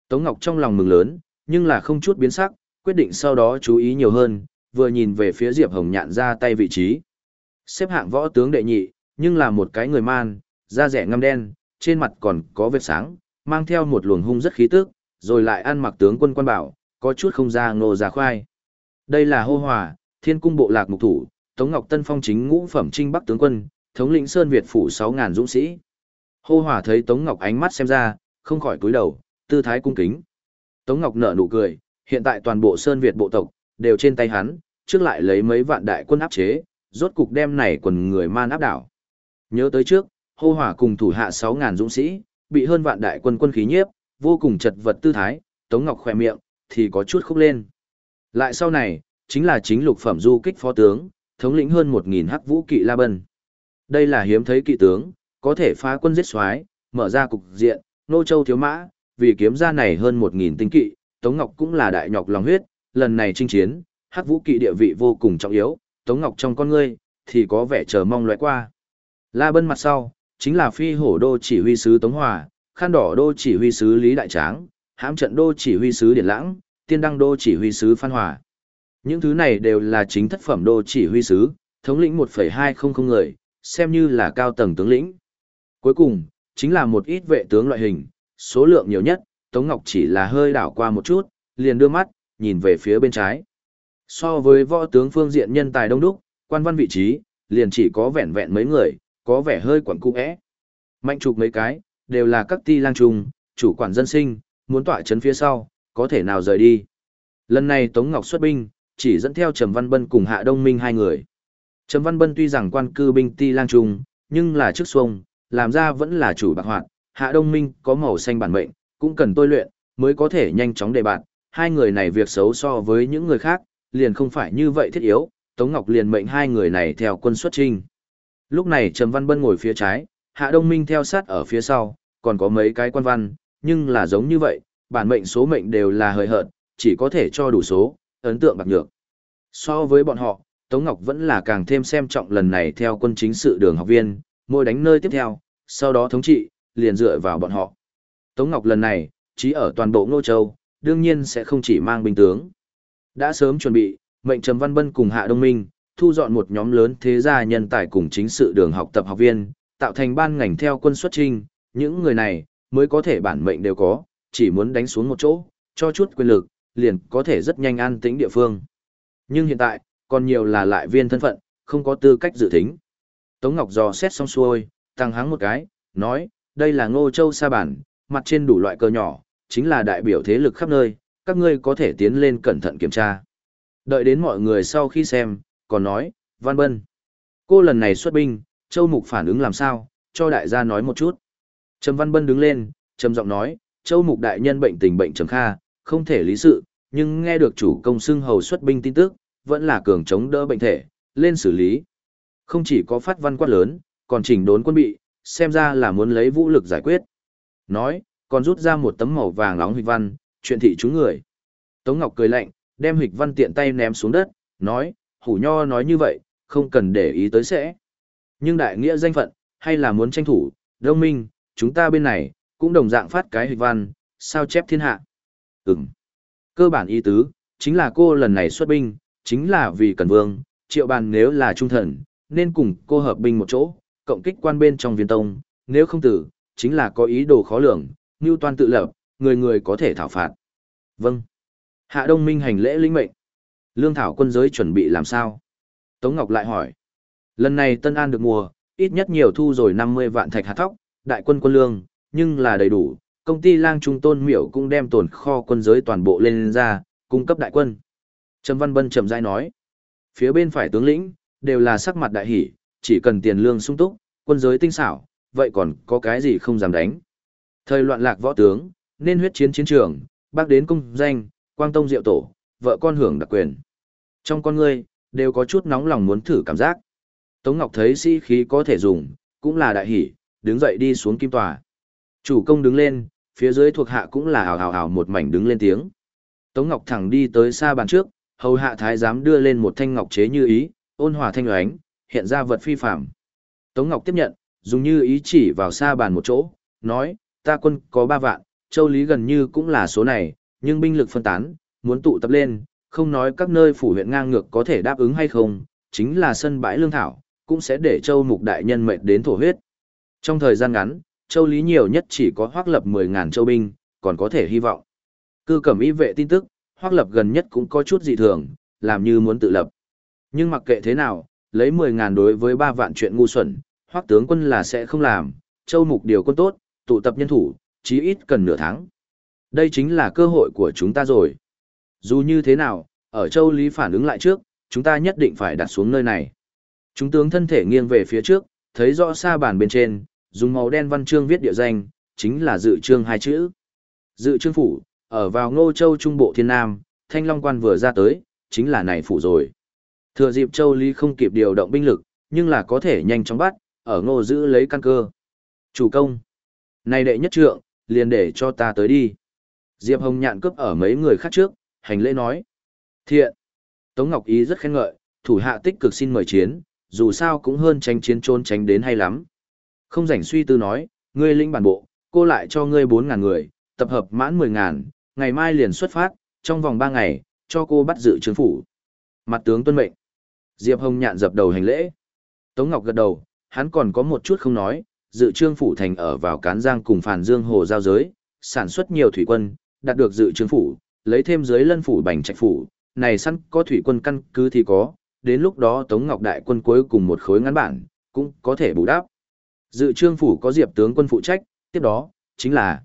Tống Ngọc trong lòng mừng lớn, nhưng là không chút biến sắc, quyết định sau đó chú ý nhiều hơn, vừa nhìn về phía Diệp Hồng Nhạn ra tay vị trí. Xếp hạng võ tướng đệ nhị, nhưng là một cái người man, da rẻ ngăm đen, trên mặt còn có vết sáng, mang theo một luồng hung rất khí tức, rồi lại ăn mặc tướng quân quan bảo, có chút không ra ngô ra khoai. Đây là hô hòa, thiên cung bộ lạc mục thủ, Tống Ngọc Tân phong chính ngũ phẩm trinh bắc tướng quân, thống lĩnh Sơn Việt phủ 6.000 dũng sĩ. Hô Hòa thấy Tống Ngọc ánh mắt xem ra, không khỏi cúi đầu, tư thái cung kính. Tống Ngọc nở nụ cười, hiện tại toàn bộ Sơn Việt bộ tộc, đều trên tay hắn, trước lại lấy mấy vạn đại quân áp chế, rốt cục đem này quần người man áp đảo. Nhớ tới trước, hô hỏa cùng thủ hạ sáu ngàn dũng sĩ, bị hơn vạn đại quân quân khí nhiếp, vô cùng chật vật tư thái, Tống Ngọc khỏe miệng, thì có chút khúc lên. Lại sau này, chính là chính lục phẩm du kích phó tướng, thống lĩnh hơn 1.000 hắc vũ kỵ La Bân. Đây là hiếm thấy kỵ tướng, có thể phá quân giết soái mở ra cục diện, nô châu thiếu mã, vì kiếm ra này hơn 1.000 tinh kỵ, Tống Ngọc cũng là đại nhọc lòng huyết, lần này chinh chiến, hắc vũ kỵ địa vị vô cùng trọng yếu, Tống Ngọc trong con ngươi, thì có vẻ chờ mong loại qua. La Bân mặt sau, chính là phi hổ đô chỉ huy sứ Tống Hòa, khăn đỏ đô chỉ huy sứ Lý Đại Tráng, hãm trận đô chỉ huy sứ Điển Lãng, tiên đăng đô chỉ huy sứ Phan Hòa. Những thứ này đều là chính thất phẩm đô chỉ huy sứ, thống lĩnh 1,200 người, xem như là cao tầng tướng lĩnh. Cuối cùng, chính là một ít vệ tướng loại hình, số lượng nhiều nhất, Tống Ngọc chỉ là hơi đảo qua một chút, liền đưa mắt, nhìn về phía bên trái. So với võ tướng phương diện nhân tài đông đúc, quan văn vị trí, liền chỉ có vẹn vẹn mấy người, có vẻ hơi quẩn cung ẽ. Mạnh trục mấy cái, đều là các ti lang trùng chủ quản dân sinh, muốn tỏa chấn phía sau, có thể nào rời đi. Lần này Tống Ngọc xuất binh, chỉ dẫn theo Trầm Văn Bân cùng Hạ Đông Minh hai người. Trầm Văn Bân tuy rằng quan cư binh ti lang trùng nhưng là trước xuông, làm ra vẫn là chủ bạc hoạt, Hạ Đông Minh có màu xanh bản mệnh, cũng cần tôi luyện, mới có thể nhanh chóng đề bạn. Hai người này việc xấu so với những người khác, liền không phải như vậy thiết yếu, Tống Ngọc liền mệnh hai người này theo quân xuất trinh. Lúc này Trầm Văn Bân ngồi phía trái, Hạ Đông Minh theo sát ở phía sau, còn có mấy cái quan văn, nhưng là giống như vậy, bản mệnh số mệnh đều là hời hợt, chỉ có thể cho đủ số, ấn tượng bạc nhược. So với bọn họ, Tống Ngọc vẫn là càng thêm xem trọng lần này theo quân chính sự đường học viên, mỗi đánh nơi tiếp theo, sau đó thống trị, liền dựa vào bọn họ. Tống Ngọc lần này, chỉ ở toàn bộ Ngô Châu, đương nhiên sẽ không chỉ mang binh tướng. Đã sớm chuẩn bị, mệnh Trầm Văn Bân cùng Hạ Đông Minh, thu dọn một nhóm lớn thế gia nhân tài cùng chính sự đường học tập học viên, tạo thành ban ngành theo quân xuất trinh, những người này mới có thể bản mệnh đều có, chỉ muốn đánh xuống một chỗ, cho chút quyền lực, liền có thể rất nhanh an tĩnh địa phương. Nhưng hiện tại, còn nhiều là lại viên thân phận, không có tư cách dự tính. Tống Ngọc dò xét xong xuôi, tăng hắng một cái, nói, đây là Ngô Châu Sa Bản, mặt trên đủ loại cơ nhỏ, chính là đại biểu thế lực khắp nơi, các ngươi có thể tiến lên cẩn thận kiểm tra. Đợi đến mọi người sau khi xem, còn nói, Văn Bân. Cô lần này xuất binh, Châu Mục phản ứng làm sao, cho đại gia nói một chút. Trầm Văn Bân đứng lên, trầm giọng nói, Châu Mục đại nhân bệnh tình bệnh trầm kha, không thể lý sự, nhưng nghe được chủ công xưng hầu xuất binh tin tức, vẫn là cường chống đỡ bệnh thể, lên xử lý. Không chỉ có phát văn quát lớn, còn chỉnh đốn quân bị, xem ra là muốn lấy vũ lực giải quyết. Nói, còn rút ra một tấm màu vàng nóng hịch văn, chuyện thị chúng người. Tống Ngọc cười lạnh, đem hịch văn tiện tay ném xuống đất, nói, hủ nho nói như vậy, không cần để ý tới sẽ. Nhưng đại nghĩa danh phận, hay là muốn tranh thủ, đông minh, chúng ta bên này, cũng đồng dạng phát cái hịch văn, sao chép thiên hạ. Ừm. Cơ bản ý tứ, chính là cô lần này xuất binh, chính là vì cần vương, triệu bàn nếu là trung thần, nên cùng cô hợp binh một chỗ, cộng kích quan bên trong viên tông, nếu không tử, chính là có ý đồ khó lường, như Toàn tự lập, người người có thể thảo phạt. Vâng. Hạ Đông Minh hành lễ linh mệnh. Lương thảo quân giới chuẩn bị làm sao? Tống Ngọc lại hỏi. Lần này Tân An được mùa, ít nhất nhiều thu rồi 50 vạn thạch hạt thóc, đại quân quân lương, nhưng là đầy đủ. Công ty lang trung tôn miểu cũng đem tồn kho quân giới toàn bộ lên ra, cung cấp đại quân. Trầm Văn Bân chậm rãi nói. Phía bên phải tướng lĩnh, đều là sắc mặt đại hỷ, chỉ cần tiền lương sung túc, quân giới tinh xảo, vậy còn có cái gì không dám đánh. Thời loạn lạc võ tướng, nên huyết chiến chiến trường, bác đến công danh, quang tông diệu tổ, vợ con hưởng đặc quyền. Trong con ngươi, đều có chút nóng lòng muốn thử cảm giác. Tống Ngọc thấy sĩ khí có thể dùng, cũng là đại hỷ, đứng dậy đi xuống kim tòa. Chủ công đứng lên, phía dưới thuộc hạ cũng là hào hào hào một mảnh đứng lên tiếng. Tống Ngọc thẳng đi tới xa bàn trước, hầu hạ thái giám đưa lên một thanh ngọc chế như ý, ôn hòa thanh oánh, hiện ra vật phi phạm. Tống Ngọc tiếp nhận, dùng như ý chỉ vào xa bàn một chỗ, nói, ta quân có ba vạn, châu lý gần như cũng là số này, nhưng binh lực phân tán, muốn tụ tập lên, không nói các nơi phủ huyện ngang ngược có thể đáp ứng hay không, chính là sân bãi lương thảo, cũng sẽ để châu mục đại nhân mệt đến thổ huyết. Trong thời gian ngắn, châu lý nhiều nhất chỉ có hoác lập 10.000 châu binh, còn có thể hy vọng. Cư cẩm y vệ tin tức, hoác lập gần nhất cũng có chút dị thường, làm như muốn tự lập. Nhưng mặc kệ thế nào, lấy 10.000 đối với 3 vạn chuyện ngu xuẩn, hoắc tướng quân là sẽ không làm, châu mục điều quân tốt, tụ tập nhân thủ, chí ít cần nửa tháng. Đây chính là cơ hội của chúng ta rồi. Dù như thế nào, ở châu Lý phản ứng lại trước, chúng ta nhất định phải đặt xuống nơi này. Chúng tướng thân thể nghiêng về phía trước, thấy rõ xa bàn bên trên, dùng màu đen văn chương viết địa danh, chính là dự trương hai chữ. Dự trương phủ, ở vào ngô châu trung bộ thiên nam, thanh long quan vừa ra tới, chính là này phủ rồi. Thừa dịp châu Lý không kịp điều động binh lực, nhưng là có thể nhanh chóng bắt, ở ngô giữ lấy căn cơ. Chủ công. Này đệ nhất trượng, liền để cho ta tới đi. Diệp Hồng nhạn cướp ở mấy người khác trước, hành lễ nói. Thiện. Tống Ngọc Ý rất khen ngợi, thủ hạ tích cực xin mời chiến, dù sao cũng hơn tranh chiến trốn tránh đến hay lắm. Không rảnh suy tư nói, ngươi lĩnh bản bộ, cô lại cho ngươi 4.000 người, tập hợp mãn 10.000, ngày mai liền xuất phát, trong vòng 3 ngày, cho cô bắt giữ trướng phủ. Mặt tướng tuân mệnh. Diệp Hồng nhạn dập đầu hành lễ. Tống Ngọc gật đầu, hắn còn có một chút không nói, dự trương phủ thành ở vào Cán Giang cùng Phản Dương Hồ giao giới, sản xuất nhiều thủy quân, đạt được dự trương phủ, lấy thêm dưới lân phủ bành trạch phủ, này sẵn có thủy quân căn cứ thì có, đến lúc đó Tống Ngọc đại quân cuối cùng một khối ngắn bản, cũng có thể bù đắp. Dự trương phủ có diệp tướng quân phụ trách, tiếp đó, chính là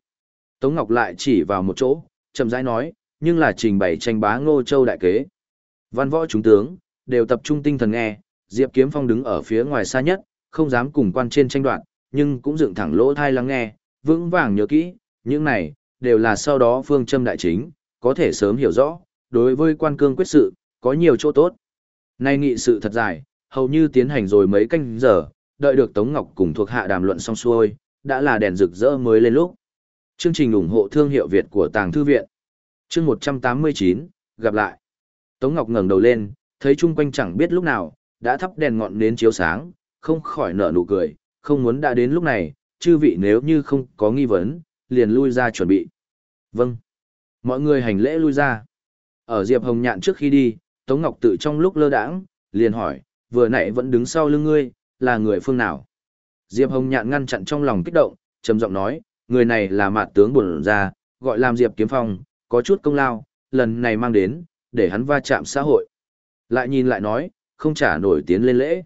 Tống Ngọc lại chỉ vào một chỗ, chậm rãi nói, nhưng là trình bày tranh bá ngô châu đại kế. Văn võ chúng tướng, đều tập trung tinh thần nghe, Diệp Kiếm Phong đứng ở phía ngoài xa nhất, không dám cùng quan trên tranh đoạn, nhưng cũng dựng thẳng lỗ thai lắng nghe, vững vàng nhớ kỹ, những này, đều là sau đó phương châm đại chính, có thể sớm hiểu rõ, đối với quan cương quyết sự, có nhiều chỗ tốt. Nay nghị sự thật dài, hầu như tiến hành rồi mấy canh giờ, đợi được Tống Ngọc cùng thuộc hạ đàm luận xong xuôi, đã là đèn rực rỡ mới lên lúc. Chương trình ủng hộ thương hiệu Việt của Tàng Thư Viện. Chương 189, gặp lại. Tống Ngọc ngẩng đầu lên, thấy chung quanh chẳng biết lúc nào, đã thắp đèn ngọn nến chiếu sáng, không khỏi nở nụ cười, không muốn đã đến lúc này, chư vị nếu như không có nghi vấn, liền lui ra chuẩn bị. Vâng. Mọi người hành lễ lui ra. Ở Diệp Hồng Nhạn trước khi đi, Tống Ngọc tự trong lúc lơ đãng, liền hỏi, vừa nãy vẫn đứng sau lưng ngươi, là người phương nào? Diệp Hồng Nhạn ngăn chặn trong lòng kích động, trầm giọng nói, người này là mạt tướng bổn ra, gọi làm Diệp Kiếm Phong, có chút công lao, lần này mang đến, để hắn va chạm xã hội. Lại nhìn lại nói, không trả nổi tiến lên lễ.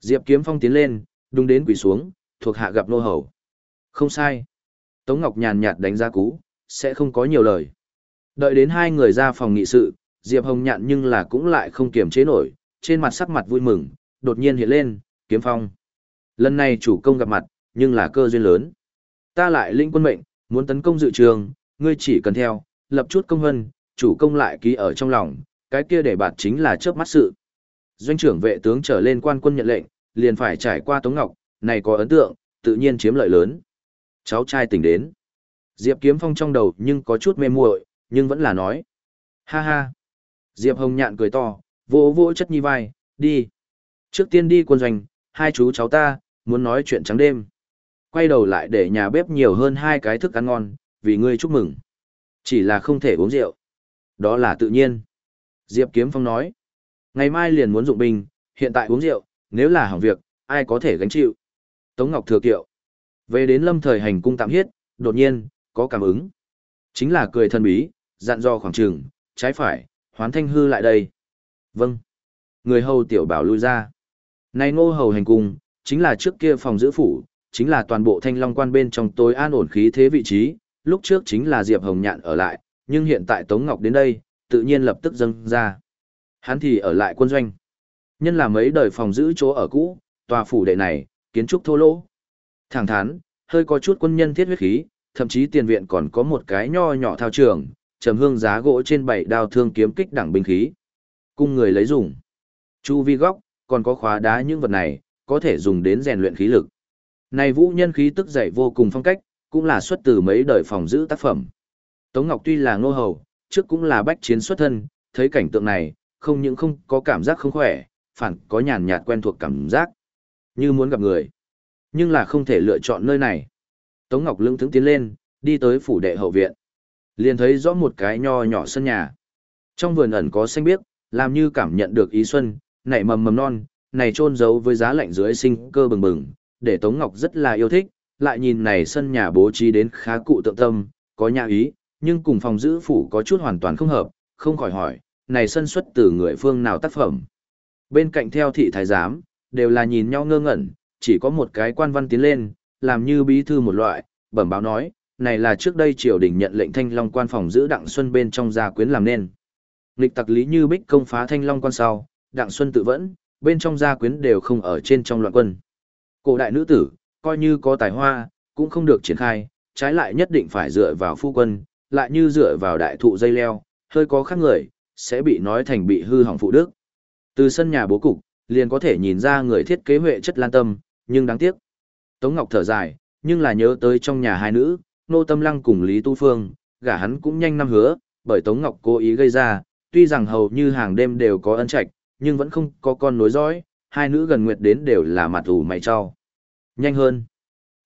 Diệp Kiếm Phong tiến lên, đúng đến quỳ xuống, thuộc hạ gặp nô hầu. Không sai. Tống Ngọc nhàn nhạt đánh giá cú, sẽ không có nhiều lời. Đợi đến hai người ra phòng nghị sự, Diệp Hồng nhạn nhưng là cũng lại không kiềm chế nổi, trên mặt sắc mặt vui mừng, đột nhiên hiện lên, kiếm phong. Lần này chủ công gặp mặt, nhưng là cơ duyên lớn. Ta lại linh quân mệnh, muốn tấn công dự trường, ngươi chỉ cần theo, lập chút công hân, chủ công lại ký ở trong lòng, cái kia để bạt chính là chớp mắt sự. Doanh trưởng vệ tướng trở lên quan quân nhận lệnh, liền phải trải qua Tống Ngọc, này có ấn tượng, tự nhiên chiếm lợi lớn. Cháu trai tỉnh đến. Diệp Kiếm Phong trong đầu nhưng có chút mê muội, nhưng vẫn là nói. Ha ha. Diệp Hồng nhạn cười to, vỗ vỗ chất nhi vai, đi. Trước tiên đi quân doanh, hai chú cháu ta, muốn nói chuyện trắng đêm. Quay đầu lại để nhà bếp nhiều hơn hai cái thức ăn ngon, vì ngươi chúc mừng. Chỉ là không thể uống rượu. Đó là tự nhiên. Diệp Kiếm Phong nói. Ngày mai liền muốn dụng binh, hiện tại uống rượu, nếu là hỏng việc, ai có thể gánh chịu. Tống Ngọc thừa kiệu. Về đến lâm thời hành cung tạm hiết, đột nhiên, có cảm ứng. Chính là cười thân bí, dặn dò khoảng trường, trái phải, hoán thanh hư lại đây. Vâng. Người hầu tiểu bảo lui ra. Này ngô hầu hành cung, chính là trước kia phòng giữ phủ, chính là toàn bộ thanh long quan bên trong tối an ổn khí thế vị trí, lúc trước chính là Diệp Hồng Nhạn ở lại, nhưng hiện tại Tống Ngọc đến đây, tự nhiên lập tức dâng ra. Hắn thì ở lại quân doanh. Nhân là mấy đời phòng giữ chỗ ở cũ, tòa phủ đệ này, kiến trúc thô lỗ. Thẳng thắn, hơi có chút quân nhân thiết huyết khí, thậm chí tiền viện còn có một cái nho nhỏ thao trường, trầm hương giá gỗ trên bảy đao thương kiếm kích đẳng binh khí. Cung người lấy dùng. Chu vi góc, còn có khóa đá những vật này, có thể dùng đến rèn luyện khí lực. Này vũ nhân khí tức dậy vô cùng phong cách, cũng là xuất từ mấy đời phòng giữ tác phẩm. Tống Ngọc tuy là ngô hầu, trước cũng là bách chiến xuất thân, thấy cảnh tượng này, không những không có cảm giác không khỏe, phản có nhàn nhạt quen thuộc cảm giác. Như muốn gặp người, nhưng là không thể lựa chọn nơi này. Tống Ngọc lững thững tiến lên, đi tới phủ đệ hậu viện. Liền thấy rõ một cái nho nhỏ sân nhà. Trong vườn ẩn có xanh biếc, làm như cảm nhận được ý xuân, nảy mầm mầm non, này trôn giấu với giá lạnh dưới sinh cơ bừng bừng, để Tống Ngọc rất là yêu thích, lại nhìn này sân nhà bố trí đến khá cụ tượng tâm, có nhà ý, nhưng cùng phòng giữ phủ có chút hoàn toàn không hợp, không khỏi hỏi, này sân xuất từ người phương nào tác phẩm. Bên cạnh theo thị thái giám, đều là nhìn nhau ngơ ngẩn, chỉ có một cái quan văn tiến lên, làm như bí thư một loại, bẩm báo nói, này là trước đây triều đình nhận lệnh thanh long quan phòng giữ đặng xuân bên trong gia quyến làm nên. Lịch tặc lý như bích công phá thanh long quan sau, đặng xuân tự vẫn, bên trong gia quyến đều không ở trên trong loạn quân. Cổ đại nữ tử, coi như có tài hoa, cũng không được triển khai, trái lại nhất định phải dựa vào phu quân, lại như dựa vào đại thụ dây leo, hơi có khác người, sẽ bị nói thành bị hư hỏng phụ đức. Từ sân nhà bố cục, liền có thể nhìn ra người thiết kế huệ chất lan tâm, nhưng đáng tiếc. Tống Ngọc thở dài, nhưng là nhớ tới trong nhà hai nữ, Nô Tâm Lăng cùng Lý Tu Phương, gả hắn cũng nhanh năm hứa, bởi Tống Ngọc cố ý gây ra, tuy rằng hầu như hàng đêm đều có ân trạch, nhưng vẫn không có con nối dõi, hai nữ gần nguyệt đến đều là mặt ủ mày cho. Nhanh hơn.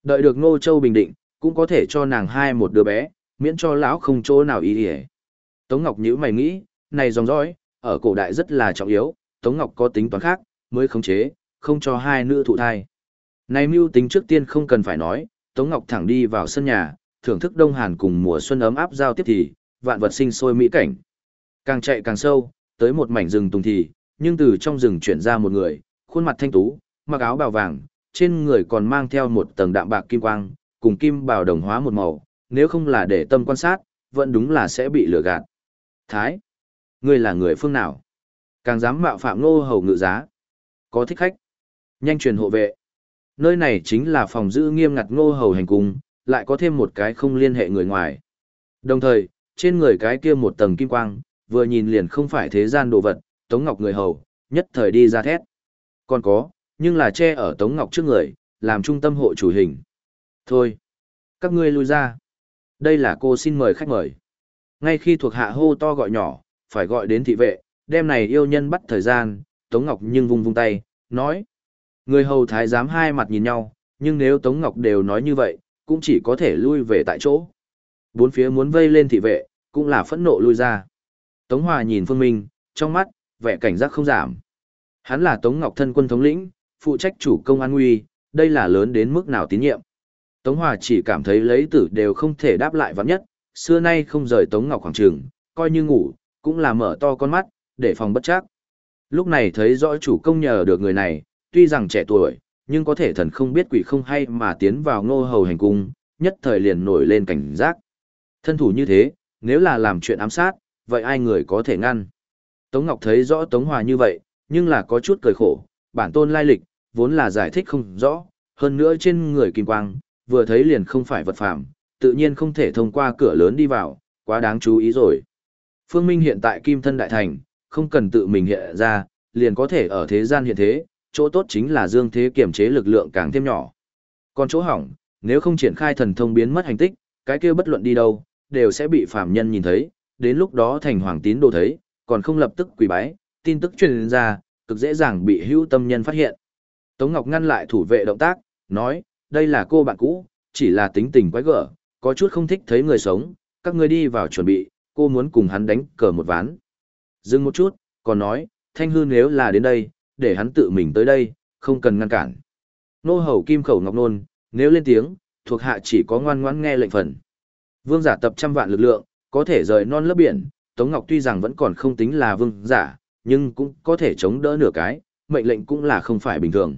Đợi được Ngô Châu bình định, cũng có thể cho nàng hai một đứa bé, miễn cho lão không chỗ nào ý ỉa. Tống Ngọc nhữ mày nghĩ, này dòng dõi, ở cổ đại rất là trọng yếu, Tống Ngọc có tính toán khác, mới khống chế, không cho hai nữ thụ thai. Này mưu tính trước tiên không cần phải nói, Tống Ngọc thẳng đi vào sân nhà, thưởng thức Đông Hàn cùng mùa xuân ấm áp giao tiếp thì, vạn vật sinh sôi mỹ cảnh. Càng chạy càng sâu, tới một mảnh rừng tùng thì, nhưng từ trong rừng chuyển ra một người, khuôn mặt thanh tú, mặc áo bào vàng, trên người còn mang theo một tầng đạm bạc kim quang, cùng kim bào đồng hóa một màu, nếu không là để tâm quan sát, vẫn đúng là sẽ bị lừa gạt. Thái, ngươi là người phương nào? Càng dám mạo phạm ngô hầu ngự giá. Có thích khách. Nhanh truyền hộ vệ. Nơi này chính là phòng giữ nghiêm ngặt ngô hầu hành cung, lại có thêm một cái không liên hệ người ngoài. Đồng thời, trên người cái kia một tầng kim quang, vừa nhìn liền không phải thế gian đồ vật, Tống Ngọc người hầu, nhất thời đi ra thét. Còn có, nhưng là che ở Tống Ngọc trước người, làm trung tâm hộ chủ hình. Thôi, các ngươi lui ra. Đây là cô xin mời khách mời. Ngay khi thuộc hạ hô to gọi nhỏ, phải gọi đến thị vệ, đêm này yêu nhân bắt thời gian, Tống Ngọc nhưng vung vung tay, nói. Người hầu thái giám hai mặt nhìn nhau, nhưng nếu Tống Ngọc đều nói như vậy, cũng chỉ có thể lui về tại chỗ. Bốn phía muốn vây lên thị vệ, cũng là phẫn nộ lui ra. Tống Hòa nhìn Phương Minh, trong mắt, vẻ cảnh giác không giảm. Hắn là Tống Ngọc thân quân thống lĩnh, phụ trách chủ công an nguy, đây là lớn đến mức nào tín nhiệm. Tống Hòa chỉ cảm thấy lấy tử đều không thể đáp lại vắng nhất, xưa nay không rời Tống Ngọc khoảng trường, coi như ngủ, cũng là mở to con mắt, để phòng bất chắc. Lúc này thấy rõ chủ công nhờ được người này, tuy rằng trẻ tuổi, nhưng có thể thần không biết quỷ không hay mà tiến vào ngô hầu hành cung, nhất thời liền nổi lên cảnh giác. Thân thủ như thế, nếu là làm chuyện ám sát, vậy ai người có thể ngăn? Tống Ngọc thấy rõ Tống Hòa như vậy, nhưng là có chút cười khổ, bản tôn lai lịch, vốn là giải thích không rõ, hơn nữa trên người kim quang, vừa thấy liền không phải vật phạm, tự nhiên không thể thông qua cửa lớn đi vào, quá đáng chú ý rồi. Phương Minh hiện tại kim thân đại thành, không cần tự mình hiện ra, liền có thể ở thế gian hiện thế, chỗ tốt chính là dương thế kiểm chế lực lượng càng thêm nhỏ. Còn chỗ hỏng, nếu không triển khai thần thông biến mất hành tích, cái kia bất luận đi đâu, đều sẽ bị phạm nhân nhìn thấy, đến lúc đó thành hoàng tín đồ thấy, còn không lập tức quỳ bái, tin tức truyền ra, cực dễ dàng bị hữu tâm nhân phát hiện. Tống Ngọc ngăn lại thủ vệ động tác, nói, đây là cô bạn cũ, chỉ là tính tình quái gở, có chút không thích thấy người sống, các ngươi đi vào chuẩn bị, cô muốn cùng hắn đánh cờ một ván. Dừng một chút, còn nói, Thanh Hư nếu là đến đây, để hắn tự mình tới đây, không cần ngăn cản. Nô hầu kim khẩu ngọc nôn, nếu lên tiếng, thuộc hạ chỉ có ngoan ngoãn nghe lệnh phần. Vương giả tập trăm vạn lực lượng, có thể rời non lớp biển, Tống Ngọc tuy rằng vẫn còn không tính là vương giả, nhưng cũng có thể chống đỡ nửa cái, mệnh lệnh cũng là không phải bình thường.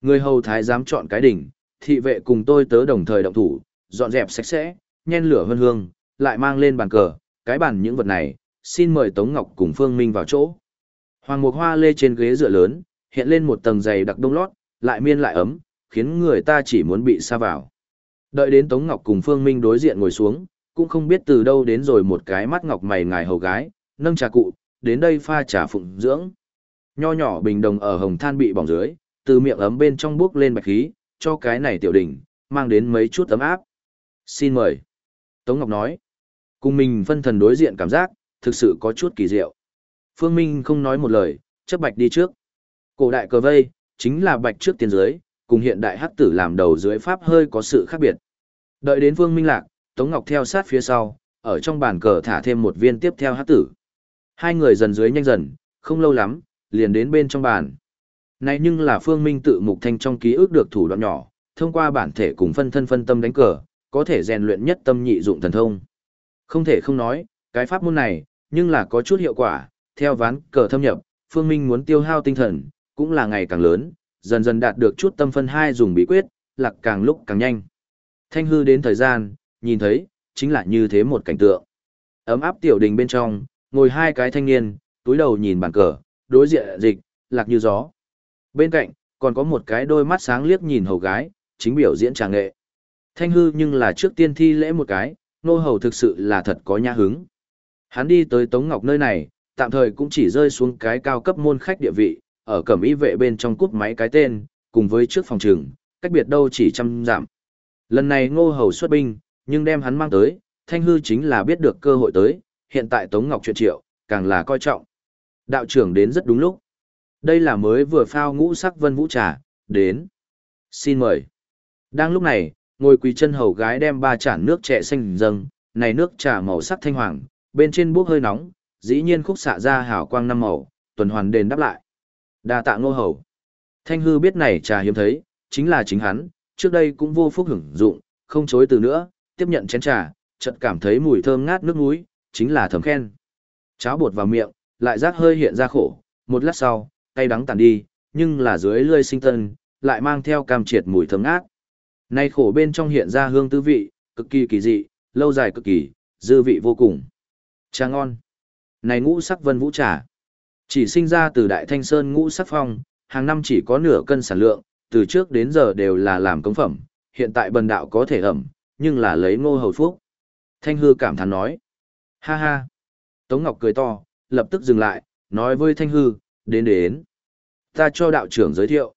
Người hầu thái dám chọn cái đỉnh, thị vệ cùng tôi tớ đồng thời động thủ, dọn dẹp sạch sẽ, nhen lửa hương hương, lại mang lên bàn cờ, cái bàn những vật này, xin mời Tống Ngọc cùng Phương Minh vào chỗ. Hoàng mục hoa lê trên ghế dựa lớn, hiện lên một tầng dày đặc đông lót, lại miên lại ấm, khiến người ta chỉ muốn bị xa vào. Đợi đến Tống Ngọc cùng Phương Minh đối diện ngồi xuống, cũng không biết từ đâu đến rồi một cái mắt ngọc mày ngài hầu gái, nâng trà cụ, đến đây pha trà phụng dưỡng. Nho nhỏ bình đồng ở hồng than bị bỏng dưới, từ miệng ấm bên trong bước lên bạch khí, cho cái này tiểu đỉnh, mang đến mấy chút ấm áp. Xin mời. Tống Ngọc nói. Cùng mình phân thần đối diện cảm giác, thực sự có chút kỳ diệu. Phương Minh không nói một lời, chấp bạch đi trước. Cổ đại cờ vây, chính là bạch trước tiền dưới, cùng hiện đại hắc tử làm đầu dưới pháp hơi có sự khác biệt. Đợi đến Phương Minh lạc, Tống Ngọc theo sát phía sau, ở trong bàn cờ thả thêm một viên tiếp theo hắc tử. Hai người dần dưới nhanh dần, không lâu lắm, liền đến bên trong bàn. Này nhưng là Phương Minh tự mục thanh trong ký ức được thủ đoạn nhỏ, thông qua bản thể cùng phân thân phân tâm đánh cờ, có thể rèn luyện nhất tâm nhị dụng thần thông. Không thể không nói, cái pháp môn này, nhưng là có chút hiệu quả, theo ván cờ thâm nhập, Phương Minh muốn tiêu hao tinh thần, cũng là ngày càng lớn, dần dần đạt được chút tâm phân hai dùng bí quyết, lạc càng lúc càng nhanh. Thanh hư đến thời gian, nhìn thấy, chính là như thế một cảnh tượng. Ấm áp tiểu đình bên trong, ngồi hai cái thanh niên, túi đầu nhìn bàn cờ, đối diện dịch, lạc như gió. Bên cạnh, còn có một cái đôi mắt sáng liếc nhìn hầu gái, chính biểu diễn tràng nghệ. Thanh hư nhưng là trước tiên thi lễ một cái, nô hầu thực sự là thật có nhã hứng. Hắn đi tới Tống Ngọc nơi này, tạm thời cũng chỉ rơi xuống cái cao cấp môn khách địa vị, ở cẩm y vệ bên trong cúp máy cái tên, cùng với trước phòng trường, cách biệt đâu chỉ trăm giảm. Lần này ngô hầu xuất binh, nhưng đem hắn mang tới, thanh hư chính là biết được cơ hội tới, hiện tại Tống Ngọc chuyện triệu, càng là coi trọng. Đạo trưởng đến rất đúng lúc. Đây là mới vừa phao ngũ sắc vân vũ trà, đến. Xin mời. Đang lúc này, ngồi quỳ chân hầu gái đem ba chản nước trẻ xanh dâng, này nước trà màu sắc thanh hoàng, bên trên bốc hơi nóng, dĩ nhiên khúc xạ ra hào quang năm màu, tuần hoàn đền đáp lại. Đa tạ ngô hầu. Thanh hư biết này trà hiếm thấy, chính là chính hắn, trước đây cũng vô phúc hưởng dụng, không chối từ nữa, tiếp nhận chén trà, chợt cảm thấy mùi thơm ngát nước muối, chính là thầm khen. Cháo bột vào miệng, lại rác hơi hiện ra khổ, một lát sau, tay đắng tàn đi, nhưng là dưới lươi sinh tân, lại mang theo cam triệt mùi thơm ngát. Nay khổ bên trong hiện ra hương tư vị, cực kỳ kỳ dị, lâu dài cực kỳ, dư vị vô cùng. Trà ngon. Này ngũ sắc vân vũ trà. Chỉ sinh ra từ Đại Thanh Sơn ngũ sắc phong, hàng năm chỉ có nửa cân sản lượng, từ trước đến giờ đều là làm cống phẩm, hiện tại bần đạo có thể ẩm, nhưng là lấy ngô hầu phúc. Thanh hư cảm thán nói. Ha ha. Tống Ngọc cười to, lập tức dừng lại, nói với Thanh hư, đến đến. Ta cho đạo trưởng giới thiệu.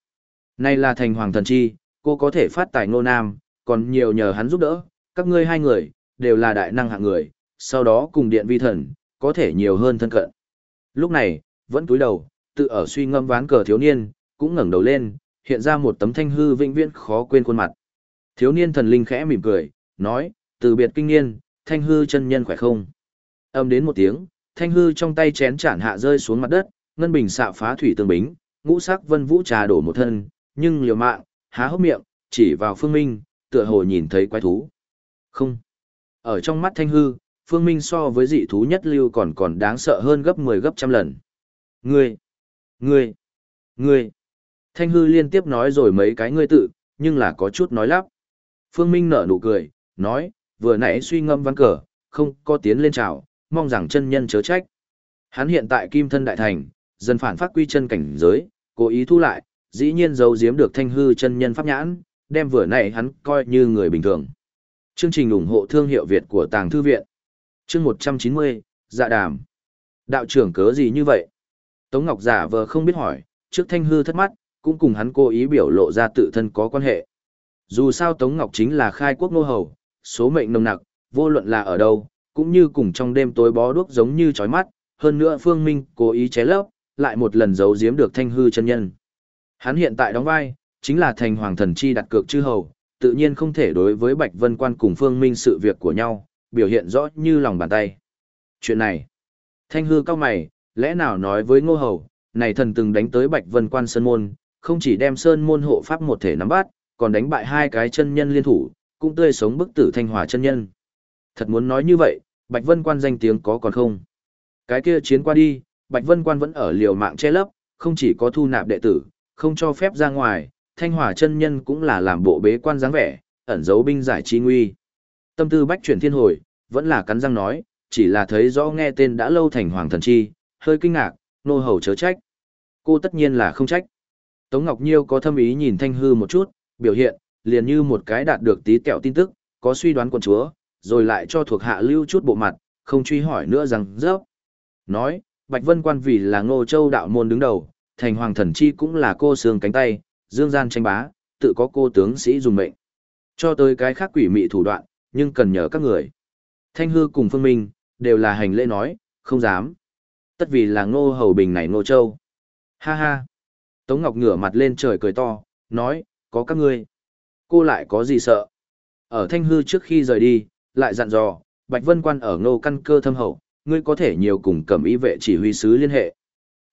Này là thành hoàng thần chi, cô có thể phát tài ngô nam, còn nhiều nhờ hắn giúp đỡ, các ngươi hai người, đều là đại năng hạng người, sau đó cùng điện vi thần, có thể nhiều hơn thân cận. Lúc này, vẫn túi đầu, tự ở suy ngâm ván cờ thiếu niên, cũng ngẩng đầu lên, hiện ra một tấm thanh hư vĩnh viễn khó quên khuôn mặt. Thiếu niên thần linh khẽ mỉm cười, nói, từ biệt kinh niên, thanh hư chân nhân khỏe không? Âm đến một tiếng, thanh hư trong tay chén chản hạ rơi xuống mặt đất, ngân bình xạ phá thủy tương bính, ngũ sắc vân vũ trà đổ một thân, nhưng liều mạng, há hốc miệng, chỉ vào phương minh, tựa hồ nhìn thấy quái thú. Không. Ở trong mắt thanh hư, phương minh so với dị thú nhất lưu còn còn đáng sợ hơn gấp 10 gấp trăm lần. Ngươi, ngươi, ngươi. Thanh hư liên tiếp nói rồi mấy cái ngươi tự, nhưng là có chút nói lắp. Phương Minh nở nụ cười, nói, vừa nãy suy ngâm văn cờ, không có tiến lên trào, mong rằng chân nhân chớ trách. Hắn hiện tại kim thân đại thành, dần phản phát quy chân cảnh giới, cố ý thu lại, dĩ nhiên giấu giếm được thanh hư chân nhân pháp nhãn, đem vừa nãy hắn coi như người bình thường. Chương trình ủng hộ thương hiệu Việt của Tàng Thư Viện. Chương 190, Dạ Đàm. Đạo trưởng cớ gì như vậy? Tống Ngọc giả vờ không biết hỏi, trước thanh hư thất mắt, cũng cùng hắn cố ý biểu lộ ra tự thân có quan hệ. Dù sao Tống Ngọc chính là khai quốc nô hầu, số mệnh nồng nặc, vô luận là ở đâu, cũng như cùng trong đêm tối bó đuốc giống như chói mắt, hơn nữa Phương Minh cố ý ché lấp, lại một lần giấu giếm được thanh hư chân nhân. Hắn hiện tại đóng vai, chính là thành hoàng thần chi đặt cược chư hầu, tự nhiên không thể đối với Bạch Vân Quan cùng Phương Minh sự việc của nhau, biểu hiện rõ như lòng bàn tay. Chuyện này, thanh hư cao mày, lẽ nào nói với ngô hầu, này thần từng đánh tới Bạch Vân Quan Sơn Môn, không chỉ đem Sơn Môn hộ pháp một thể nắm bắt, còn đánh bại hai cái chân nhân liên thủ, cũng tươi sống bức tử thanh hòa chân nhân. Thật muốn nói như vậy, Bạch Vân Quan danh tiếng có còn không? Cái kia chiến qua đi, Bạch Vân Quan vẫn ở liều mạng che lấp, không chỉ có thu nạp đệ tử, không cho phép ra ngoài, thanh hòa chân nhân cũng là làm bộ bế quan dáng vẻ, ẩn giấu binh giải chi nguy. Tâm tư bách chuyển thiên hồi, vẫn là cắn răng nói, chỉ là thấy rõ nghe tên đã lâu thành hoàng thần chi, hơi kinh ngạc, nô hầu chớ trách. Cô tất nhiên là không trách. Tống Ngọc Nhiêu có thâm ý nhìn Thanh Hư một chút, biểu hiện, liền như một cái đạt được tí kẹo tin tức, có suy đoán quần chúa, rồi lại cho thuộc hạ lưu chút bộ mặt, không truy hỏi nữa rằng rớp. Nói, Bạch Vân Quan vì là Ngô Châu đạo môn đứng đầu, thành hoàng thần chi cũng là cô xương cánh tay, dương gian tranh bá, tự có cô tướng sĩ dùng mệnh. Cho tới cái khác quỷ mị thủ đoạn, nhưng cần nhờ các người. Thanh hư cùng phương minh, đều là hành lễ nói, không dám. Tất vì là ngô hầu bình này ngô châu. Ha ha. Tống Ngọc ngửa mặt lên trời cười to, nói, có các ngươi. Cô lại có gì sợ? Ở thanh hư trước khi rời đi, lại dặn dò, Bạch Vân Quan ở ngô căn cơ thâm hậu, ngươi có thể nhiều cùng cẩm y vệ chỉ huy sứ liên hệ.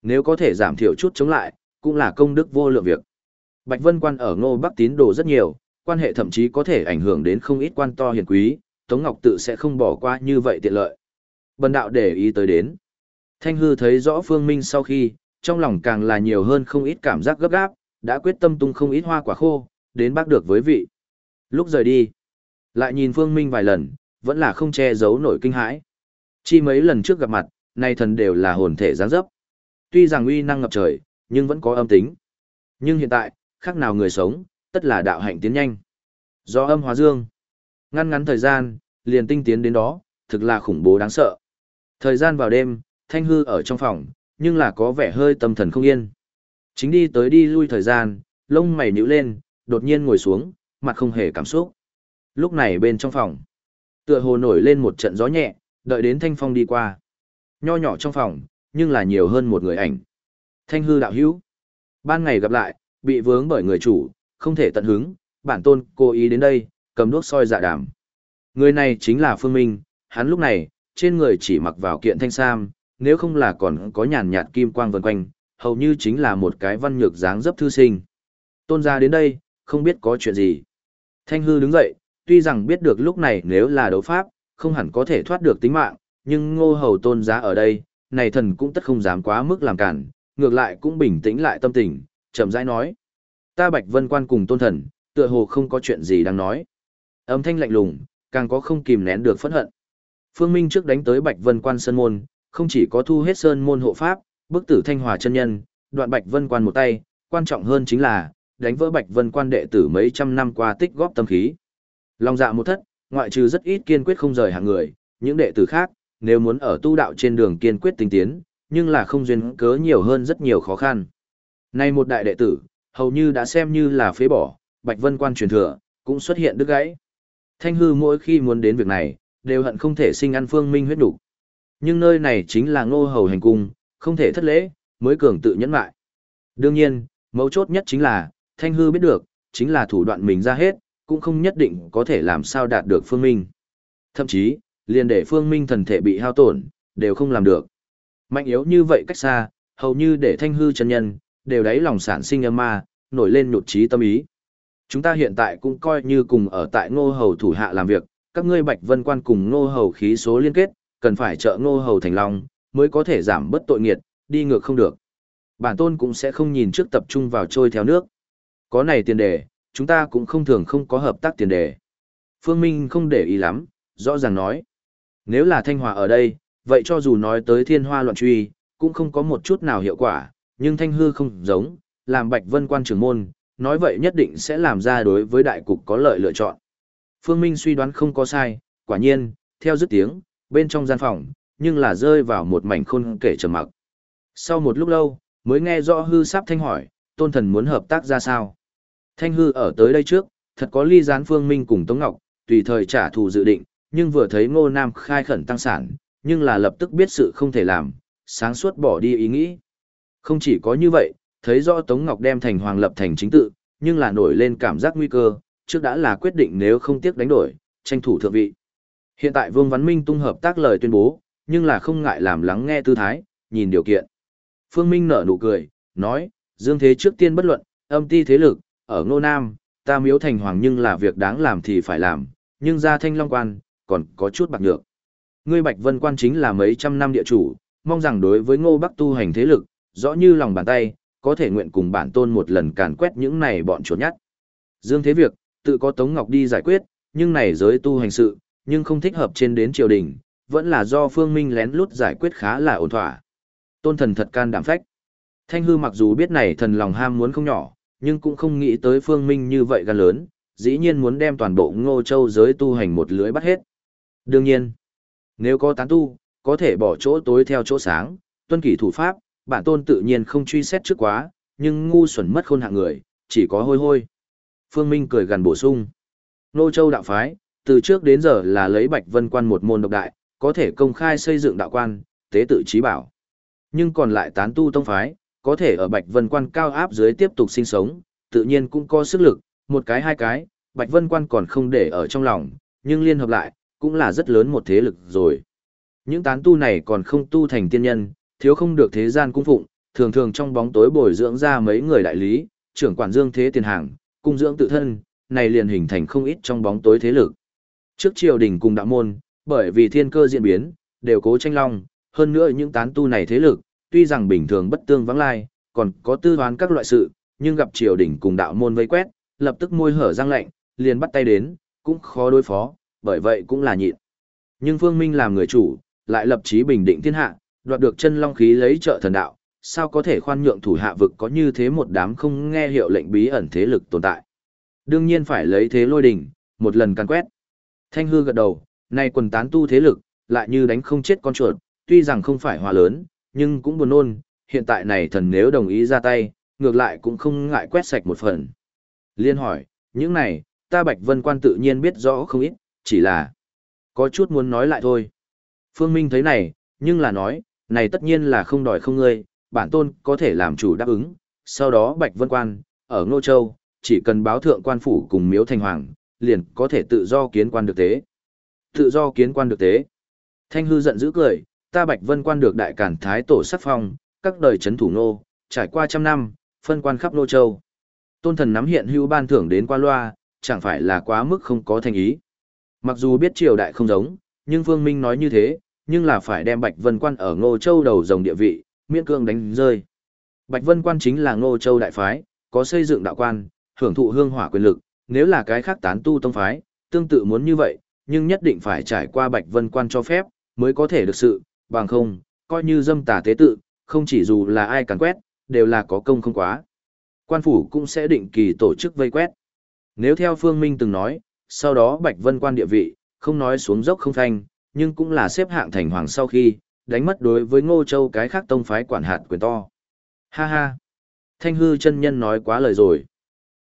Nếu có thể giảm thiểu chút chống lại, cũng là công đức vô lượng việc. Bạch Vân Quan ở ngô bắc tín đồ rất nhiều, quan hệ thậm chí có thể ảnh hưởng đến không ít quan to hiền quý, Tống Ngọc tự sẽ không bỏ qua như vậy tiện lợi. Bần đạo để ý tới đến. Thanh hư thấy rõ phương minh sau khi, Trong lòng càng là nhiều hơn không ít cảm giác gấp gáp, đã quyết tâm tung không ít hoa quả khô, đến bác được với vị. Lúc rời đi, lại nhìn Phương Minh vài lần, vẫn là không che giấu nổi kinh hãi. Chi mấy lần trước gặp mặt, nay thần đều là hồn thể giáng dấp. Tuy rằng uy năng ngập trời, nhưng vẫn có âm tính. Nhưng hiện tại, khác nào người sống, tất là đạo hạnh tiến nhanh. Do âm hóa dương, ngăn ngắn thời gian, liền tinh tiến đến đó, thực là khủng bố đáng sợ. Thời gian vào đêm, thanh hư ở trong phòng, nhưng là có vẻ hơi tâm thần không yên. Chính đi tới đi lui thời gian, lông mày nhíu lên, đột nhiên ngồi xuống, mặt không hề cảm xúc. Lúc này bên trong phòng, tựa hồ nổi lên một trận gió nhẹ, đợi đến thanh phong đi qua. Nho nhỏ trong phòng, nhưng là nhiều hơn một người ảnh. Thanh hư đạo hữu. Ban ngày gặp lại, bị vướng bởi người chủ, không thể tận hứng, bản tôn cố ý đến đây, cầm đuốc soi dạ đàm. Người này chính là Phương Minh, hắn lúc này, trên người chỉ mặc vào kiện thanh sam, nếu không là còn có nhàn nhạt kim quang vần quanh, hầu như chính là một cái văn nhược dáng dấp thư sinh. Tôn gia đến đây, không biết có chuyện gì. Thanh hư đứng dậy, tuy rằng biết được lúc này nếu là đấu pháp, không hẳn có thể thoát được tính mạng, nhưng ngô hầu tôn giá ở đây, này thần cũng tất không dám quá mức làm cản, ngược lại cũng bình tĩnh lại tâm tình, chậm rãi nói. Ta bạch vân quan cùng tôn thần, tựa hồ không có chuyện gì đang nói. Âm thanh lạnh lùng, càng có không kìm nén được phẫn hận. Phương Minh trước đánh tới bạch vân quan sơn môn, không chỉ có thu hết sơn môn hộ pháp, bức tử thanh hòa chân nhân, đoạn bạch vân quan một tay, quan trọng hơn chính là, đánh vỡ bạch vân quan đệ tử mấy trăm năm qua tích góp tâm khí. Long dạ một thất, ngoại trừ rất ít kiên quyết không rời hàng người, những đệ tử khác, nếu muốn ở tu đạo trên đường kiên quyết tinh tiến, nhưng là không duyên cớ nhiều hơn rất nhiều khó khăn. Nay một đại đệ tử, hầu như đã xem như là phế bỏ, Bạch Vân Quan truyền thừa, cũng xuất hiện đứt gãy. Thanh hư mỗi khi muốn đến việc này, đều hận không thể sinh ăn phương minh huyết đủ. Nhưng nơi này chính là ngô hầu hành cung, không thể thất lễ, mới cường tự nhẫn lại. Đương nhiên, mấu chốt nhất chính là, Thanh hư biết được, chính là thủ đoạn mình ra hết, cũng không nhất định có thể làm sao đạt được phương minh. Thậm chí, liền để phương minh thần thể bị hao tổn, đều không làm được. Mạnh yếu như vậy cách xa, hầu như để thanh hư chân nhân, đều đáy lòng sản sinh âm ma, nổi lên nhụt trí tâm ý. Chúng ta hiện tại cũng coi như cùng ở tại ngô hầu thủ hạ làm việc, các ngươi bạch vân quan cùng ngô hầu khí số liên kết, cần phải trợ ngô hầu thành long, mới có thể giảm bớt tội nghiệt, đi ngược không được. Bản tôn cũng sẽ không nhìn trước tập trung vào trôi theo nước. Có này tiền đề, chúng ta cũng không thường không có hợp tác tiền đề. Phương Minh không để ý lắm, rõ ràng nói. Nếu là Thanh Hòa ở đây, vậy cho dù nói tới thiên hoa loạn truy, cũng không có một chút nào hiệu quả, nhưng Thanh Hư không giống, làm Bạch Vân quan trưởng môn, nói vậy nhất định sẽ làm ra đối với đại cục có lợi lựa chọn. Phương Minh suy đoán không có sai, quả nhiên, theo dứt tiếng, bên trong gian phòng, nhưng là rơi vào một mảnh khôn kể trầm mặc. Sau một lúc lâu, mới nghe rõ hư sắp thanh hỏi, tôn thần muốn hợp tác ra sao. Thanh hư ở tới đây trước, thật có ly gián Phương Minh cùng Tống Ngọc, tùy thời trả thù dự định, nhưng vừa thấy Ngô Nam khai khẩn tăng sản, nhưng là lập tức biết sự không thể làm, sáng suốt bỏ đi ý nghĩ. Không chỉ có như vậy, thấy rõ Tống Ngọc đem thành hoàng lập thành chính tự, nhưng là nổi lên cảm giác nguy cơ, trước đã là quyết định nếu không tiếc đánh đổi, tranh thủ thượng vị. Hiện tại Vương Văn Minh tung hợp tác lời tuyên bố, nhưng là không ngại làm lắng nghe tư thái, nhìn điều kiện. Phương Minh nở nụ cười, nói, Dương Thế trước tiên bất luận, âm ti thế lực, ở Ngô Nam, ta miếu thành hoàng nhưng là việc đáng làm thì phải làm, nhưng ra thanh long quan, còn có chút bạc nhược. Ngươi Bạch Vân quan chính là mấy trăm năm địa chủ, mong rằng đối với Ngô Bắc tu hành thế lực, rõ như lòng bàn tay, có thể nguyện cùng bản tôn một lần càn quét những này bọn chuột nhắt. Dương thế việc, tự có Tống Ngọc đi giải quyết, nhưng này giới tu hành sự, nhưng không thích hợp trên đến triều đình, vẫn là do Phương Minh lén lút giải quyết khá là ổn thỏa. Tôn thần thật can đảm phách. Thanh hư mặc dù biết này thần lòng ham muốn không nhỏ, nhưng cũng không nghĩ tới Phương Minh như vậy gan lớn, dĩ nhiên muốn đem toàn bộ ngô châu giới tu hành một lưới bắt hết. Đương nhiên, nếu có tán tu, có thể bỏ chỗ tối theo chỗ sáng, tuân kỷ thủ pháp, bản tôn tự nhiên không truy xét trước quá, nhưng ngu xuẩn mất khôn hạng người, chỉ có hôi hôi. Phương Minh cười gần bổ sung. Nô Châu đạo phái, từ trước đến giờ là lấy Bạch Vân Quan một môn độc đại, có thể công khai xây dựng đạo quan, tế tự trí bảo. Nhưng còn lại tán tu tông phái, có thể ở Bạch Vân Quan cao áp dưới tiếp tục sinh sống, tự nhiên cũng có sức lực, một cái hai cái, Bạch Vân Quan còn không để ở trong lòng, nhưng liên hợp lại, cũng là rất lớn một thế lực rồi. Những tán tu này còn không tu thành tiên nhân, thiếu không được thế gian cung phụng, thường thường trong bóng tối bồi dưỡng ra mấy người đại lý, trưởng quản dương thế tiền hàng, cung dưỡng tự thân, này liền hình thành không ít trong bóng tối thế lực. Trước triều đình cùng đạo môn, bởi vì thiên cơ diễn biến, đều cố tranh long, hơn nữa những tán tu này thế lực, tuy rằng bình thường bất tương vắng lai, còn có tư đoán các loại sự, nhưng gặp triều đình cùng đạo môn vây quét, lập tức môi hở răng lạnh, liền bắt tay đến, cũng khó đối phó, bởi vậy cũng là nhịn. Nhưng Phương Minh làm người chủ, lại lập chí bình định thiên hạ, đoạt được chân long khí lấy trợ thần đạo, sao có thể khoan nhượng thủ hạ vực có như thế một đám không nghe hiệu lệnh bí ẩn thế lực tồn tại. Đương nhiên phải lấy thế lôi đỉnh, một lần căn quét. Thanh hư gật đầu, nay quần tán tu thế lực, lại như đánh không chết con chuột, tuy rằng không phải hòa lớn, nhưng cũng buồn nôn, hiện tại này thần nếu đồng ý ra tay, ngược lại cũng không ngại quét sạch một phần. Liên hỏi, những này, ta Bạch Vân Quan tự nhiên biết rõ không ít, chỉ là có chút muốn nói lại thôi. Phương Minh thấy này, nhưng là nói, này tất nhiên là không đòi không ngươi, bản tôn có thể làm chủ đáp ứng, sau đó Bạch Vân Quan, ở Ngô Châu, chỉ cần báo thượng quan phủ cùng miếu thành hoàng, liền có thể tự do kiến quan được tế. Tự do kiến quan được tế. Thanh hư giận dữ cười, ta Bạch Vân Quan được đại cản thái tổ sắc phong, các đời chấn thủ nô, trải qua trăm năm, phân quan khắp Ngô Châu. Tôn thần nắm hiện hưu ban thưởng đến qua loa, chẳng phải là quá mức không có thành ý. Mặc dù biết triều đại không giống, nhưng vương Minh nói như thế, nhưng là phải đem Bạch Vân Quan ở Ngô Châu đầu dòng địa vị, miễn cương đánh rơi. Bạch Vân Quan chính là Ngô Châu đại phái, có xây dựng đạo quan, hưởng thụ hương hỏa quyền lực, nếu là cái khác tán tu tông phái, tương tự muốn như vậy, nhưng nhất định phải trải qua Bạch Vân Quan cho phép, mới có thể được sự, bằng không, coi như dâm tà tế tự, không chỉ dù là ai càn quét, đều là có công không quá. Quan phủ cũng sẽ định kỳ tổ chức vây quét. Nếu theo Phương Minh từng nói, sau đó Bạch Vân Quan địa vị, không nói xuống dốc không thanh, nhưng cũng là xếp hạng thành hoàng sau khi, đánh mất đối với Ngô Châu cái khác tông phái quản hạt quyền to. Ha ha! Thanh hư chân nhân nói quá lời rồi.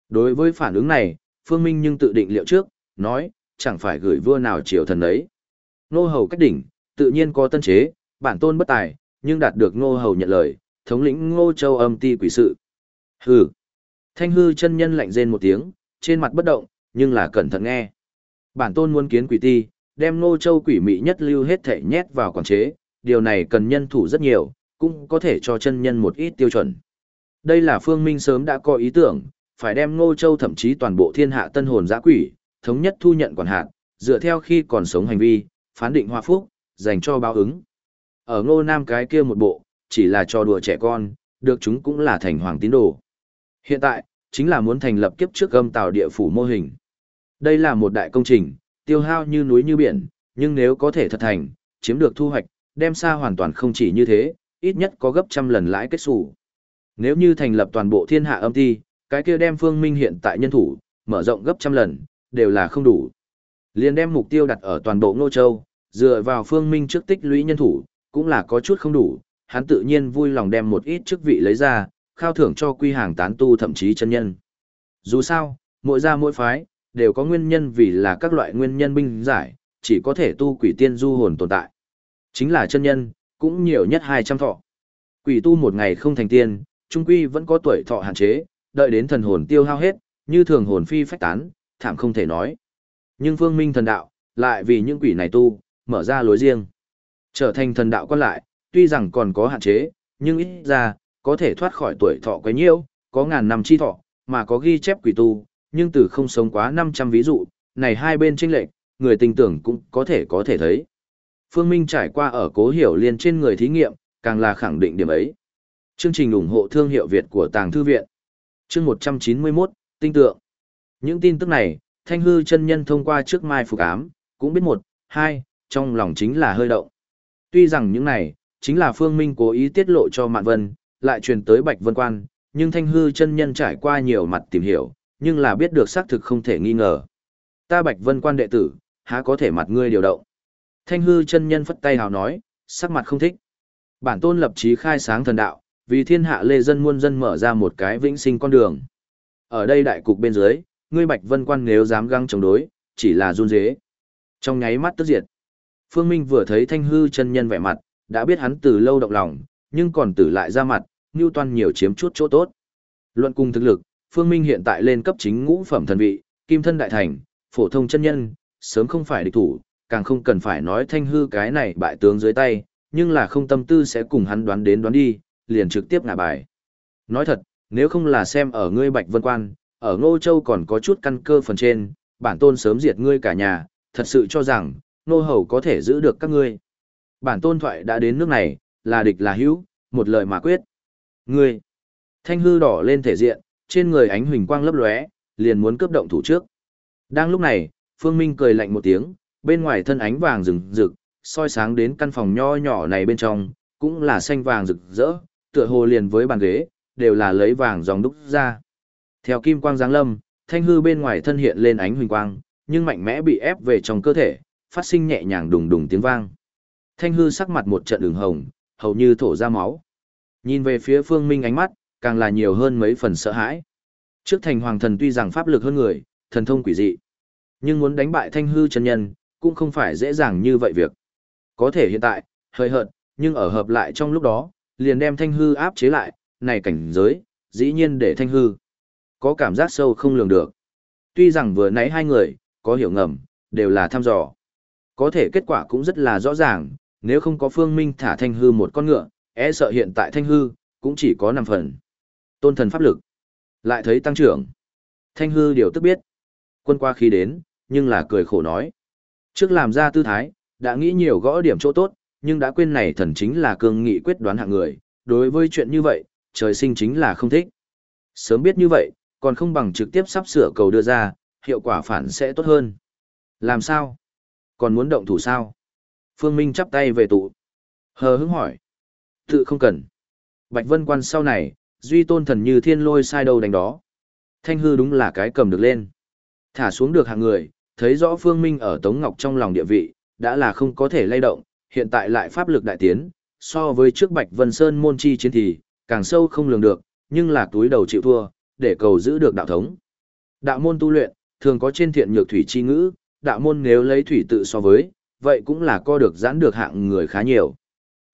Đối với phản ứng này, Phương Minh nhưng tự định liệu trước, nói, chẳng phải gửi vua nào triều thần đấy. Ngô Hầu cách đỉnh, tự nhiên có tân chế, bản tôn bất tài, nhưng đạt được Ngô Hầu nhận lời, thống lĩnh Ngô Châu âm ti quỷ sự. Hừ! Thanh hư chân nhân lạnh rên một tiếng, trên mặt bất động, nhưng là cẩn thận nghe. Bản tôn muốn kiến quỷ ti, đem Ngô Châu quỷ mị nhất lưu hết thể nhét vào quản chế, điều này cần nhân thủ rất nhiều, cũng có thể cho chân nhân một ít tiêu chuẩn. Đây là Phương Minh sớm đã có ý tưởng, phải đem Ngô Châu thậm chí toàn bộ thiên hạ tân hồn giã quỷ, thống nhất thu nhận quản hạt, dựa theo khi còn sống hành vi, phán định hoa phúc, dành cho báo ứng. Ở Ngô Nam cái kia một bộ, chỉ là cho đùa trẻ con, được chúng cũng là thành hoàng tín đồ. Hiện tại, chính là muốn thành lập kiếp trước âm tàu địa phủ mô hình. Đây là một đại công trình, tiêu hao như núi như biển, nhưng nếu có thể thật thành, chiếm được thu hoạch, đem xa hoàn toàn không chỉ như thế, ít nhất có gấp trăm lần lãi kết sủ. Nếu như thành lập toàn bộ thiên hạ âm ti, cái kia đem phương minh hiện tại nhân thủ, mở rộng gấp trăm lần, đều là không đủ. Liên đem mục tiêu đặt ở toàn bộ Ngô Châu, dựa vào phương minh trước tích lũy nhân thủ, cũng là có chút không đủ, hắn tự nhiên vui lòng đem một ít chức vị lấy ra, khao thưởng cho quy hàng tán tu thậm chí chân nhân. Dù sao, mỗi gia mỗi phái, đều có nguyên nhân vì là các loại nguyên nhân binh giải, chỉ có thể tu quỷ tiên du hồn tồn tại. Chính là chân nhân, cũng nhiều nhất 200 thọ. Quỷ tu một ngày không thành tiên, trung quy vẫn có tuổi thọ hạn chế, đợi đến thần hồn tiêu hao hết, như thường hồn phi phách tán, thảm không thể nói. Nhưng phương minh thần đạo, lại vì những quỷ này tu, mở ra lối riêng. Trở thành thần đạo quan lại, tuy rằng còn có hạn chế, nhưng ít ra, có thể thoát khỏi tuổi thọ quấy nhiêu, có ngàn năm chi thọ, mà có ghi chép quỷ tu, nhưng từ không sống quá 500 ví dụ, này hai bên tranh lệch, người tình tưởng cũng có thể có thể thấy. Phương Minh trải qua ở cố hiểu liên trên người thí nghiệm, càng là khẳng định điểm ấy. Chương trình ủng hộ thương hiệu Việt của Tàng Thư Viện. Chương 191, Tinh tượng. Những tin tức này, Thanh Hư chân nhân thông qua trước mai phục ám, cũng biết một, hai, trong lòng chính là hơi động. Tuy rằng những này, chính là Phương Minh cố ý tiết lộ cho Mạn Vân, lại truyền tới Bạch Vân Quan, nhưng Thanh Hư chân nhân trải qua nhiều mặt tìm hiểu, nhưng là biết được xác thực không thể nghi ngờ. Ta Bạch Vân Quan đệ tử, há có thể mặt ngươi điều động. Thanh hư chân nhân phất tay hào nói, sắc mặt không thích. Bản tôn lập chí khai sáng thần đạo, vì thiên hạ lê dân muôn dân mở ra một cái vĩnh sinh con đường. Ở đây đại cục bên dưới, ngươi Bạch Vân Quan nếu dám găng chống đối, chỉ là run dế. Trong nháy mắt tức diệt. Phương Minh vừa thấy thanh hư chân nhân vẻ mặt, đã biết hắn từ lâu động lòng, nhưng còn tử lại ra mặt, Ngưu Toan nhiều chiếm chút chỗ tốt. Luận cùng thực lực, Phương Minh hiện tại lên cấp chính ngũ phẩm thần vị, kim thân đại thành, phổ thông chân nhân, sớm không phải địch thủ, càng không cần phải nói thanh hư cái này bại tướng dưới tay, nhưng là không tâm tư sẽ cùng hắn đoán đến đoán đi, liền trực tiếp ngả bài. Nói thật, nếu không là xem ở ngươi Bạch Vân Quan, ở Ngô Châu còn có chút căn cơ phần trên, bản tôn sớm diệt ngươi cả nhà, thật sự cho rằng, Nô Hầu có thể giữ được các ngươi. Bản tôn thoại đã đến nước này, là địch là hữu, một lời mà quyết. Ngươi! Thanh hư đỏ lên thể diện, trên người ánh huỳnh quang lấp lóe, liền muốn cướp động thủ trước. Đang lúc này, Phương Minh cười lạnh một tiếng, bên ngoài thân ánh vàng rừng rực, soi sáng đến căn phòng nho nhỏ này bên trong, cũng là xanh vàng rực rỡ, tựa hồ liền với bàn ghế, đều là lấy vàng dòng đúc ra. Theo kim quang giáng lâm, thanh hư bên ngoài thân hiện lên ánh huỳnh quang, nhưng mạnh mẽ bị ép về trong cơ thể, phát sinh nhẹ nhàng đùng đùng tiếng vang. Thanh hư sắc mặt một trận đường hồng, hầu như thổ ra máu. Nhìn về phía phương minh ánh mắt, càng là nhiều hơn mấy phần sợ hãi. Trước thành hoàng thần tuy rằng pháp lực hơn người, thần thông quỷ dị. Nhưng muốn đánh bại thanh hư chân nhân, cũng không phải dễ dàng như vậy việc. Có thể hiện tại, hơi hợt, nhưng ở hợp lại trong lúc đó, liền đem thanh hư áp chế lại, này cảnh giới, dĩ nhiên để thanh hư. Có cảm giác sâu không lường được. Tuy rằng vừa nãy hai người, có hiểu ngầm, đều là thăm dò. Có thể kết quả cũng rất là rõ ràng, nếu không có phương minh thả thanh hư một con ngựa, e sợ hiện tại thanh hư, cũng chỉ có 5 phần. Tôn thần pháp lực. Lại thấy tăng trưởng. Thanh hư điều tức biết. Quân qua khi đến, nhưng là cười khổ nói. Trước làm ra tư thái, đã nghĩ nhiều gõ điểm chỗ tốt, nhưng đã quên này thần chính là cương nghị quyết đoán hạng người. Đối với chuyện như vậy, trời sinh chính là không thích. Sớm biết như vậy, còn không bằng trực tiếp sắp sửa cầu đưa ra, hiệu quả phản sẽ tốt hơn. Làm sao? Còn muốn động thủ sao? Phương Minh chắp tay về tụ. Hờ hững hỏi. Tự không cần. Bạch Vân quan sau này, duy tôn thần như thiên lôi sai đâu đánh đó. Thanh hư đúng là cái cầm được lên. Thả xuống được hàng người, thấy rõ Phương Minh ở Tống Ngọc trong lòng địa vị, đã là không có thể lay động, hiện tại lại pháp lực đại tiến, so với trước Bạch Vân Sơn môn chi chiến thì, càng sâu không lường được, nhưng là túi đầu chịu thua, để cầu giữ được đạo thống. Đạo môn tu luyện, thường có trên thiện nhược thủy chi ngữ, đạo môn nếu lấy thủy tự so với, vậy cũng là co được giãn được hạng người khá nhiều.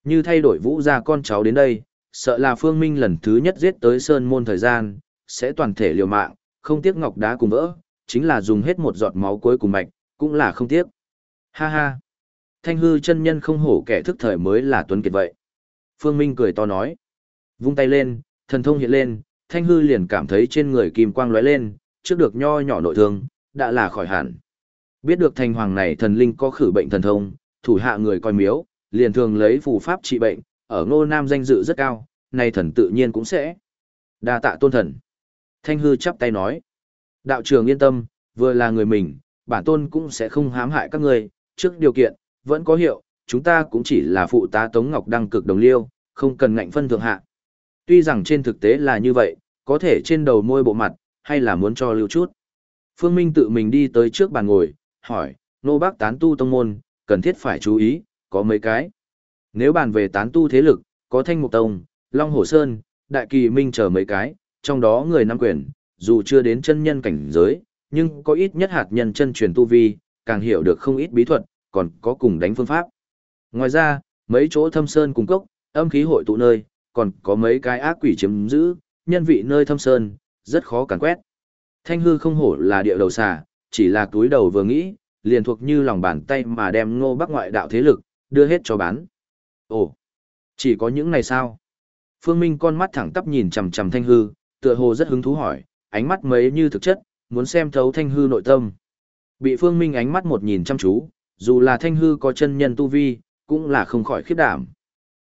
Như thay đổi vũ gia con cháu đến đây, sợ là phương minh lần thứ nhất giết tới sơn môn thời gian, sẽ toàn thể liều mạng, không tiếc ngọc đá cùng vỡ, chính là dùng hết một giọt máu cuối cùng mạch, cũng là không tiếc. Ha ha! Thanh hư chân nhân không hổ kẻ thức thời mới là tuấn kiệt vậy. Phương Minh cười to nói. Vung tay lên, thần thông hiện lên, thanh hư liền cảm thấy trên người kim quang lóe lên, trước được nho nhỏ nội thương, đã là khỏi hẳn. Biết được thành hoàng này thần linh có khử bệnh thần thông, thủ hạ người coi miếu, liền thường lấy phù pháp trị bệnh, ở ngô nam danh dự rất cao, nay thần tự nhiên cũng sẽ. đa tạ tôn thần. Thanh hư chắp tay nói. Đạo trường yên tâm, vừa là người mình, bản tôn cũng sẽ không hãm hại các người, trước điều kiện, vẫn có hiệu, chúng ta cũng chỉ là phụ tá Tống Ngọc đăng cực đồng liêu, không cần ngạnh phân thượng hạ. Tuy rằng trên thực tế là như vậy, có thể trên đầu môi bộ mặt, hay là muốn cho lưu chút. Phương Minh tự mình đi tới trước bàn ngồi, hỏi, nô bác tán tu tông môn, cần thiết phải chú ý, có mấy cái. Nếu bàn về tán tu thế lực, có Thanh Mục Tông, Long Hồ Sơn, Đại Kỳ Minh chờ mấy cái, trong đó người nắm quyền, dù chưa đến chân nhân cảnh giới, nhưng có ít nhất hạt nhân chân truyền tu vi, càng hiểu được không ít bí thuật, còn có cùng đánh phương pháp. Ngoài ra, mấy chỗ thâm sơn cung cốc, âm khí hội tụ nơi, còn có mấy cái ác quỷ chiếm giữ, nhân vị nơi thâm sơn, rất khó càn quét. Thanh hư không hổ là địa đầu xà, chỉ là túi đầu vừa nghĩ, liền thuộc như lòng bàn tay mà đem ngô bắc ngoại đạo thế lực, đưa hết cho bán. Ồ, chỉ có những này sao? Phương Minh con mắt thẳng tắp nhìn chằm chằm thanh hư, tựa hồ rất hứng thú hỏi, ánh mắt mấy như thực chất, muốn xem thấu thanh hư nội tâm. Bị Phương Minh ánh mắt một nhìn chăm chú, dù là thanh hư có chân nhân tu vi, cũng là không khỏi khiếp đảm.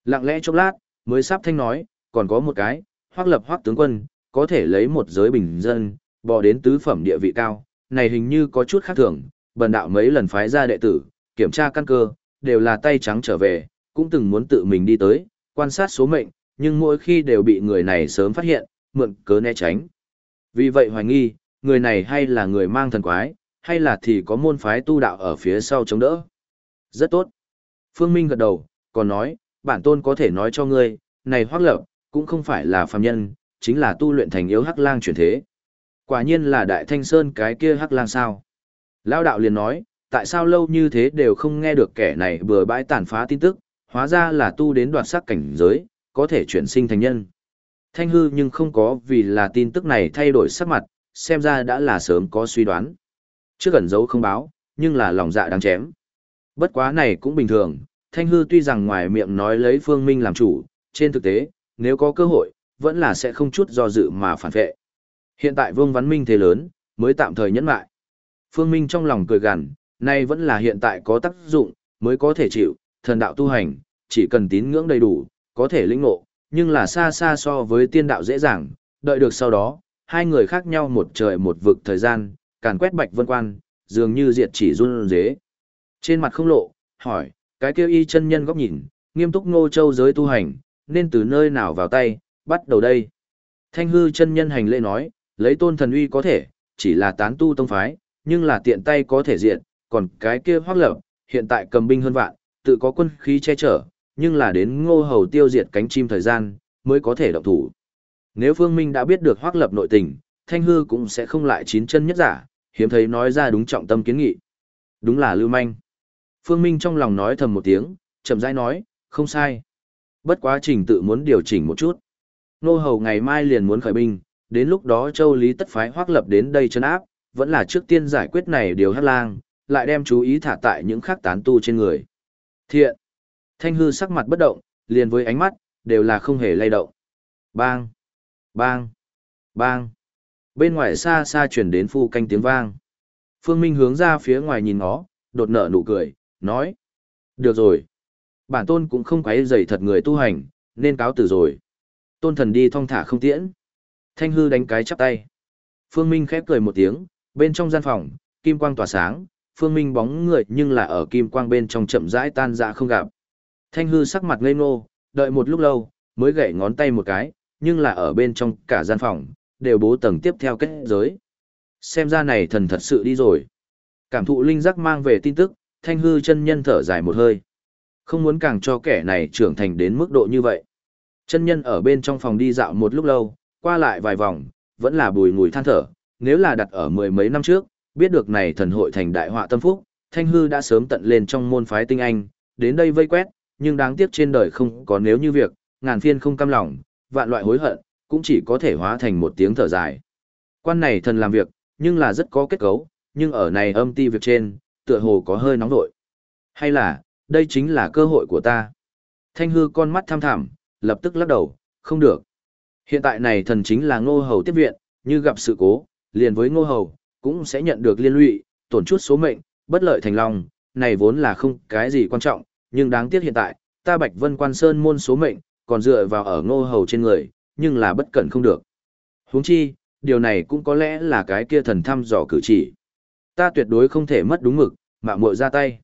Lặng lẽ chốc lát, mới sắp thanh nói, còn có một cái, hoác lập hoác tướng quân, có thể lấy một giới bình dân, bò đến tứ phẩm địa vị cao, này hình như có chút khác thường, bần đạo mấy lần phái ra đệ tử, kiểm tra căn cơ, đều là tay trắng trở về, cũng từng muốn tự mình đi tới, quan sát số mệnh, nhưng mỗi khi đều bị người này sớm phát hiện, mượn cớ né tránh. Vì vậy hoài nghi, người này hay là người mang thần quái, hay là thì có môn phái tu đạo ở phía sau chống đỡ. Rất tốt. Phương Minh gật đầu, còn nói, bản tôn có thể nói cho ngươi, này hoác lập, cũng không phải là phàm nhân, chính là tu luyện thành yếu hắc lang chuyển thế. Quả nhiên là đại thanh sơn cái kia hắc lang sao. Lao đạo liền nói, tại sao lâu như thế đều không nghe được kẻ này bừa bãi tàn phá tin tức, hóa ra là tu đến đoạt sắc cảnh giới, có thể chuyển sinh thành nhân. Thanh hư nhưng không có vì là tin tức này thay đổi sắc mặt, xem ra đã là sớm có suy đoán. Trước ẩn dấu không báo, nhưng là lòng dạ đáng chém. Bất quá này cũng bình thường, Thanh hư tuy rằng ngoài miệng nói lấy Phương Minh làm chủ, trên thực tế, nếu có cơ hội, vẫn là sẽ không chút do dự mà phản vệ. Hiện tại Vương Văn Minh thế lớn, mới tạm thời nhẫn lại. Phương Minh trong lòng cười gằn, nay vẫn là hiện tại có tác dụng, mới có thể chịu, thần đạo tu hành, chỉ cần tín ngưỡng đầy đủ, có thể lĩnh ngộ, nhưng là xa xa so với tiên đạo dễ dàng, đợi được sau đó, hai người khác nhau một trời một vực thời gian, càn quét bạch vân quan, dường như diệt chỉ run dế. Trên mặt không lộ, hỏi, cái kêu y chân nhân góc nhìn, nghiêm túc ngô châu giới tu hành, nên từ nơi nào vào tay, bắt đầu đây. Thanh hư chân nhân hành lễ nói, lấy tôn thần uy có thể, chỉ là tán tu tông phái, nhưng là tiện tay có thể diện, còn cái kia hoác lập, hiện tại cầm binh hơn vạn, tự có quân khí che chở, nhưng là đến ngô hầu tiêu diệt cánh chim thời gian, mới có thể động thủ. Nếu Phương Minh đã biết được hoác lập nội tình, Thanh Hư cũng sẽ không lại chín chân nhất giả, hiếm thấy nói ra đúng trọng tâm kiến nghị. Đúng là lưu manh. Phương Minh trong lòng nói thầm một tiếng, chậm rãi nói, không sai. Bất quá trình tự muốn điều chỉnh một chút. Nô hầu ngày mai liền muốn khởi binh, đến lúc đó châu Lý tất phái hoác lập đến đây chân áp, vẫn là trước tiên giải quyết này điều hát lang, lại đem chú ý thả tại những khắc tán tu trên người. Thiện. Thanh hư sắc mặt bất động, liền với ánh mắt, đều là không hề lay động. Bang. Bang. Bang. Bên ngoài xa xa chuyển đến phu canh tiếng vang. Phương Minh hướng ra phía ngoài nhìn nó, đột nở nụ cười, nói. Được rồi. Bản tôn cũng không quấy dày thật người tu hành, nên cáo từ rồi. Tôn thần đi thong thả không tiễn. Thanh hư đánh cái chắp tay. Phương Minh khép cười một tiếng, bên trong gian phòng, kim quang tỏa sáng, Phương Minh bóng người nhưng là ở kim quang bên trong chậm rãi tan ra không gặp. Thanh hư sắc mặt ngây ngô, đợi một lúc lâu, mới gãy ngón tay một cái, nhưng là ở bên trong cả gian phòng, đều bố tầng tiếp theo kết giới. Xem ra này thần thật sự đi rồi. Cảm thụ linh giác mang về tin tức, thanh hư chân nhân thở dài một hơi. Không muốn càng cho kẻ này trưởng thành đến mức độ như vậy. Chân nhân ở bên trong phòng đi dạo một lúc lâu, qua lại vài vòng, vẫn là bùi ngùi than thở. Nếu là đặt ở mười mấy năm trước, biết được này thần hội thành đại họa tâm phúc, thanh hư đã sớm tận lên trong môn phái tinh anh, đến đây vây quét, nhưng đáng tiếc trên đời không có nếu như việc, ngàn phiên không cam lòng, vạn loại hối hận, cũng chỉ có thể hóa thành một tiếng thở dài. Quan này thần làm việc, nhưng là rất có kết cấu, nhưng ở này âm ti việc trên, tựa hồ có hơi nóng đội. Hay là, đây chính là cơ hội của ta. Thanh hư con mắt tham thảm, lập tức lắc đầu, không được. Hiện tại này thần chính là ngô hầu tiếp viện, như gặp sự cố, liền với ngô hầu, cũng sẽ nhận được liên lụy, tổn chút số mệnh, bất lợi thành lòng, này vốn là không cái gì quan trọng, nhưng đáng tiếc hiện tại, ta Bạch Vân Quan Sơn môn số mệnh, còn dựa vào ở ngô hầu trên người, nhưng là bất cẩn không được. huống chi, điều này cũng có lẽ là cái kia thần thăm dò cử chỉ. Ta tuyệt đối không thể mất đúng mực, mà muội ra tay.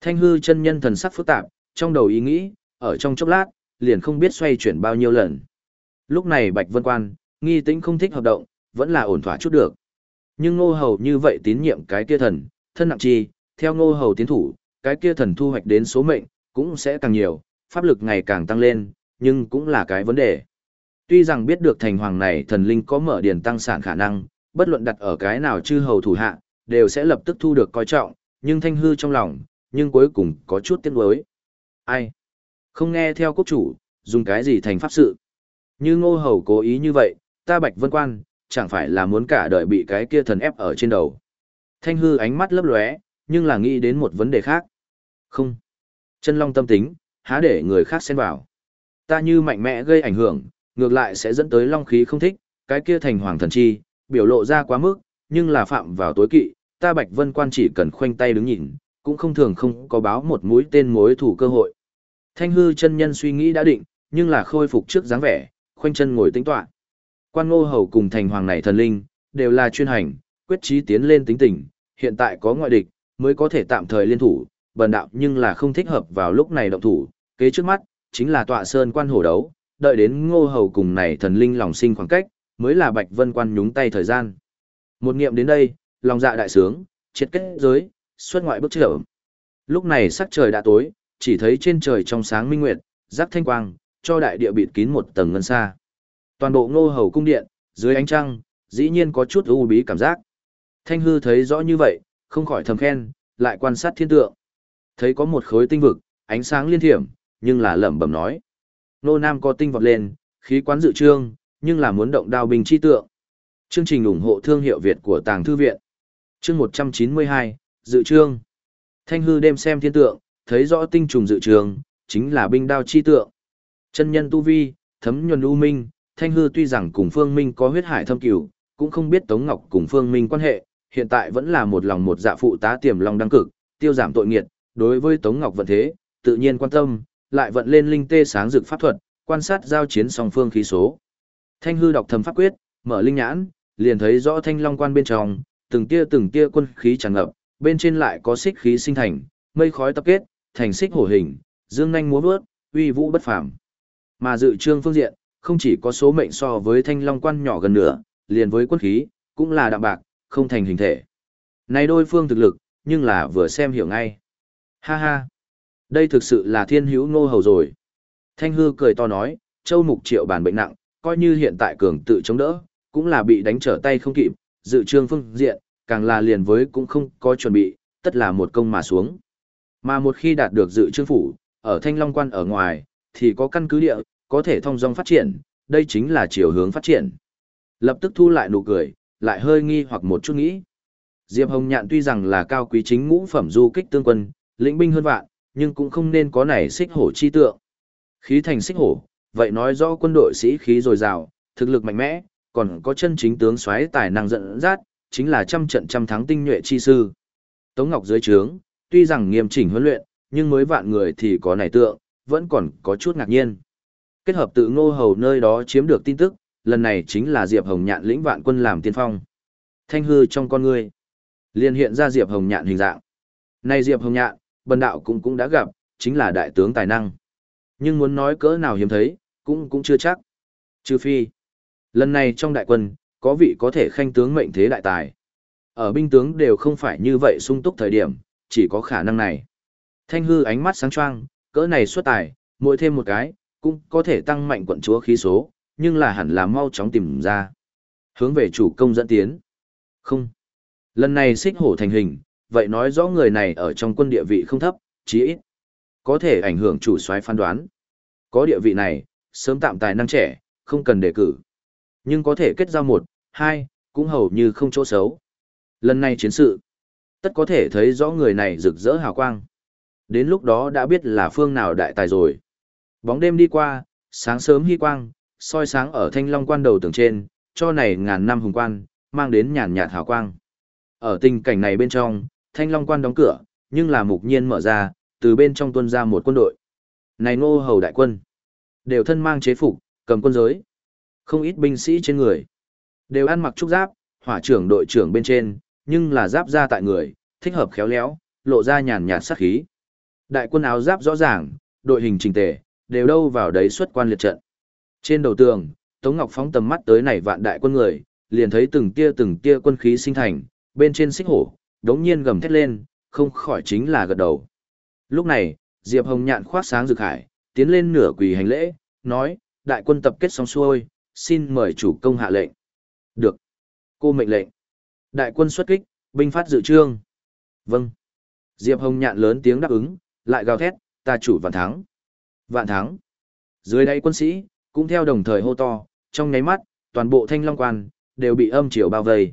Thanh hư chân nhân thần sắc phức tạp, trong đầu ý nghĩ, ở trong chốc lát, liền không biết xoay chuyển bao nhiêu lần. Lúc này Bạch Vân Quan, nghi tĩnh không thích hợp động, vẫn là ổn thỏa chút được. Nhưng ngô hầu như vậy tín nhiệm cái kia thần, thân nặng chi, theo ngô hầu tiến thủ, cái kia thần thu hoạch đến số mệnh, cũng sẽ càng nhiều, pháp lực ngày càng tăng lên, nhưng cũng là cái vấn đề. Tuy rằng biết được thành hoàng này thần linh có mở điền tăng sản khả năng, bất luận đặt ở cái nào chư hầu thủ hạ, đều sẽ lập tức thu được coi trọng, nhưng thanh hư trong lòng, nhưng cuối cùng có chút tiếc nuối. Ai? Không nghe theo quốc chủ, dùng cái gì thành pháp sự? Như ngô hầu cố ý như vậy, ta bạch vân quan, chẳng phải là muốn cả đời bị cái kia thần ép ở trên đầu. Thanh hư ánh mắt lấp lóe, nhưng là nghĩ đến một vấn đề khác. Không. Chân long tâm tính, há để người khác xen vào. Ta như mạnh mẽ gây ảnh hưởng, ngược lại sẽ dẫn tới long khí không thích, cái kia thành hoàng thần chi, biểu lộ ra quá mức, nhưng là phạm vào tối kỵ, ta Bạch Vân Quan chỉ cần khoanh tay đứng nhìn, cũng không thường không có báo một mũi tên mối thủ cơ hội. Thanh hư chân nhân suy nghĩ đã định, nhưng là khôi phục trước dáng vẻ, khoanh chân ngồi tĩnh tọa. Quan ngô hầu cùng thành hoàng này thần linh, đều là chuyên hành, quyết chí tiến lên tính tình, hiện tại có ngoại địch, mới có thể tạm thời liên thủ, bần đạo nhưng là không thích hợp vào lúc này động thủ, kế trước mắt, chính là tọa sơn quan hổ đấu, đợi đến ngô hầu cùng này thần linh lòng sinh khoảng cách, mới là bạch vân quan nhúng tay thời gian. Một nghiệm đến đây, lòng dạ đại sướng, triệt kết giới, xuất ngoại bước trở. Lúc này sắc trời đã tối, chỉ thấy trên trời trong sáng minh nguyệt, rắc thanh quang, cho đại địa bịt kín một tầng ngân xa. Toàn bộ ngô hầu cung điện, dưới ánh trăng, dĩ nhiên có chút u bí cảm giác. Thanh hư thấy rõ như vậy, không khỏi thầm khen, lại quan sát thiên tượng. Thấy có một khối tinh vực, ánh sáng liên thiểm, nhưng là lẩm bẩm nói. Nô Nam có tinh vọt lên, khí quán dự trương, nhưng là muốn động đao bình chi tượng. Chương trình ủng hộ thương hiệu Việt của Tàng Thư Viện. Chương 192, Dự trương. Thanh hư đêm xem thiên tượng, thấy rõ tinh trùng dự trường, chính là binh đao chi tượng. Chân nhân tu vi, thấm nhuần u minh, Thanh hư tuy rằng cùng Phương Minh có huyết hải thâm cửu, cũng không biết Tống Ngọc cùng Phương Minh quan hệ, hiện tại vẫn là một lòng một dạ phụ tá tiềm long đăng cực, tiêu giảm tội nghiệt, đối với Tống Ngọc vận thế, tự nhiên quan tâm, lại vận lên linh tê sáng dược pháp thuật, quan sát giao chiến song phương khí số. Thanh hư đọc thầm pháp quyết, mở linh nhãn, liền thấy rõ thanh long quan bên trong, từng tia từng tia quân khí tràn ngập, bên trên lại có xích khí sinh thành, mây khói tập kết, thành xích hổ hình, dương nhanh múa vớt, uy vũ bất phàm. Mà dự trương phương diện, không chỉ có số mệnh so với thanh long quan nhỏ gần nửa, liền với quân khí, cũng là đạm bạc, không thành hình thể. Này đôi phương thực lực, nhưng là vừa xem hiểu ngay. Ha ha, đây thực sự là thiên hữu ngô hầu rồi. Thanh hư cười to nói, châu mục triệu bản bệnh nặng, coi như hiện tại cường tự chống đỡ, cũng là bị đánh trở tay không kịp, dự trương phương diện, càng là liền với cũng không có chuẩn bị, tất là một công mà xuống. Mà một khi đạt được dự trương phủ, ở thanh long quan ở ngoài, thì có căn cứ địa, có thể thông dong phát triển, đây chính là chiều hướng phát triển. Lập tức thu lại nụ cười, lại hơi nghi hoặc một chút nghĩ. Diệp Hồng Nhạn tuy rằng là cao quý chính ngũ phẩm du kích tương quân, lĩnh binh hơn vạn, nhưng cũng không nên có nảy xích hổ chi tượng. Khí thành xích hổ, vậy nói rõ quân đội sĩ khí dồi dào, thực lực mạnh mẽ, còn có chân chính tướng soái tài năng dẫn dắt, chính là trăm trận trăm thắng tinh nhuệ chi sư. Tống Ngọc dưới trướng, tuy rằng nghiêm chỉnh huấn luyện, nhưng mới vạn người thì có nảy tượng, vẫn còn có chút ngạc nhiên. Kết hợp tự ngô hầu nơi đó chiếm được tin tức, lần này chính là Diệp Hồng Nhạn lĩnh vạn quân làm tiên phong. Thanh hư trong con ngươi, liền hiện ra Diệp Hồng Nhạn hình dạng. Này Diệp Hồng Nhạn, bần đạo cũng cũng đã gặp, chính là đại tướng tài năng. Nhưng muốn nói cỡ nào hiếm thấy, cũng cũng chưa chắc. Trừ phi, lần này trong đại quân, có vị có thể khanh tướng mệnh thế đại tài. Ở binh tướng đều không phải như vậy sung túc thời điểm, chỉ có khả năng này. Thanh hư ánh mắt sáng choang, cỡ này xuất tài, mỗi thêm một cái, cũng có thể tăng mạnh quận chúa khí số, nhưng là hẳn là mau chóng tìm ra. Hướng về chủ công dẫn tiến. Không. Lần này xích hổ thành hình, vậy nói rõ người này ở trong quân địa vị không thấp, chí ít. Có thể ảnh hưởng chủ soái phán đoán. Có địa vị này, sớm tạm tài năng trẻ, không cần đề cử. Nhưng có thể kết giao một, hai, cũng hầu như không chỗ xấu. Lần này chiến sự, tất có thể thấy rõ người này rực rỡ hào quang. Đến lúc đó đã biết là phương nào đại tài rồi. Bóng đêm đi qua, sáng sớm hy quang, soi sáng ở thanh long quan đầu tường trên, cho này ngàn năm hùng quan, mang đến nhàn nhạt hào quang. Ở tình cảnh này bên trong, thanh long quan đóng cửa, nhưng là mục nhiên mở ra, từ bên trong tuân ra một quân đội. Này ngô hầu đại quân, đều thân mang chế phục, cầm quân giới. Không ít binh sĩ trên người, đều ăn mặc trúc giáp, hỏa trưởng đội trưởng bên trên, nhưng là giáp ra tại người, thích hợp khéo léo, lộ ra nhàn nhạt sát khí. Đại quân áo giáp rõ ràng, đội hình trình tề, đều đâu vào đấy xuất quan liệt trận. Trên đầu tường, Tống Ngọc phóng tầm mắt tới này vạn đại quân người, liền thấy từng tia từng tia quân khí sinh thành, bên trên xích hổ, đống nhiên gầm thét lên, không khỏi chính là gật đầu. Lúc này, Diệp Hồng nhạn khoác sáng rực hải, tiến lên nửa quỳ hành lễ, nói, đại quân tập kết xong xuôi, xin mời chủ công hạ lệnh. Được. Cô mệnh lệnh. Đại quân xuất kích, binh phát dự trương. Vâng. Diệp Hồng nhạn lớn tiếng đáp ứng, lại gào thét, ta chủ vạn thắng. Vạn thắng. Dưới đây quân sĩ, cũng theo đồng thời hô to, trong nháy mắt, toàn bộ thanh long quan, đều bị âm chiều bao vây.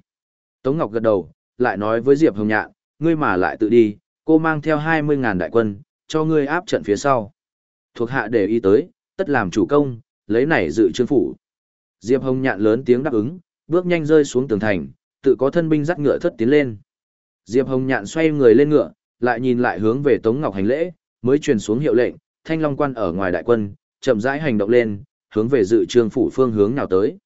Tống Ngọc gật đầu, lại nói với Diệp Hồng Nhạn, ngươi mà lại tự đi, cô mang theo 20.000 đại quân, cho ngươi áp trận phía sau. Thuộc hạ để ý tới, tất làm chủ công, lấy này dự trương phủ. Diệp Hồng Nhạn lớn tiếng đáp ứng, bước nhanh rơi xuống tường thành, tự có thân binh dắt ngựa thất tiến lên. Diệp Hồng Nhạn xoay người lên ngựa, lại nhìn lại hướng về Tống Ngọc hành lễ, mới truyền xuống hiệu lệnh, Thanh Long quan ở ngoài đại quân, chậm rãi hành động lên, hướng về dự trương phủ phương hướng nào tới.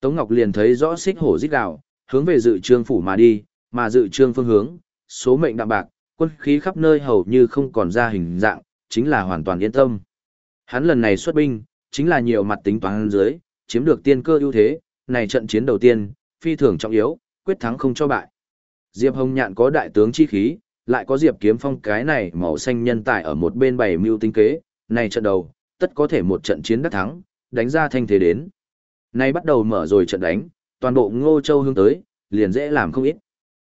Tống Ngọc liền thấy rõ xích hổ rít gào, hướng về dự trương phủ mà đi, mà dự trương phương hướng, số mệnh đạm bạc, quân khí khắp nơi hầu như không còn ra hình dạng, chính là hoàn toàn yên tâm. Hắn lần này xuất binh, chính là nhiều mặt tính toán dưới, chiếm được tiên cơ ưu thế, này trận chiến đầu tiên, phi thường trọng yếu, quyết thắng không cho bại. Diệp Hồng Nhạn có đại tướng chi khí, lại có Diệp Kiếm Phong cái này màu xanh nhân tài ở một bên bày mưu tính kế, này trận đầu, tất có thể một trận chiến đắc thắng, đánh ra thanh thế đến. Nay bắt đầu mở rồi trận đánh, toàn bộ Ngô Châu hướng tới, liền dễ làm không ít.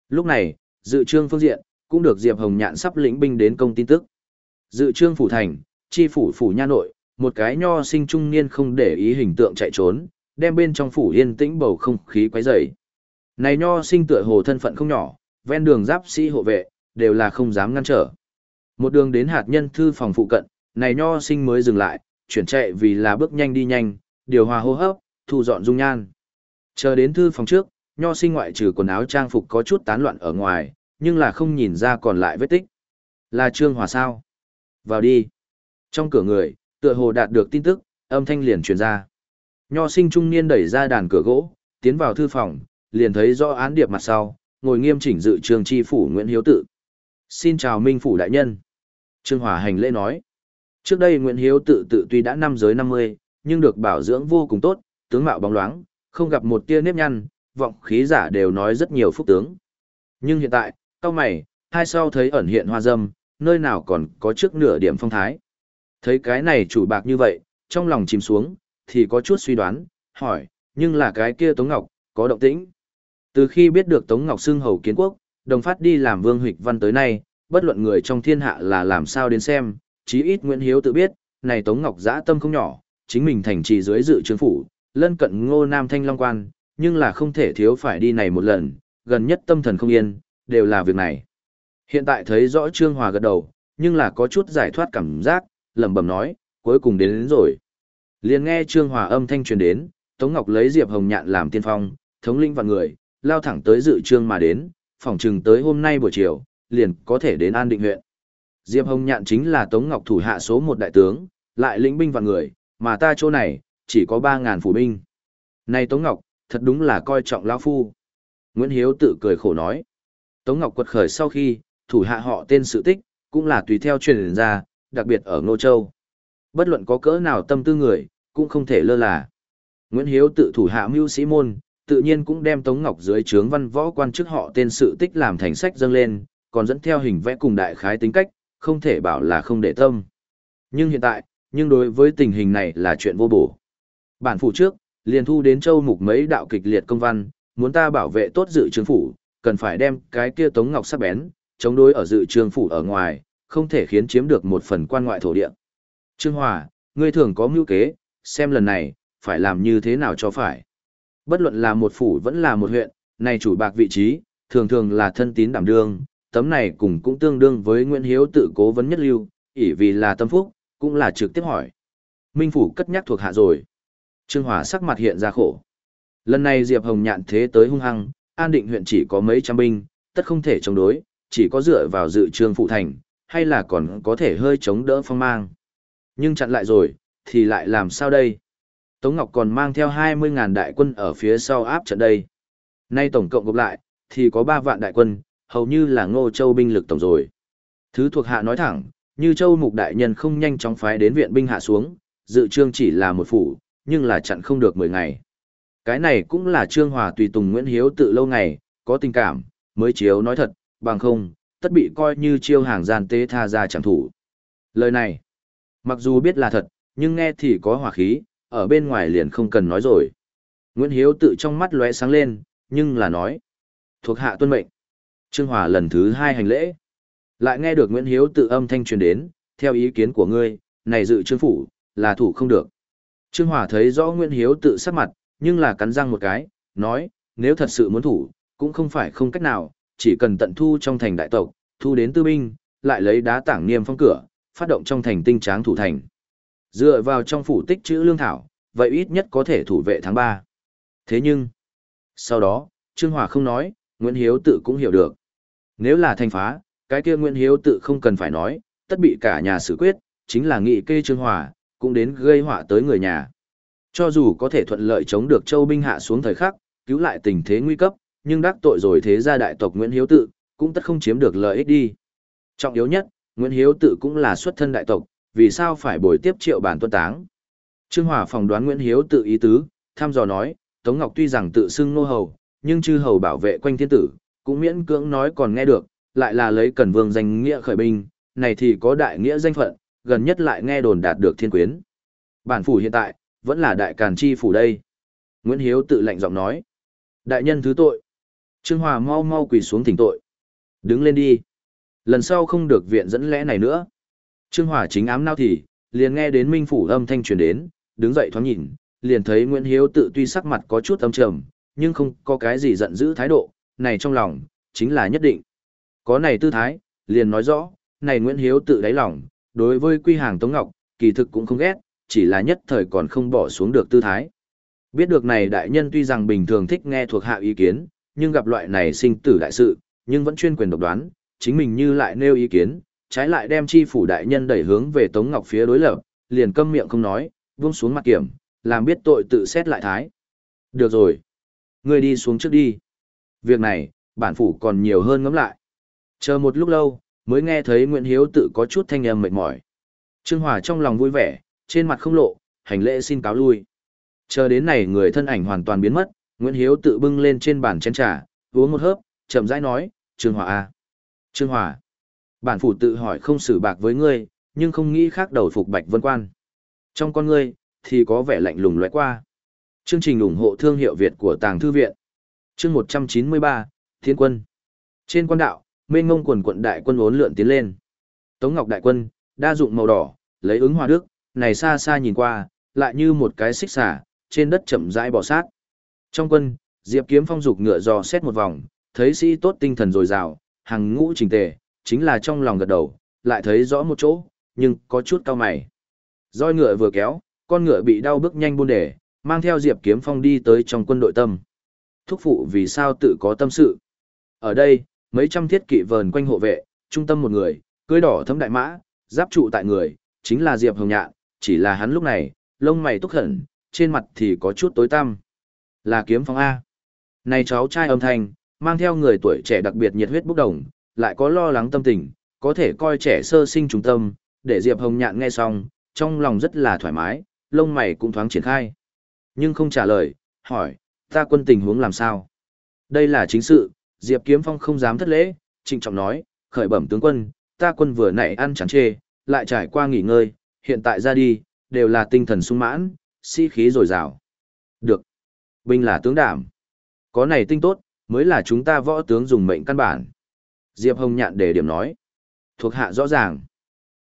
Lúc này, dự trương phương diện, cũng được Diệp Hồng Nhạn sắp lĩnh binh đến công tin tức. Dự trương phủ thành, chi phủ phủ nha nội, một cái nho sinh trung niên không để ý hình tượng chạy trốn, đem bên trong phủ yên tĩnh bầu không khí quấy rầy. Này nho sinh tựa hồ thân phận không nhỏ, ven đường giáp sĩ hộ vệ, đều là không dám ngăn trở. Một đường đến hạt nhân thư phòng phụ cận, này nho sinh mới dừng lại, chuyển chạy vì là bước nhanh đi nhanh, điều hòa hô hấp, thu dọn dung nhan. Chờ đến thư phòng trước, nho sinh ngoại trừ quần áo trang phục có chút tán loạn ở ngoài, nhưng là không nhìn ra còn lại vết tích. Là Trương Hòa sao? Vào đi. Trong cửa người, tựa hồ đạt được tin tức, âm thanh liền truyền ra. Nho sinh trung niên đẩy ra đàn cửa gỗ, tiến vào thư phòng, liền thấy rõ án điệp mặt sau, ngồi nghiêm chỉnh dự trường chi phủ Nguyễn Hiếu Tự. Xin chào Minh Phủ Đại Nhân. Trương Hòa hành lễ nói. Trước đây Nguyễn Hiếu Tự tự tuy đã năm giới 50, nhưng được bảo dưỡng vô cùng tốt, tướng mạo bóng loáng, không gặp một tia nếp nhăn, vọng khí giả đều nói rất nhiều phúc tướng. Nhưng hiện tại, cao mày, hai sau thấy ẩn hiện hoa dâm, nơi nào còn có trước nửa điểm phong thái. Thấy cái này chủ bạc như vậy, trong lòng chìm xuống, thì có chút suy đoán, hỏi, nhưng là cái kia Tống Ngọc, có động tĩnh. Từ khi biết được Tống Ngọc xưng hầu kiến quốc, đồng phát đi làm vương hịch văn tới nay, bất luận người trong thiên hạ là làm sao đến xem, chí ít Nguyễn Hiếu tự biết, này Tống Ngọc dã tâm không nhỏ, chính mình thành trì dưới dự trướng phủ, lân cận ngô nam thanh long quan, nhưng là không thể thiếu phải đi này một lần, gần nhất tâm thần không yên, đều là việc này. Hiện tại thấy rõ Trương Hòa gật đầu, nhưng là có chút giải thoát cảm giác, lẩm bẩm nói, cuối cùng đến, đến rồi. Liền nghe Trương Hòa âm thanh truyền đến, Tống Ngọc lấy Diệp Hồng Nhạn làm tiên phong, thống lĩnh và người, lao thẳng tới dự trương mà đến, phỏng chừng tới hôm nay buổi chiều, liền có thể đến An Định huyện. Diệp Hồng Nhạn chính là Tống Ngọc thủ hạ số một đại tướng, lại lĩnh binh và người, mà ta chỗ này, chỉ có 3.000 phủ binh. Này Tống Ngọc, thật đúng là coi trọng lão phu. Nguyễn Hiếu tự cười khổ nói. Tống Ngọc quật khởi sau khi, thủ hạ họ tên sự tích, cũng là tùy theo truyền ra, đặc biệt ở Ngô Châu. Bất luận có cỡ nào tâm tư người, cũng không thể lơ là. Nguyễn Hiếu tự thủ hạ mưu sĩ môn, tự nhiên cũng đem Tống Ngọc dưới trướng văn võ quan chức họ tên sự tích làm thành sách dâng lên, còn dẫn theo hình vẽ cùng đại khái tính cách, không thể bảo là không để tâm. Nhưng hiện tại, nhưng đối với tình hình này là chuyện vô bổ. Bản phủ trước, liền thu đến châu mục mấy đạo kịch liệt công văn, muốn ta bảo vệ tốt dự trướng phủ, cần phải đem cái kia Tống Ngọc sắc bén, chống đối ở dự trướng phủ ở ngoài, không thể khiến chiếm được một phần quan ngoại thổ địa. Trương Hòa, ngươi thường có mưu kế, xem lần này, phải làm như thế nào cho phải. Bất luận là một phủ vẫn là một huyện, này chủ bạc vị trí, thường thường là thân tín đảm đương, tấm này cùng cũng tương đương với Nguyễn Hiếu tự cố vấn nhất lưu, ỷ vì là tâm phúc, cũng là trực tiếp hỏi. Minh phủ cất nhắc thuộc hạ rồi. Trương Hòa sắc mặt hiện ra khổ. Lần này Diệp Hồng nhạn thế tới hung hăng, an định huyện chỉ có mấy trăm binh, tất không thể chống đối, chỉ có dựa vào dự trương phụ thành, hay là còn có thể hơi chống đỡ phong mang. Nhưng chặn lại rồi, thì lại làm sao đây? Tống Ngọc còn mang theo 20.000 đại quân ở phía sau áp trận đây. Nay tổng cộng gộp lại, thì có 3 vạn đại quân, hầu như là ngô châu binh lực tổng rồi. Thứ thuộc hạ nói thẳng, như châu mục đại nhân không nhanh chóng phái đến viện binh hạ xuống, dự trương chỉ là một phủ, nhưng là chặn không được 10 ngày. Cái này cũng là trương hòa tùy tùng Nguyễn Hiếu tự lâu ngày, có tình cảm, mới chiếu nói thật, bằng không, tất bị coi như chiêu hàng gian tế tha ra chẳng thủ. Lời này, mặc dù biết là thật, nhưng nghe thì có hỏa khí, ở bên ngoài liền không cần nói rồi. Nguyễn Hiếu tự trong mắt lóe sáng lên, nhưng là nói. Thuộc hạ tuân mệnh. Trương Hòa lần thứ hai hành lễ. Lại nghe được Nguyễn Hiếu tự âm thanh truyền đến, theo ý kiến của ngươi, này dự trương phủ, là thủ không được. Trương Hòa thấy rõ Nguyễn Hiếu tự sắc mặt, nhưng là cắn răng một cái, nói, nếu thật sự muốn thủ, cũng không phải không cách nào, chỉ cần tận thu trong thành đại tộc, thu đến tư binh, lại lấy đá tảng niêm phong cửa, phát động trong thành tinh tráng thủ thành. Dựa vào trong phủ tích chữ lương thảo, vậy ít nhất có thể thủ vệ tháng 3. Thế nhưng, sau đó, Trương Hòa không nói, Nguyễn Hiếu tự cũng hiểu được. Nếu là thành phá, cái kia Nguyễn Hiếu tự không cần phải nói, tất bị cả nhà xử quyết, chính là nghị kê Trương Hòa, cũng đến gây họa tới người nhà. Cho dù có thể thuận lợi chống được châu binh hạ xuống thời khắc, cứu lại tình thế nguy cấp, nhưng đắc tội rồi thế gia đại tộc Nguyễn Hiếu tự, cũng tất không chiếm được lợi ích đi. Trọng yếu nhất, Nguyễn Hiếu tự cũng là xuất thân đại tộc, vì sao phải bồi tiếp triệu bản tuân táng. Trương Hòa phòng đoán Nguyễn Hiếu tự ý tứ, thăm dò nói, Tống Ngọc tuy rằng tự xưng nô hầu, nhưng chư hầu bảo vệ quanh thiên tử, cũng miễn cưỡng nói còn nghe được, lại là lấy cần vương danh nghĩa khởi binh, này thì có đại nghĩa danh phận, gần nhất lại nghe đồn đạt được thiên quyến. Bản phủ hiện tại, vẫn là đại càn chi phủ đây. Nguyễn Hiếu tự lạnh giọng nói. Đại nhân thứ tội. Trương Hòa mau mau quỳ xuống thỉnh tội. Đứng lên đi. Lần sau không được viện dẫn lẽ này nữa. Trương Hòa chính ám nao thì, liền nghe đến Minh Phủ âm thanh truyền đến, đứng dậy thoáng nhìn, liền thấy Nguyễn Hiếu tự tuy sắc mặt có chút âm trầm, nhưng không có cái gì giận dữ thái độ, này trong lòng, chính là nhất định. Có này tư thái, liền nói rõ, này Nguyễn Hiếu tự đáy lòng, đối với quy hàng Tống Ngọc, kỳ thực cũng không ghét, chỉ là nhất thời còn không bỏ xuống được tư thái. Biết được này đại nhân tuy rằng bình thường thích nghe thuộc hạ ý kiến, nhưng gặp loại này sinh tử đại sự, nhưng vẫn chuyên quyền độc đoán, chính mình như lại nêu ý kiến, trái lại đem chi phủ đại nhân đẩy hướng về Tống Ngọc phía đối lập, liền câm miệng không nói, buông xuống mặt kiểm, làm biết tội tự xét lại thái. Được rồi. Ngươi đi xuống trước đi. Việc này, bản phủ còn nhiều hơn ngẫm lại. Chờ một lúc lâu, mới nghe thấy Nguyễn Hiếu tự có chút thanh âm mệt mỏi. Trương Hòa trong lòng vui vẻ, trên mặt không lộ, hành lễ xin cáo lui. Chờ đến này người thân ảnh hoàn toàn biến mất, Nguyễn Hiếu tự bưng lên trên bàn chén trà, uống một hớp, chậm rãi nói, Trương Hòa à. Trương Hòa. Bản phủ tự hỏi không xử bạc với ngươi, nhưng không nghĩ khác đầu phục Bạch Vân Quan. Trong con ngươi, thì có vẻ lạnh lùng lóe qua. Chương trình ủng hộ thương hiệu Việt của Tàng Thư Viện. Chương 193, Thiên Quân. Trên quan đạo, mênh ngông quần quận đại quân ốn lượn tiến lên. Tống Ngọc đại quân, đa dụng màu đỏ, lấy ứng hòa đức, này xa xa nhìn qua, lại như một cái xích xả, trên đất chậm rãi bò sát. Trong quân, Diệp Kiếm Phong dục ngựa dò xét một vòng, thấy sĩ tốt tinh thần dồi dào, hàng ngũ chỉnh tề, chính là trong lòng gật đầu, lại thấy rõ một chỗ, nhưng có chút cao mày. Roi ngựa vừa kéo, con ngựa bị đau bước nhanh buôn đề, mang theo Diệp Kiếm Phong đi tới trong quân đội tâm. Thúc phụ vì sao tự có tâm sự. Ở đây, mấy trăm thiết kỵ vờn quanh hộ vệ, trung tâm một người, cưới đỏ thấm đại mã, giáp trụ tại người, chính là Diệp Hồng Nhạn, chỉ là hắn lúc này, lông mày túc hẳn, trên mặt thì có chút tối tăm. Là kiếm phong A. Này cháu trai âm thanh, mang theo người tuổi trẻ đặc biệt nhiệt huyết bốc đồng, lại có lo lắng tâm tình, có thể coi trẻ sơ sinh trung tâm, để Diệp Hồng Nhạn nghe xong, trong lòng rất là thoải mái, lông mày cũng thoáng triển khai. Nhưng không trả lời, hỏi, ta quân tình huống làm sao? Đây là chính sự, Diệp Kiếm Phong không dám thất lễ, trịnh trọng nói, khởi bẩm tướng quân, ta quân vừa nãy ăn chán chê, lại trải qua nghỉ ngơi, hiện tại ra đi, đều là tinh thần sung mãn, sĩ si khí dồi dào. Được. Binh là tướng đảm. Có này tinh tốt, mới là chúng ta võ tướng dùng mệnh căn bản. Diệp Hồng nhạn để điểm nói. Thuộc hạ rõ ràng.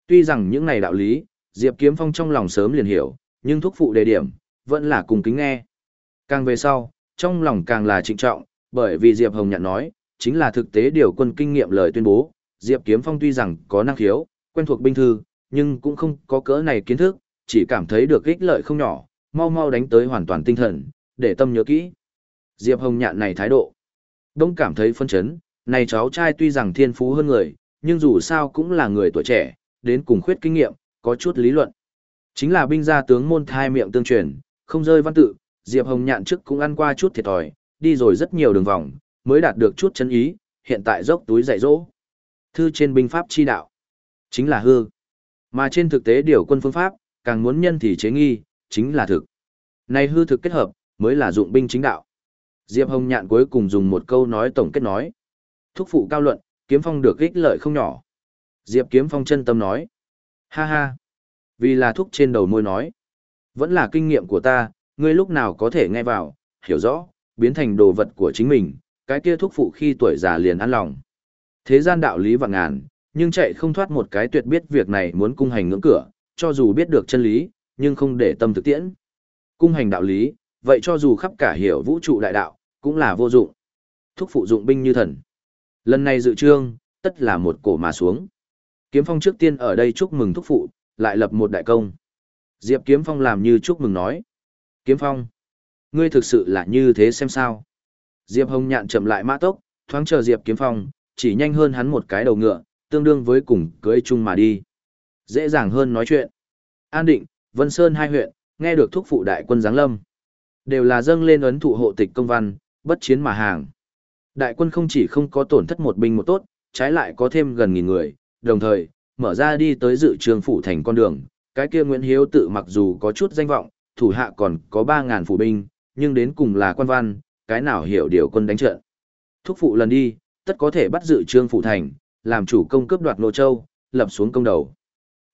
Tuy rằng những này đạo lý, Diệp Kiếm Phong trong lòng sớm liền hiểu, nhưng thúc phụ đề điểm, vẫn là cùng kính nghe. Càng về sau, trong lòng càng là trịnh trọng, bởi vì Diệp Hồng nhạn nói, chính là thực tế điều quân kinh nghiệm lời tuyên bố. Diệp Kiếm Phong tuy rằng có năng khiếu, quen thuộc binh thư, nhưng cũng không có cỡ này kiến thức, chỉ cảm thấy được ích lợi không nhỏ, mau mau đánh tới hoàn toàn tinh thần, để tâm nhớ kỹ. Diệp Hồng nhạn này thái độ. Đông cảm thấy phân chấn, này cháu trai tuy rằng thiên phú hơn người, nhưng dù sao cũng là người tuổi trẻ, đến cùng khuyết kinh nghiệm, có chút lý luận. Chính là binh gia tướng môn thai miệng tương truyền, không rơi văn tự, Diệp Hồng nhạn trước cũng ăn qua chút thiệt thòi, đi rồi rất nhiều đường vòng, mới đạt được chút chân ý, hiện tại dốc túi dạy dỗ. Thư trên binh pháp chi đạo, chính là hư. Mà trên thực tế điều quân phương pháp, càng muốn nhân thì chế nghi, chính là thực. Này hư thực kết hợp, mới là dụng binh chính đạo. Diệp Hồng Nhạn cuối cùng dùng một câu nói tổng kết nói. Thúc phụ cao luận, kiếm phong được ích lợi không nhỏ. Diệp kiếm phong chân tâm nói. Ha ha. Vì là thúc trên đầu môi nói. Vẫn là kinh nghiệm của ta, ngươi lúc nào có thể nghe vào, hiểu rõ, biến thành đồ vật của chính mình, cái kia thúc phụ khi tuổi già liền ăn lòng. Thế gian đạo lý vạn ngàn, nhưng chạy không thoát một cái tuyệt biết việc này muốn cung hành ngưỡng cửa, cho dù biết được chân lý, nhưng không để tâm thực tiễn. Cung hành đạo lý, vậy cho dù khắp cả hiểu vũ trụ đại đạo, cũng là vô dụng. Thúc phụ dụng binh như thần. Lần này dự trương, tất là một cổ mà xuống. Kiếm Phong trước tiên ở đây chúc mừng thúc phụ, lại lập một đại công. Diệp Kiếm Phong làm như chúc mừng nói. Kiếm Phong, ngươi thực sự là như thế xem sao. Diệp Hồng nhạn chậm lại mã tốc, thoáng chờ Diệp Kiếm Phong, chỉ nhanh hơn hắn một cái đầu ngựa, tương đương với cùng cưới chung mà đi. Dễ dàng hơn nói chuyện. An định, Vân Sơn hai huyện, nghe được thúc phụ đại quân giáng lâm. Đều là dâng lên ấn thụ hộ tịch công văn, bất chiến mà hàng. Đại quân không chỉ không có tổn thất một binh một tốt, trái lại có thêm gần nghìn người, đồng thời, mở ra đi tới dự trường phủ thành con đường. Cái kia Nguyễn Hiếu tự mặc dù có chút danh vọng, thủ hạ còn có 3.000 phủ binh, nhưng đến cùng là quan văn, cái nào hiểu điều quân đánh trận. Thúc phụ lần đi, tất có thể bắt dự trương phủ thành, làm chủ công cướp đoạt Nô Châu, lập xuống công đầu.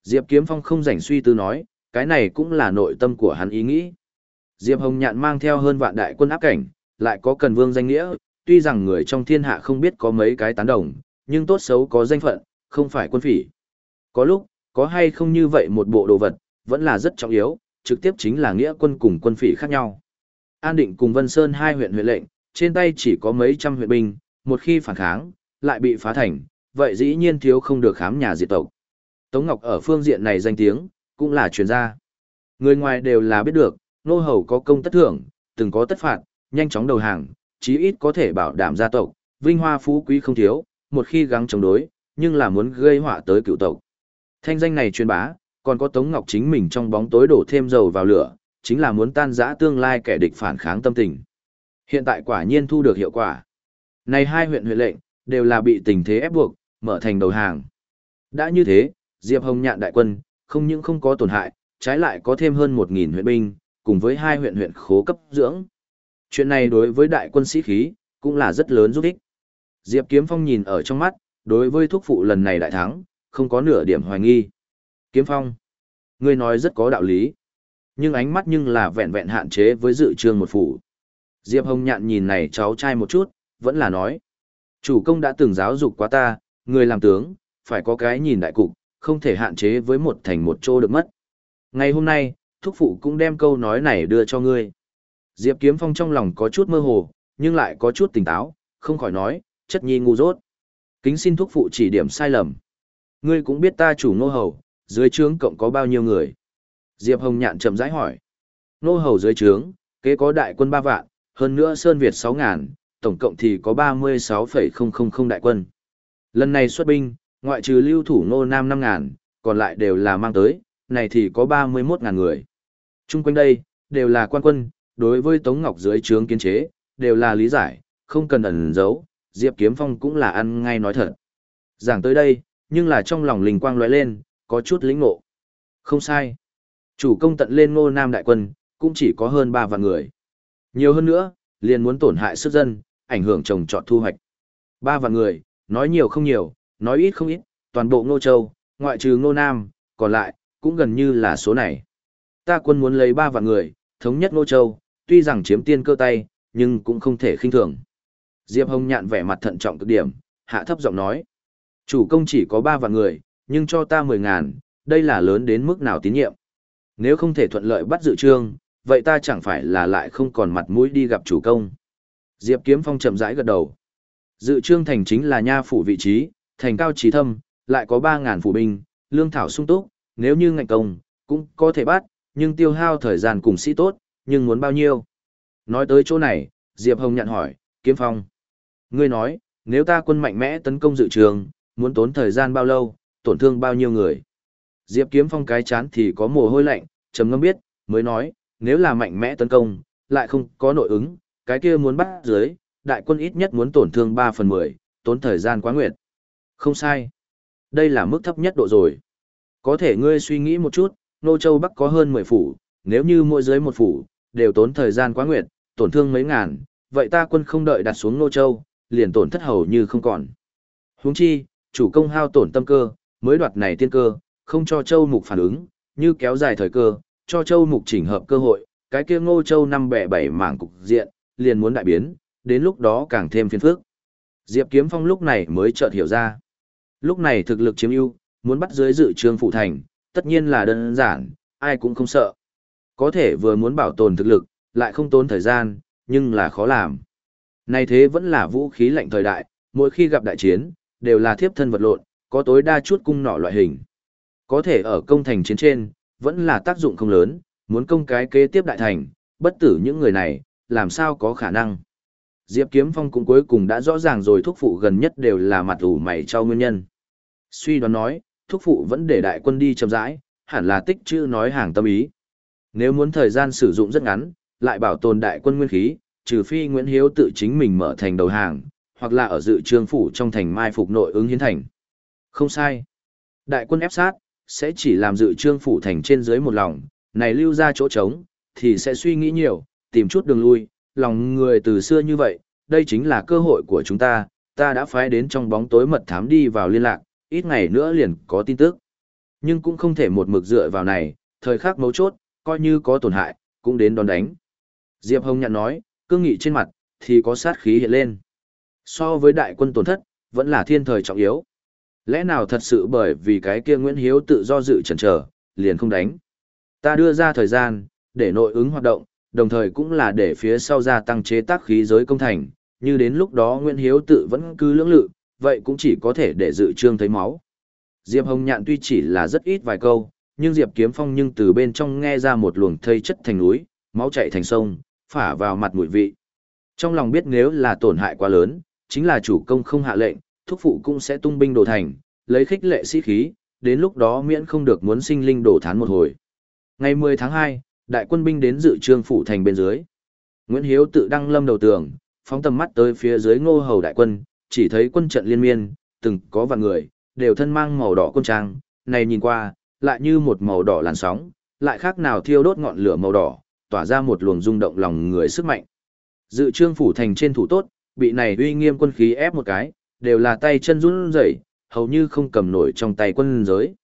Diệp Kiếm Phong không rảnh suy tư nói, cái này cũng là nội tâm của hắn ý nghĩ. Diệp Hồng Nhạn mang theo hơn vạn đại quân áp cảnh, lại có cần vương danh nghĩa, tuy rằng người trong thiên hạ không biết có mấy cái tán đồng, nhưng tốt xấu có danh phận, không phải quân phỉ. Có lúc, có hay không như vậy một bộ đồ vật, vẫn là rất trọng yếu, trực tiếp chính là nghĩa quân cùng quân phỉ khác nhau. An định cùng Vân Sơn hai huyện huyện lệnh, trên tay chỉ có mấy trăm huyện binh, một khi phản kháng, lại bị phá thành, vậy dĩ nhiên thiếu không được khám nhà diệt tộc. Tống Ngọc ở phương diện này danh tiếng, cũng là chuyên gia. Người ngoài đều là biết được, nô hầu có công tất thưởng, từng có tất phạt, nhanh chóng đầu hàng, chí ít có thể bảo đảm gia tộc, vinh hoa phú quý không thiếu, một khi gắng chống đối, nhưng là muốn gây họa tới cựu tộc. Thanh danh này truyền bá, còn có Tống Ngọc chính mình trong bóng tối đổ thêm dầu vào lửa, chính là muốn tan rã tương lai kẻ địch phản kháng tâm tình. Hiện tại quả nhiên thu được hiệu quả. Này hai huyện huyện lệnh, đều là bị tình thế ép buộc, mở thành đầu hàng. Đã như thế, Diệp Hồng nhạn đại quân, không những không có tổn hại, trái lại có thêm hơn 1.000 huyện binh, cùng với hai huyện huyện khố cấp dưỡng. Chuyện này đối với đại quân sĩ khí, cũng là rất lớn giúp ích. Diệp Kiếm Phong nhìn ở trong mắt, đối với thúc phụ lần này đại thắng, không có nửa điểm hoài nghi. Kiếm Phong, ngươi nói rất có đạo lý. Nhưng ánh mắt nhưng là vẹn vẹn hạn chế với dự trương một phủ. Diệp Hồng nhạn nhìn này cháu trai một chút, vẫn là nói. Chủ công đã từng giáo dục quá ta, người làm tướng, phải có cái nhìn đại cục, không thể hạn chế với một thành một chỗ được mất. Ngày hôm nay, thúc phụ cũng đem câu nói này đưa cho ngươi. Diệp Kiếm Phong trong lòng có chút mơ hồ, nhưng lại có chút tỉnh táo, không khỏi nói, chất nhi ngu dốt. Kính xin thúc phụ chỉ điểm sai lầm. Ngươi cũng biết ta chủ nô hầu, dưới trướng cộng có bao nhiêu người. Diệp Hồng Nhạn chậm rãi hỏi. Nô hầu dưới trướng, kế có đại quân 3 vạn, hơn nữa Sơn Việt 6 ngàn, tổng cộng thì có 36,000 đại quân. Lần này xuất binh, ngoại trừ lưu thủ nô nam 5 ngàn, còn lại đều là mang tới, này thì có 31 ngàn người. Trung quanh đây, đều là quan quân, đối với Tống Ngọc dưới trướng kiến chế, đều là lý giải, không cần ẩn giấu, Diệp Kiếm Phong cũng là ăn ngay nói thật. Giảng tới đây, nhưng là trong lòng linh quang lóe lên, có chút lĩnh ngộ. Không sai. Chủ công tận lên ngô nam đại quân, cũng chỉ có hơn 3 vạn người. Nhiều hơn nữa, liền muốn tổn hại sức dân, ảnh hưởng trồng trọt thu hoạch. Ba vạn người, nói nhiều không nhiều, nói ít không ít, toàn bộ ngô châu, ngoại trừ ngô nam, còn lại, cũng gần như là số này. Ta quân muốn lấy ba vạn người, thống nhất ngô châu, tuy rằng chiếm tiên cơ tay, nhưng cũng không thể khinh thường. Diệp Hồng nhạn vẻ mặt thận trọng cực điểm, hạ thấp giọng nói. Chủ công chỉ có ba vạn người, nhưng cho ta mười ngàn, đây là lớn đến mức nào tín nhiệm. Nếu không thể thuận lợi bắt dự trương, vậy ta chẳng phải là lại không còn mặt mũi đi gặp chủ công. Diệp Kiếm Phong chậm rãi gật đầu. Dự trương thành chính là nha phủ vị trí, thành cao trí thâm, lại có 3.000 phủ binh, lương thảo sung túc, nếu như ngành công, cũng có thể bắt, nhưng tiêu hao thời gian cùng sĩ tốt, nhưng muốn bao nhiêu? Nói tới chỗ này, Diệp Hồng nhận hỏi, Kiếm Phong. Ngươi nói, nếu ta quân mạnh mẽ tấn công dự trường, muốn tốn thời gian bao lâu, tổn thương bao nhiêu người? Diệp Kiếm Phong cái chán thì có mồ hôi lạnh, trầm ngâm biết, mới nói, nếu là mạnh mẽ tấn công, lại không có nội ứng, cái kia muốn bắt dưới, đại quân ít nhất muốn tổn thương 3 phần 10, tốn thời gian quá nguyệt. Không sai. Đây là mức thấp nhất độ rồi. Có thể ngươi suy nghĩ một chút, Nô Châu Bắc có hơn 10 phủ, nếu như mỗi dưới một phủ, đều tốn thời gian quá nguyệt, tổn thương mấy ngàn, vậy ta quân không đợi đặt xuống Nô Châu, liền tổn thất hầu như không còn. Huống chi, chủ công hao tổn tâm cơ, mới đoạt này tiên cơ, không cho Châu Mục phản ứng, như kéo dài thời cơ, cho Châu Mục chỉnh hợp cơ hội, cái kia Ngô Châu năm bẻ bảy mảng cục diện, liền muốn đại biến, đến lúc đó càng thêm phiền phức. Diệp Kiếm Phong lúc này mới chợt hiểu ra. Lúc này thực lực chiếm ưu, muốn bắt dưới dự trương phụ thành, tất nhiên là đơn giản, ai cũng không sợ. Có thể vừa muốn bảo tồn thực lực, lại không tốn thời gian, nhưng là khó làm. Nay thế vẫn là vũ khí lạnh thời đại, mỗi khi gặp đại chiến, đều là thiếp thân vật lộn, có tối đa chút cung nỏ loại hình. Có thể ở công thành chiến trên, vẫn là tác dụng không lớn, muốn công cái kế tiếp đại thành, bất tử những người này, làm sao có khả năng. Diệp Kiếm Phong cũng cuối cùng đã rõ ràng rồi thúc phụ gần nhất đều là mặt ủ mày cho nguyên nhân. Suy đoán nói, thúc phụ vẫn để đại quân đi chậm rãi, hẳn là tích chữ nói hàng tâm ý. Nếu muốn thời gian sử dụng rất ngắn, lại bảo tồn đại quân nguyên khí, trừ phi Nguyễn Hiếu tự chính mình mở thành đầu hàng, hoặc là ở dự trương phủ trong thành mai phục nội ứng hiến thành. Không sai. Đại quân ép sát, sẽ chỉ làm dự trương phủ thành trên dưới một lòng, này lưu ra chỗ trống, thì sẽ suy nghĩ nhiều, tìm chút đường lui, lòng người từ xưa như vậy, đây chính là cơ hội của chúng ta, ta đã phái đến trong bóng tối mật thám đi vào liên lạc, ít ngày nữa liền có tin tức. Nhưng cũng không thể một mực dựa vào này, thời khắc mấu chốt, coi như có tổn hại, cũng đến đón đánh. Diệp Hồng nhận nói, cương nghị trên mặt, thì có sát khí hiện lên. So với đại quân tổn thất, vẫn là thiên thời trọng yếu. Lẽ nào thật sự bởi vì cái kia Nguyễn Hiếu tự do dự chần chờ, liền không đánh. Ta đưa ra thời gian, để nội ứng hoạt động, đồng thời cũng là để phía sau gia tăng chế tác khí giới công thành, như đến lúc đó Nguyễn Hiếu tự vẫn cứ lưỡng lự, vậy cũng chỉ có thể để dự trương thấy máu. Diệp Hồng Nhạn tuy chỉ là rất ít vài câu, nhưng Diệp Kiếm Phong nhưng từ bên trong nghe ra một luồng thây chất thành núi, máu chảy thành sông, phả vào mặt mùi vị. Trong lòng biết nếu là tổn hại quá lớn, chính là chủ công không hạ lệnh, thúc phụ cũng sẽ tung binh đồ thành, lấy khích lệ sĩ khí, đến lúc đó miễn không được muốn sinh linh đổ thán một hồi. Ngày 10 tháng 2, đại quân binh đến dự trương phủ thành bên dưới. Nguyễn Hiếu tự đăng lâm đầu tường, phóng tầm mắt tới phía dưới ngô hầu đại quân, chỉ thấy quân trận liên miên, từng có vạn người, đều thân mang màu đỏ quân trang, này nhìn qua, lại như một màu đỏ làn sóng, lại khác nào thiêu đốt ngọn lửa màu đỏ, tỏa ra một luồng rung động lòng người sức mạnh. Dự trương phủ thành trên thủ tốt, bị này uy nghiêm quân khí ép một cái, đều là tay chân run rẩy, hầu như không cầm nổi trong tay quân giới.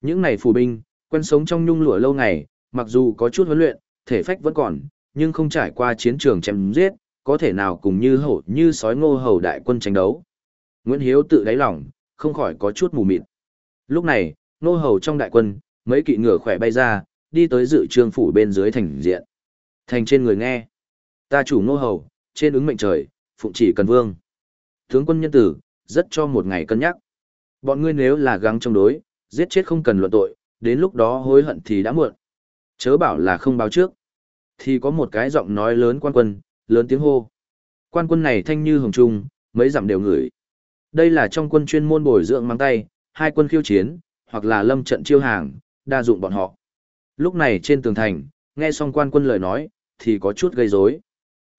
Những này phù binh, quen sống trong nhung lụa lâu ngày, mặc dù có chút huấn luyện, thể phách vẫn còn, nhưng không trải qua chiến trường chém giết, có thể nào cùng như hổ như sói ngô hầu đại quân tranh đấu. Nguyễn Hiếu tự đáy lòng, không khỏi có chút mù mịt. Lúc này, Nô hầu trong đại quân, mấy kỵ ngựa khỏe bay ra, đi tới dự trương phủ bên dưới thành diện. Thành trên người nghe. Ta chủ nô hầu, trên ứng mệnh trời, phụng chỉ cần vương. Tướng quân nhân tử, rất cho một ngày cân nhắc. Bọn ngươi nếu là gắng chống đối, giết chết không cần luận tội, đến lúc đó hối hận thì đã muộn. Chớ bảo là không báo trước. Thì có một cái giọng nói lớn quan quân, lớn tiếng hô. Quan quân này thanh như hồng trung, mấy dặm đều ngửi. Đây là trong quân chuyên môn bồi dưỡng mang tay, hai quân khiêu chiến, hoặc là lâm trận chiêu hàng, đa dụng bọn họ. Lúc này trên tường thành, nghe xong quan quân lời nói, thì có chút gây rối.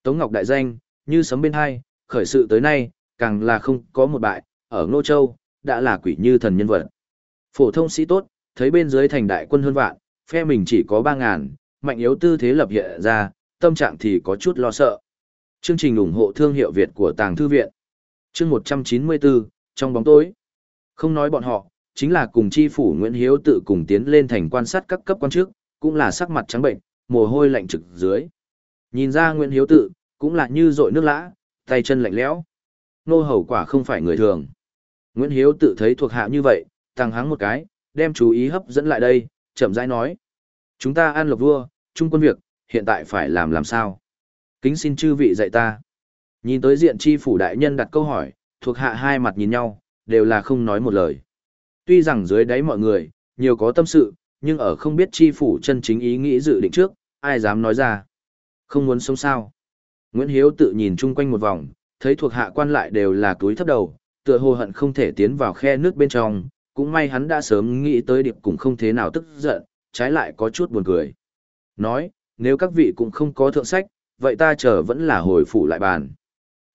Tống Ngọc đại danh, như sấm bên hai, khởi sự tới nay, càng là không có một bại, ở Ngô Châu, đã là quỷ như thần nhân vật. Phổ thông sĩ tốt, thấy bên dưới thành đại quân hơn vạn, phe mình chỉ có 3.000, mạnh yếu tư thế lập hiện ra, tâm trạng thì có chút lo sợ. Chương trình ủng hộ thương hiệu Việt của Tàng Thư Viện. Chương 194, trong bóng tối. Không nói bọn họ, chính là cùng chi phủ Nguyễn Hiếu tự cùng tiến lên thành quan sát các cấp quan chức, cũng là sắc mặt trắng bệnh, mồ hôi lạnh trực dưới. Nhìn ra Nguyễn Hiếu tự, cũng là như dội nước lã, tay chân lạnh lẽo. Nô hầu quả không phải người thường. Nguyễn Hiếu tự thấy thuộc hạ như vậy, tăng hắng một cái, đem chú ý hấp dẫn lại đây, chậm rãi nói. Chúng ta ăn lộc vua, chung quân việc, hiện tại phải làm làm sao? Kính xin chư vị dạy ta. Nhìn tới diện chi phủ đại nhân đặt câu hỏi, thuộc hạ hai mặt nhìn nhau, đều là không nói một lời. Tuy rằng dưới đáy mọi người, nhiều có tâm sự, nhưng ở không biết chi phủ chân chính ý nghĩ dự định trước, ai dám nói ra. Không muốn sống sao. Nguyễn Hiếu tự nhìn chung quanh một vòng, thấy thuộc hạ quan lại đều là túi thấp đầu, tựa hồ hận không thể tiến vào khe nước bên trong, cũng may hắn đã sớm nghĩ tới điệp cũng không thế nào tức giận, trái lại có chút buồn cười. Nói, nếu các vị cũng không có thượng sách, vậy ta chờ vẫn là hồi phủ lại bàn.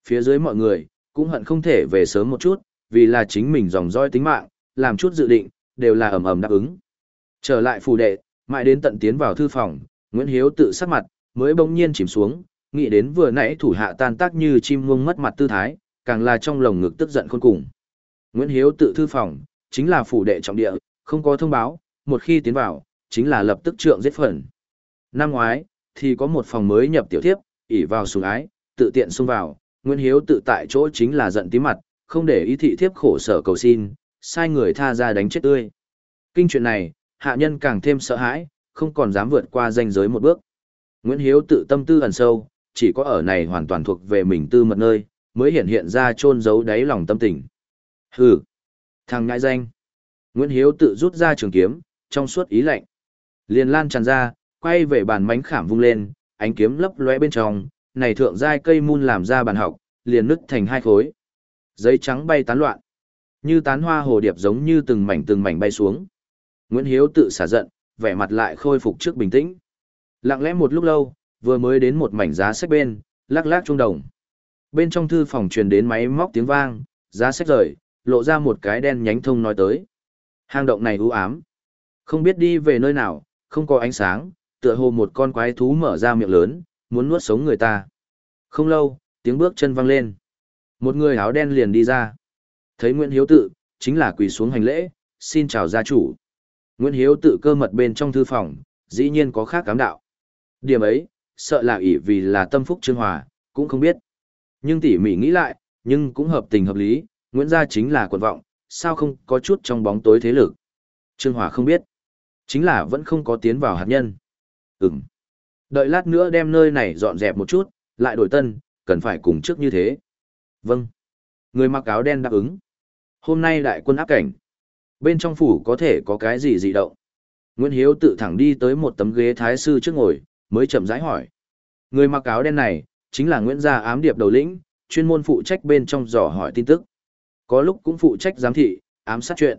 Phía dưới mọi người, cũng hận không thể về sớm một chút, vì là chính mình dòng roi tính mạng, làm chút dự định, đều là ầm ầm đáp ứng. Trở lại phủ đệ, mãi đến tận tiến vào thư phòng, Nguyễn Hiếu tự sắc mặt, mới bỗng nhiên chìm xuống, nghĩ đến vừa nãy thủ hạ tan tác như chim muông mất mặt tư thái, càng là trong lồng ngực tức giận khôn cùng. Nguyễn Hiếu tự thư phòng, chính là phủ đệ trọng địa, không có thông báo, một khi tiến vào, chính là lập tức trượng giết phần. Năm ngoái, thì có một phòng mới nhập tiểu thiếp, ỉ vào sùng ái, tự tiện xông vào, Nguyễn Hiếu tự tại chỗ chính là giận tí mặt, không để ý thị thiếp khổ sở cầu xin, sai người tha ra đánh chết tươi. Kinh chuyện này, hạ nhân càng thêm sợ hãi, không còn dám vượt qua danh giới một bước. Nguyễn Hiếu tự tâm tư ẩn sâu, chỉ có ở này hoàn toàn thuộc về mình tư mật nơi, mới hiện hiện ra chôn giấu đáy lòng tâm tình. Hừ, thằng ngại danh. Nguyễn Hiếu tự rút ra trường kiếm, trong suốt ý lạnh. Liền lan tràn ra, quay về bàn mánh khảm vung lên, ánh kiếm lấp lóe bên trong, này thượng giai cây mun làm ra bàn học, liền nứt thành hai khối. Giấy trắng bay tán loạn, như tán hoa hồ điệp giống như từng mảnh từng mảnh bay xuống. Nguyễn Hiếu tự xả giận, vẻ mặt lại khôi phục trước bình tĩnh. Lặng lẽ một lúc lâu, vừa mới đến một mảnh giá sách bên, lắc lắc trung đồng. Bên trong thư phòng truyền đến máy móc tiếng vang, giá sách rời, lộ ra một cái đen nhánh thông nói tới. Hang động này u ám. Không biết đi về nơi nào, không có ánh sáng, tựa hồ một con quái thú mở ra miệng lớn, muốn nuốt sống người ta. Không lâu, tiếng bước chân vang lên. Một người áo đen liền đi ra. Thấy Nguyễn Hiếu tự, chính là quỳ xuống hành lễ, xin chào gia chủ. Nguyễn Hiếu tự cơ mật bên trong thư phòng, dĩ nhiên có khác cám đạo. Điểm ấy, sợ là ỷ vì là tâm phúc trương hòa, cũng không biết. Nhưng tỉ mỉ nghĩ lại, nhưng cũng hợp tình hợp lý, Nguyễn gia chính là quần vọng, sao không có chút trong bóng tối thế lực. Trương Hòa không biết. Chính là vẫn không có tiến vào hạt nhân. Ừm. Đợi lát nữa đem nơi này dọn dẹp một chút, lại đổi tân, cần phải cùng trước như thế. Vâng. Người mặc áo đen đáp ứng. Hôm nay đại quân áp cảnh. Bên trong phủ có thể có cái gì dị động. Nguyễn Hiếu tự thẳng đi tới một tấm ghế thái sư trước ngồi, mới chậm rãi hỏi. Người mặc áo đen này, chính là Nguyễn gia ám điệp đầu lĩnh, chuyên môn phụ trách bên trong dò hỏi tin tức. Có lúc cũng phụ trách giám thị, ám sát chuyện.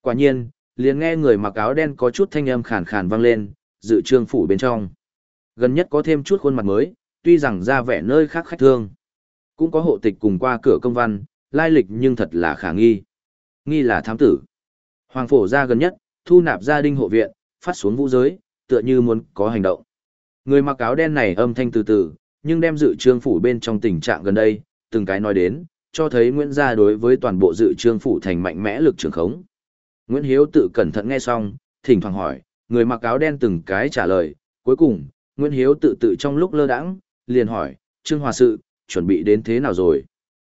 Quả nhiên, liền nghe người mặc áo đen có chút thanh âm khàn khàn vang lên, dự trương phủ bên trong. Gần nhất có thêm chút khuôn mặt mới, tuy rằng ra vẻ nơi khác khách thương. Cũng có hộ tịch cùng qua cửa công văn, lai lịch nhưng thật là khả nghi. Nghi là thám tử. Hoàng phổ ra gần nhất, thu nạp gia đình hộ viện, phát xuống vũ giới, tựa như muốn có hành động. Người mặc áo đen này âm thanh từ từ, nhưng đem dự trương phủ bên trong tình trạng gần đây, từng cái nói đến, cho thấy Nguyễn gia đối với toàn bộ dự trương phủ thành mạnh mẽ lực trường khống. Nguyễn Hiếu tự cẩn thận nghe xong, thỉnh thoảng hỏi, người mặc áo đen từng cái trả lời, cuối cùng, Nguyễn Hiếu tự tự trong lúc lơ đãng, liền hỏi, Trương Hòa sự, chuẩn bị đến thế nào rồi?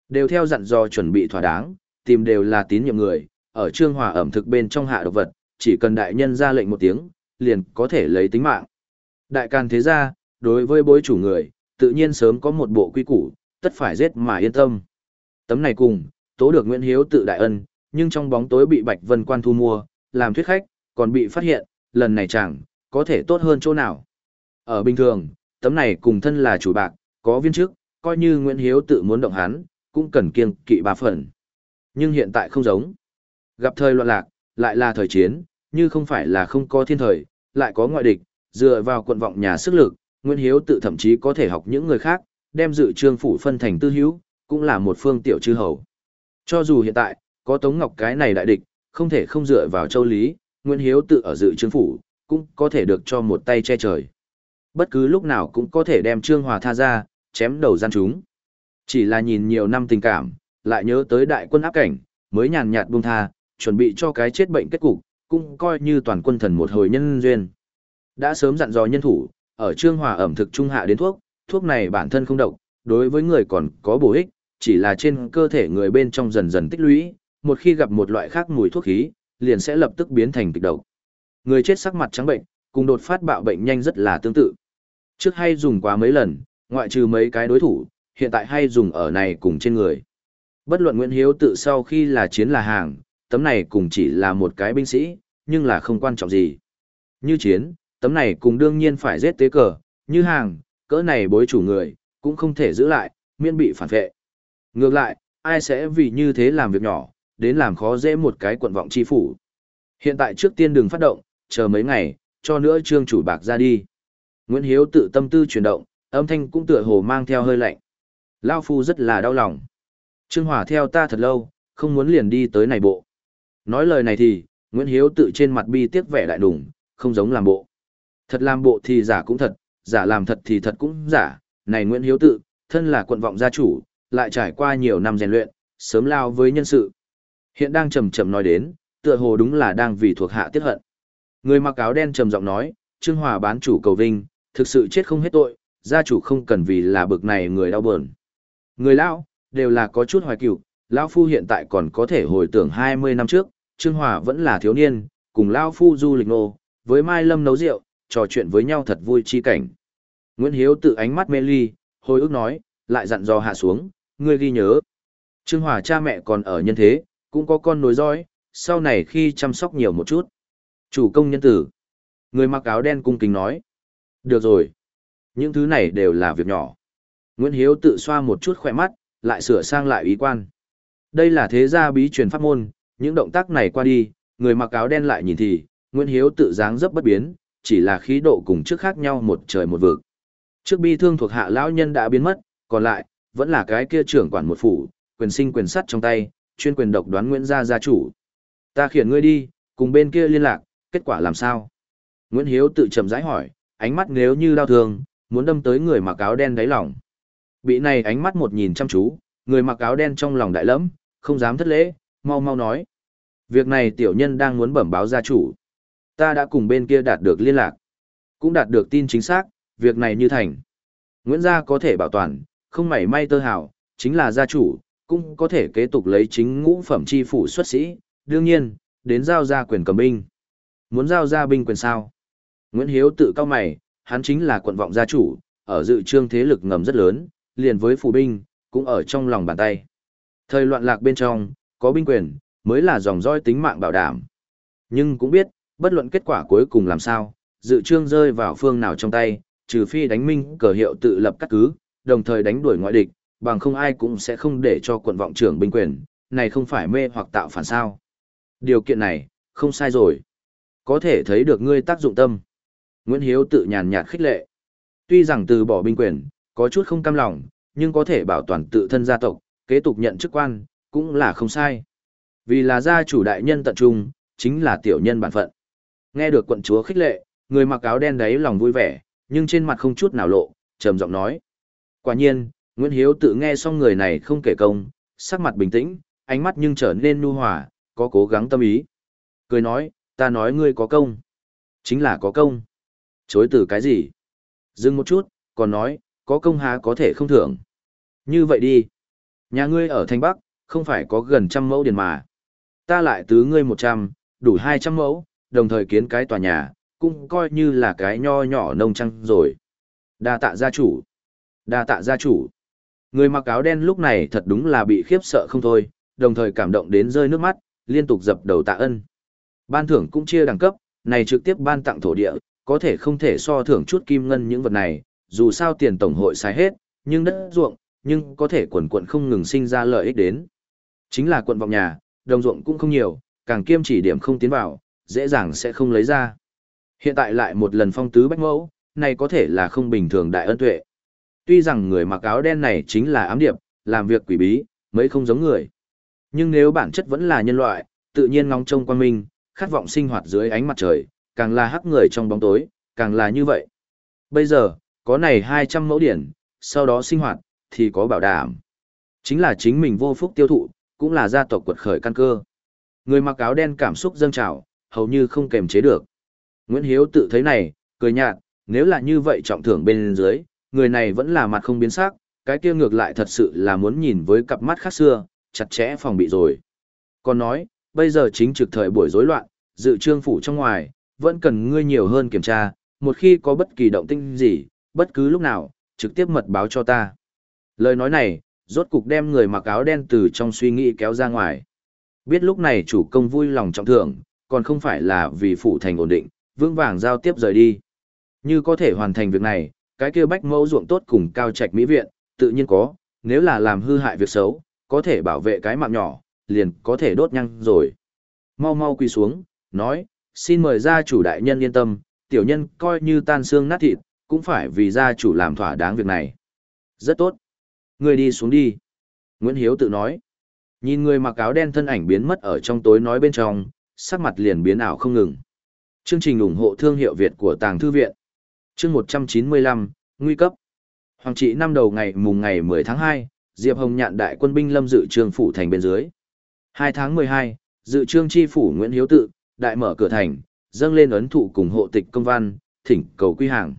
Đều theo dặn dò chuẩn bị thỏa đáng, tìm đều là tín nhiệm người, ở Trương Hòa ẩm thực bên trong hạ độc vật, chỉ cần đại nhân ra lệnh một tiếng, liền có thể lấy tính mạng. Đại can thế ra, đối với bối chủ người, tự nhiên sớm có một bộ quy củ, tất phải giết mà yên tâm. Tấm này cùng, tố được Nguyễn Hiếu tự đại ân, nhưng trong bóng tối bị Bạch Vân Quan thu mua, làm thuyết khách, còn bị phát hiện, lần này chẳng, có thể tốt hơn chỗ nào. Ở bình thường, tấm này cùng thân là chủ bạc, có viên chức, coi như Nguyễn Hiếu tự muốn động hắn, cũng cần kiêng kỵ ba phần. Nhưng hiện tại không giống. Gặp thời loạn lạc, lại là thời chiến, như không phải là không có thiên thời, lại có ngoại địch, dựa vào quận vọng nhà sức lực, Nguyễn Hiếu tự thậm chí có thể học những người khác, đem dự trương phủ phân thành tư hữu, cũng là một phương tiểu chư hầu. Cho dù hiện tại, có Tống Ngọc cái này đại địch, không thể không dựa vào châu Lý, Nguyễn Hiếu tự ở dự trương phủ, cũng có thể được cho một tay che trời. Bất cứ lúc nào cũng có thể đem Trương Hòa tha ra, chém đầu gian chúng. Chỉ là nhìn nhiều năm tình cảm, lại nhớ tới đại quân áp cảnh, mới nhàn nhạt buông tha, chuẩn bị cho cái chết bệnh kết cục, cũng coi như toàn quân thần một hồi nhân duyên. Đã sớm dặn dò nhân thủ, ở Trương Hòa ẩm thực trung hạ đến thuốc, thuốc này bản thân không độc, đối với người còn có bổ ích, chỉ là trên cơ thể người bên trong dần dần tích lũy, một khi gặp một loại khác mùi thuốc khí, liền sẽ lập tức biến thành kịch độc. Người chết sắc mặt trắng bệnh, cùng đột phát bạo bệnh nhanh rất là tương tự. Trước hay dùng quá mấy lần, ngoại trừ mấy cái đối thủ, hiện tại hay dùng ở này cùng trên người. Bất luận Nguyễn Hiếu tự sau khi là chiến là hàng, tấm này cùng chỉ là một cái binh sĩ, nhưng là không quan trọng gì. Như chiến, tấm này cùng đương nhiên phải giết tế cờ, như hàng, cỡ này bối chủ người, cũng không thể giữ lại, miễn bị phản vệ. Ngược lại, ai sẽ vì như thế làm việc nhỏ, đến làm khó dễ một cái quận vọng chi phủ. Hiện tại trước tiên đừng phát động, chờ mấy ngày, cho nữa trương chủ bạc ra đi. Nguyễn Hiếu tự tâm tư chuyển động, âm thanh cũng tựa hồ mang theo hơi lạnh. Lao phu rất là đau lòng. Trương Hòa theo ta thật lâu, không muốn liền đi tới này bộ. Nói lời này thì, Nguyễn Hiếu tự trên mặt bi tiếc vẻ đại đủng, không giống làm bộ. Thật làm bộ thì giả cũng thật, giả làm thật thì thật cũng giả. Này Nguyễn Hiếu tự, thân là quận vọng gia chủ, lại trải qua nhiều năm rèn luyện, sớm lao với nhân sự. Hiện đang trầm trầm nói đến, tựa hồ đúng là đang vì thuộc hạ tiết hận. Người mặc áo đen trầm giọng nói, Trương Hòa bán chủ cầu vinh, thực sự chết không hết tội, gia chủ không cần vì là bực này người đau buồn. Người lão, đều là có chút hoài cựu, lão phu hiện tại còn có thể hồi tưởng 20 năm trước, Trương Hòa vẫn là thiếu niên, cùng lão phu du lịch nô, với Mai Lâm nấu rượu, trò chuyện với nhau thật vui chi cảnh. Nguyễn Hiếu tự ánh mắt mê ly, hồi ức nói, lại dặn dò hạ xuống, ngươi ghi nhớ. Trương Hòa cha mẹ còn ở nhân thế, cũng có con nối dõi, sau này khi chăm sóc nhiều một chút. Chủ công nhân tử. Người mặc áo đen cung kính nói. Được rồi. Những thứ này đều là việc nhỏ. Nguyễn Hiếu tự xoa một chút khỏe mắt, lại sửa sang lại ý quan. Đây là thế gia bí truyền pháp môn, những động tác này qua đi, người mặc áo đen lại nhìn thì, Nguyễn Hiếu tự dáng dấp bất biến, chỉ là khí độ cùng trước khác nhau một trời một vực. Trước bi thương thuộc hạ lão nhân đã biến mất, còn lại, vẫn là cái kia trưởng quản một phủ, quyền sinh quyền sắt trong tay, chuyên quyền độc đoán Nguyễn gia gia chủ. Ta khiển ngươi đi, cùng bên kia liên lạc, kết quả làm sao? Nguyễn Hiếu tự trầm rãi hỏi, ánh mắt nếu như đau thương, muốn đâm tới người mặc áo đen đáy lòng. Bị này ánh mắt một nhìn chăm chú, người mặc áo đen trong lòng đại lẫm, không dám thất lễ, mau mau nói. Việc này tiểu nhân đang muốn bẩm báo gia chủ. Ta đã cùng bên kia đạt được liên lạc. Cũng đạt được tin chính xác, việc này như thành. Nguyễn gia có thể bảo toàn, không mảy may tơ hào, chính là gia chủ, cũng có thể kế tục lấy chính ngũ phẩm chi phủ xuất sĩ, đương nhiên, đến giao ra quyền cầm binh. Muốn giao ra binh quyền sao? Nguyễn Hiếu tự cao mày, hắn chính là quận vọng gia chủ, ở dự trương thế lực ngầm rất lớn, liền với phủ binh, cũng ở trong lòng bàn tay. Thời loạn lạc bên trong, có binh quyền, mới là dòng roi tính mạng bảo đảm. Nhưng cũng biết, bất luận kết quả cuối cùng làm sao, dự trương rơi vào phương nào trong tay, trừ phi đánh minh cờ hiệu tự lập cắt cứ, đồng thời đánh đuổi ngoại địch, bằng không ai cũng sẽ không để cho quận vọng trưởng binh quyền, này không phải mê hoặc tạo phản sao. Điều kiện này, Không sai rồi. Có thể thấy được ngươi tác dụng tâm. Nguyễn Hiếu tự nhàn nhạt khích lệ. Tuy rằng từ bỏ binh quyền, có chút không cam lòng, nhưng có thể bảo toàn tự thân gia tộc, kế tục nhận chức quan, cũng là không sai. Vì là gia chủ đại nhân tận trung, chính là tiểu nhân bản phận. Nghe được quận chúa khích lệ, người mặc áo đen đấy lòng vui vẻ, nhưng trên mặt không chút nào lộ, trầm giọng nói. Quả nhiên, Nguyễn Hiếu tự nghe xong người này không kể công, sắc mặt bình tĩnh, ánh mắt nhưng trở nên nu hòa, có cố gắng tâm ý. Cười nói, ta nói ngươi có công. Chính là có công. Chối từ cái gì? Dừng một chút, còn nói, có công há có thể không thưởng. Như vậy đi. Nhà ngươi ở Thanh Bắc, không phải có gần trăm mẫu điền mà. Ta lại tứ ngươi một trăm, đủ hai trăm mẫu, đồng thời kiến cái tòa nhà, cũng coi như là cái nho nhỏ nông trăng rồi. Đa tạ gia chủ. Đa tạ gia chủ. Người mặc áo đen lúc này thật đúng là bị khiếp sợ không thôi, đồng thời cảm động đến rơi nước mắt, liên tục dập đầu tạ ân. Ban thưởng cũng chia đẳng cấp, này trực tiếp ban tặng thổ địa, có thể không thể so thưởng chút kim ngân những vật này, dù sao tiền tổng hội xài hết, nhưng đất ruộng, nhưng có thể quần quận không ngừng sinh ra lợi ích đến. Chính là quận vọng nhà, đồng ruộng cũng không nhiều, càng kiêm chỉ điểm không tiến vào, dễ dàng sẽ không lấy ra. Hiện tại lại một lần phong tứ bách mẫu, này có thể là không bình thường đại ân tuệ. Tuy rằng người mặc áo đen này chính là ám điệp, làm việc quỷ bí, mấy không giống người. Nhưng nếu bản chất vẫn là nhân loại, tự nhiên ngóng trông quan minh, khát vọng sinh hoạt dưới ánh mặt trời, càng là hắc người trong bóng tối, càng là như vậy. Bây giờ, có này 200 mẫu điển, sau đó sinh hoạt, thì có bảo đảm. Chính là chính mình vô phúc tiêu thụ, cũng là gia tộc quật khởi căn cơ. Người mặc áo đen cảm xúc dâng trào, hầu như không kềm chế được. Nguyễn Hiếu tự thấy này, cười nhạt, nếu là như vậy trọng thưởng bên dưới, người này vẫn là mặt không biến sắc, cái kia ngược lại thật sự là muốn nhìn với cặp mắt khác xưa, chặt chẽ phòng bị rồi. Còn nói, bây giờ chính trực thời buổi rối loạn, dự trương phủ trong ngoài, vẫn cần ngươi nhiều hơn kiểm tra, một khi có bất kỳ động tinh gì, bất cứ lúc nào, trực tiếp mật báo cho ta. Lời nói này, rốt cục đem người mặc áo đen từ trong suy nghĩ kéo ra ngoài. Biết lúc này chủ công vui lòng trọng thưởng, còn không phải là vì phụ thành ổn định, vững vàng giao tiếp rời đi. Như có thể hoàn thành việc này, cái kia bách mẫu ruộng tốt cùng cao trạch mỹ viện, tự nhiên có, nếu là làm hư hại việc xấu, có thể bảo vệ cái mạng nhỏ, liền có thể đốt nhăng rồi. Mau mau quỳ xuống, nói, xin mời gia chủ đại nhân yên tâm, tiểu nhân coi như tan xương nát thịt, cũng phải vì gia chủ làm thỏa đáng việc này. Rất tốt. Người đi xuống đi. Nguyễn Hiếu tự nói. Nhìn người mặc áo đen thân ảnh biến mất ở trong tối nói bên trong, sắc mặt liền biến ảo không ngừng. Chương trình ủng hộ thương hiệu Việt của Tàng Thư Viện. Chương 195, Nguy cấp. Hoàng trị năm đầu ngày mùng ngày 10 tháng 2, Diệp Hồng nhạn đại quân binh lâm dự trương phủ thành bên dưới. 2 tháng 12, dự trương chi phủ Nguyễn Hiếu tự, đại mở cửa thành, dâng lên ấn thụ cùng hộ tịch công văn, thỉnh cầu quy hàng.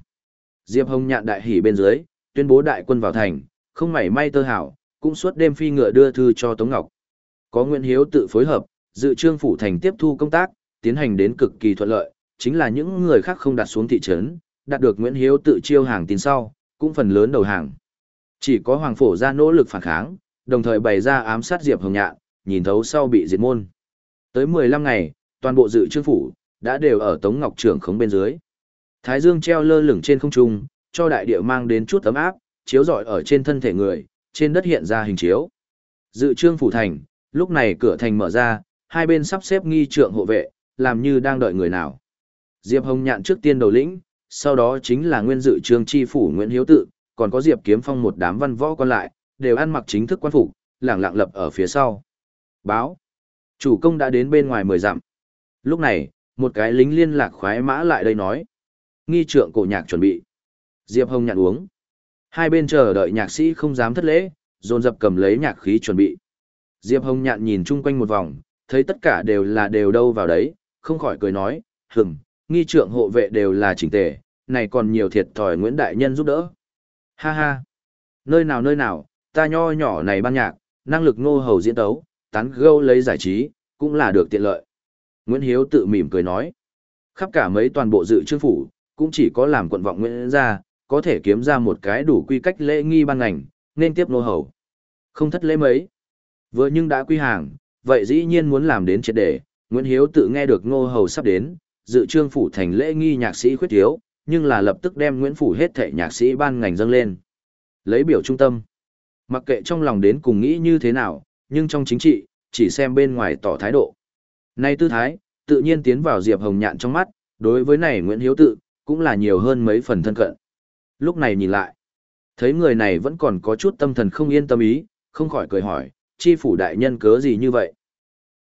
Diệp Hồng nhạn đại hỉ bên dưới, tuyên bố đại quân vào thành, không mảy may tơ hảo, cũng suốt đêm phi ngựa đưa thư cho Tống Ngọc. Có Nguyễn Hiếu tự phối hợp, dự trương phủ thành tiếp thu công tác, tiến hành đến cực kỳ thuận lợi, chính là những người khác không đặt xuống thị trấn, đạt được Nguyễn Hiếu tự chiêu hàng tin sau, cũng phần lớn đầu hàng. Chỉ có Hoàng Phổ ra nỗ lực phản kháng, đồng thời bày ra ám sát Diệp Hồng Nhạn, nhìn thấu sau bị diệt môn. Tới 15 ngày, toàn bộ dự trương phủ, đã đều ở Tống Ngọc trưởng khống bên dưới. Thái dương treo lơ lửng trên không trung, cho đại địa mang đến chút ấm áp, chiếu rọi ở trên thân thể người, trên đất hiện ra hình chiếu. Dự trương phủ thành, lúc này cửa thành mở ra, hai bên sắp xếp nghi trượng hộ vệ, làm như đang đợi người nào. Diệp Hồng nhạn trước tiên đầu lĩnh, sau đó chính là nguyên dự trương chi phủ Nguyễn Hiếu Tự, còn có Diệp Kiếm Phong một đám văn võ còn lại, đều ăn mặc chính thức quan phục, lẳng lặng lập ở phía sau. Báo. Chủ công đã đến bên ngoài mười dặm. Lúc này, một cái lính liên lạc khoái mã lại đây nói. Nghi trượng cổ nhạc chuẩn bị. Diệp Hồng nhạn uống. Hai bên chờ đợi nhạc sĩ không dám thất lễ, dồn dập cầm lấy nhạc khí chuẩn bị. Diệp Hồng nhạn nhìn chung quanh một vòng, thấy tất cả đều là đều đâu vào đấy, không khỏi cười nói, hừng, nghi trượng hộ vệ đều là chỉnh tề, này còn nhiều thiệt thòi Nguyễn Đại Nhân giúp đỡ. Ha ha, nơi nào nơi nào, ta nho nhỏ này ban nhạc, năng lực ngô hầu diễn tấu, tán gâu lấy giải trí, cũng là được tiện lợi. Nguyễn Hiếu tự mỉm cười nói, khắp cả mấy toàn bộ dự chương phủ, cũng chỉ có làm quận vọng Nguyễn gia có thể kiếm ra một cái đủ quy cách lễ nghi ban ngành, nên tiếp nô hầu. Không thất lễ mấy. Vừa nhưng đã quy hàng, vậy dĩ nhiên muốn làm đến triệt đề, Nguyễn Hiếu tự nghe được nô hầu sắp đến, dự trương phủ thành lễ nghi nhạc sĩ khuyết thiếu, nhưng là lập tức đem Nguyễn phủ hết thệ nhạc sĩ ban ngành dâng lên. Lấy biểu trung tâm. Mặc kệ trong lòng đến cùng nghĩ như thế nào, nhưng trong chính trị, chỉ xem bên ngoài tỏ thái độ. Nay tư thái, tự nhiên tiến vào Diệp Hồng Nhạn trong mắt, đối với này Nguyễn Hiếu tự, cũng là nhiều hơn mấy phần thân cận. Lúc này nhìn lại, thấy người này vẫn còn có chút tâm thần không yên tâm ý, không khỏi cười hỏi, chi phủ đại nhân cớ gì như vậy?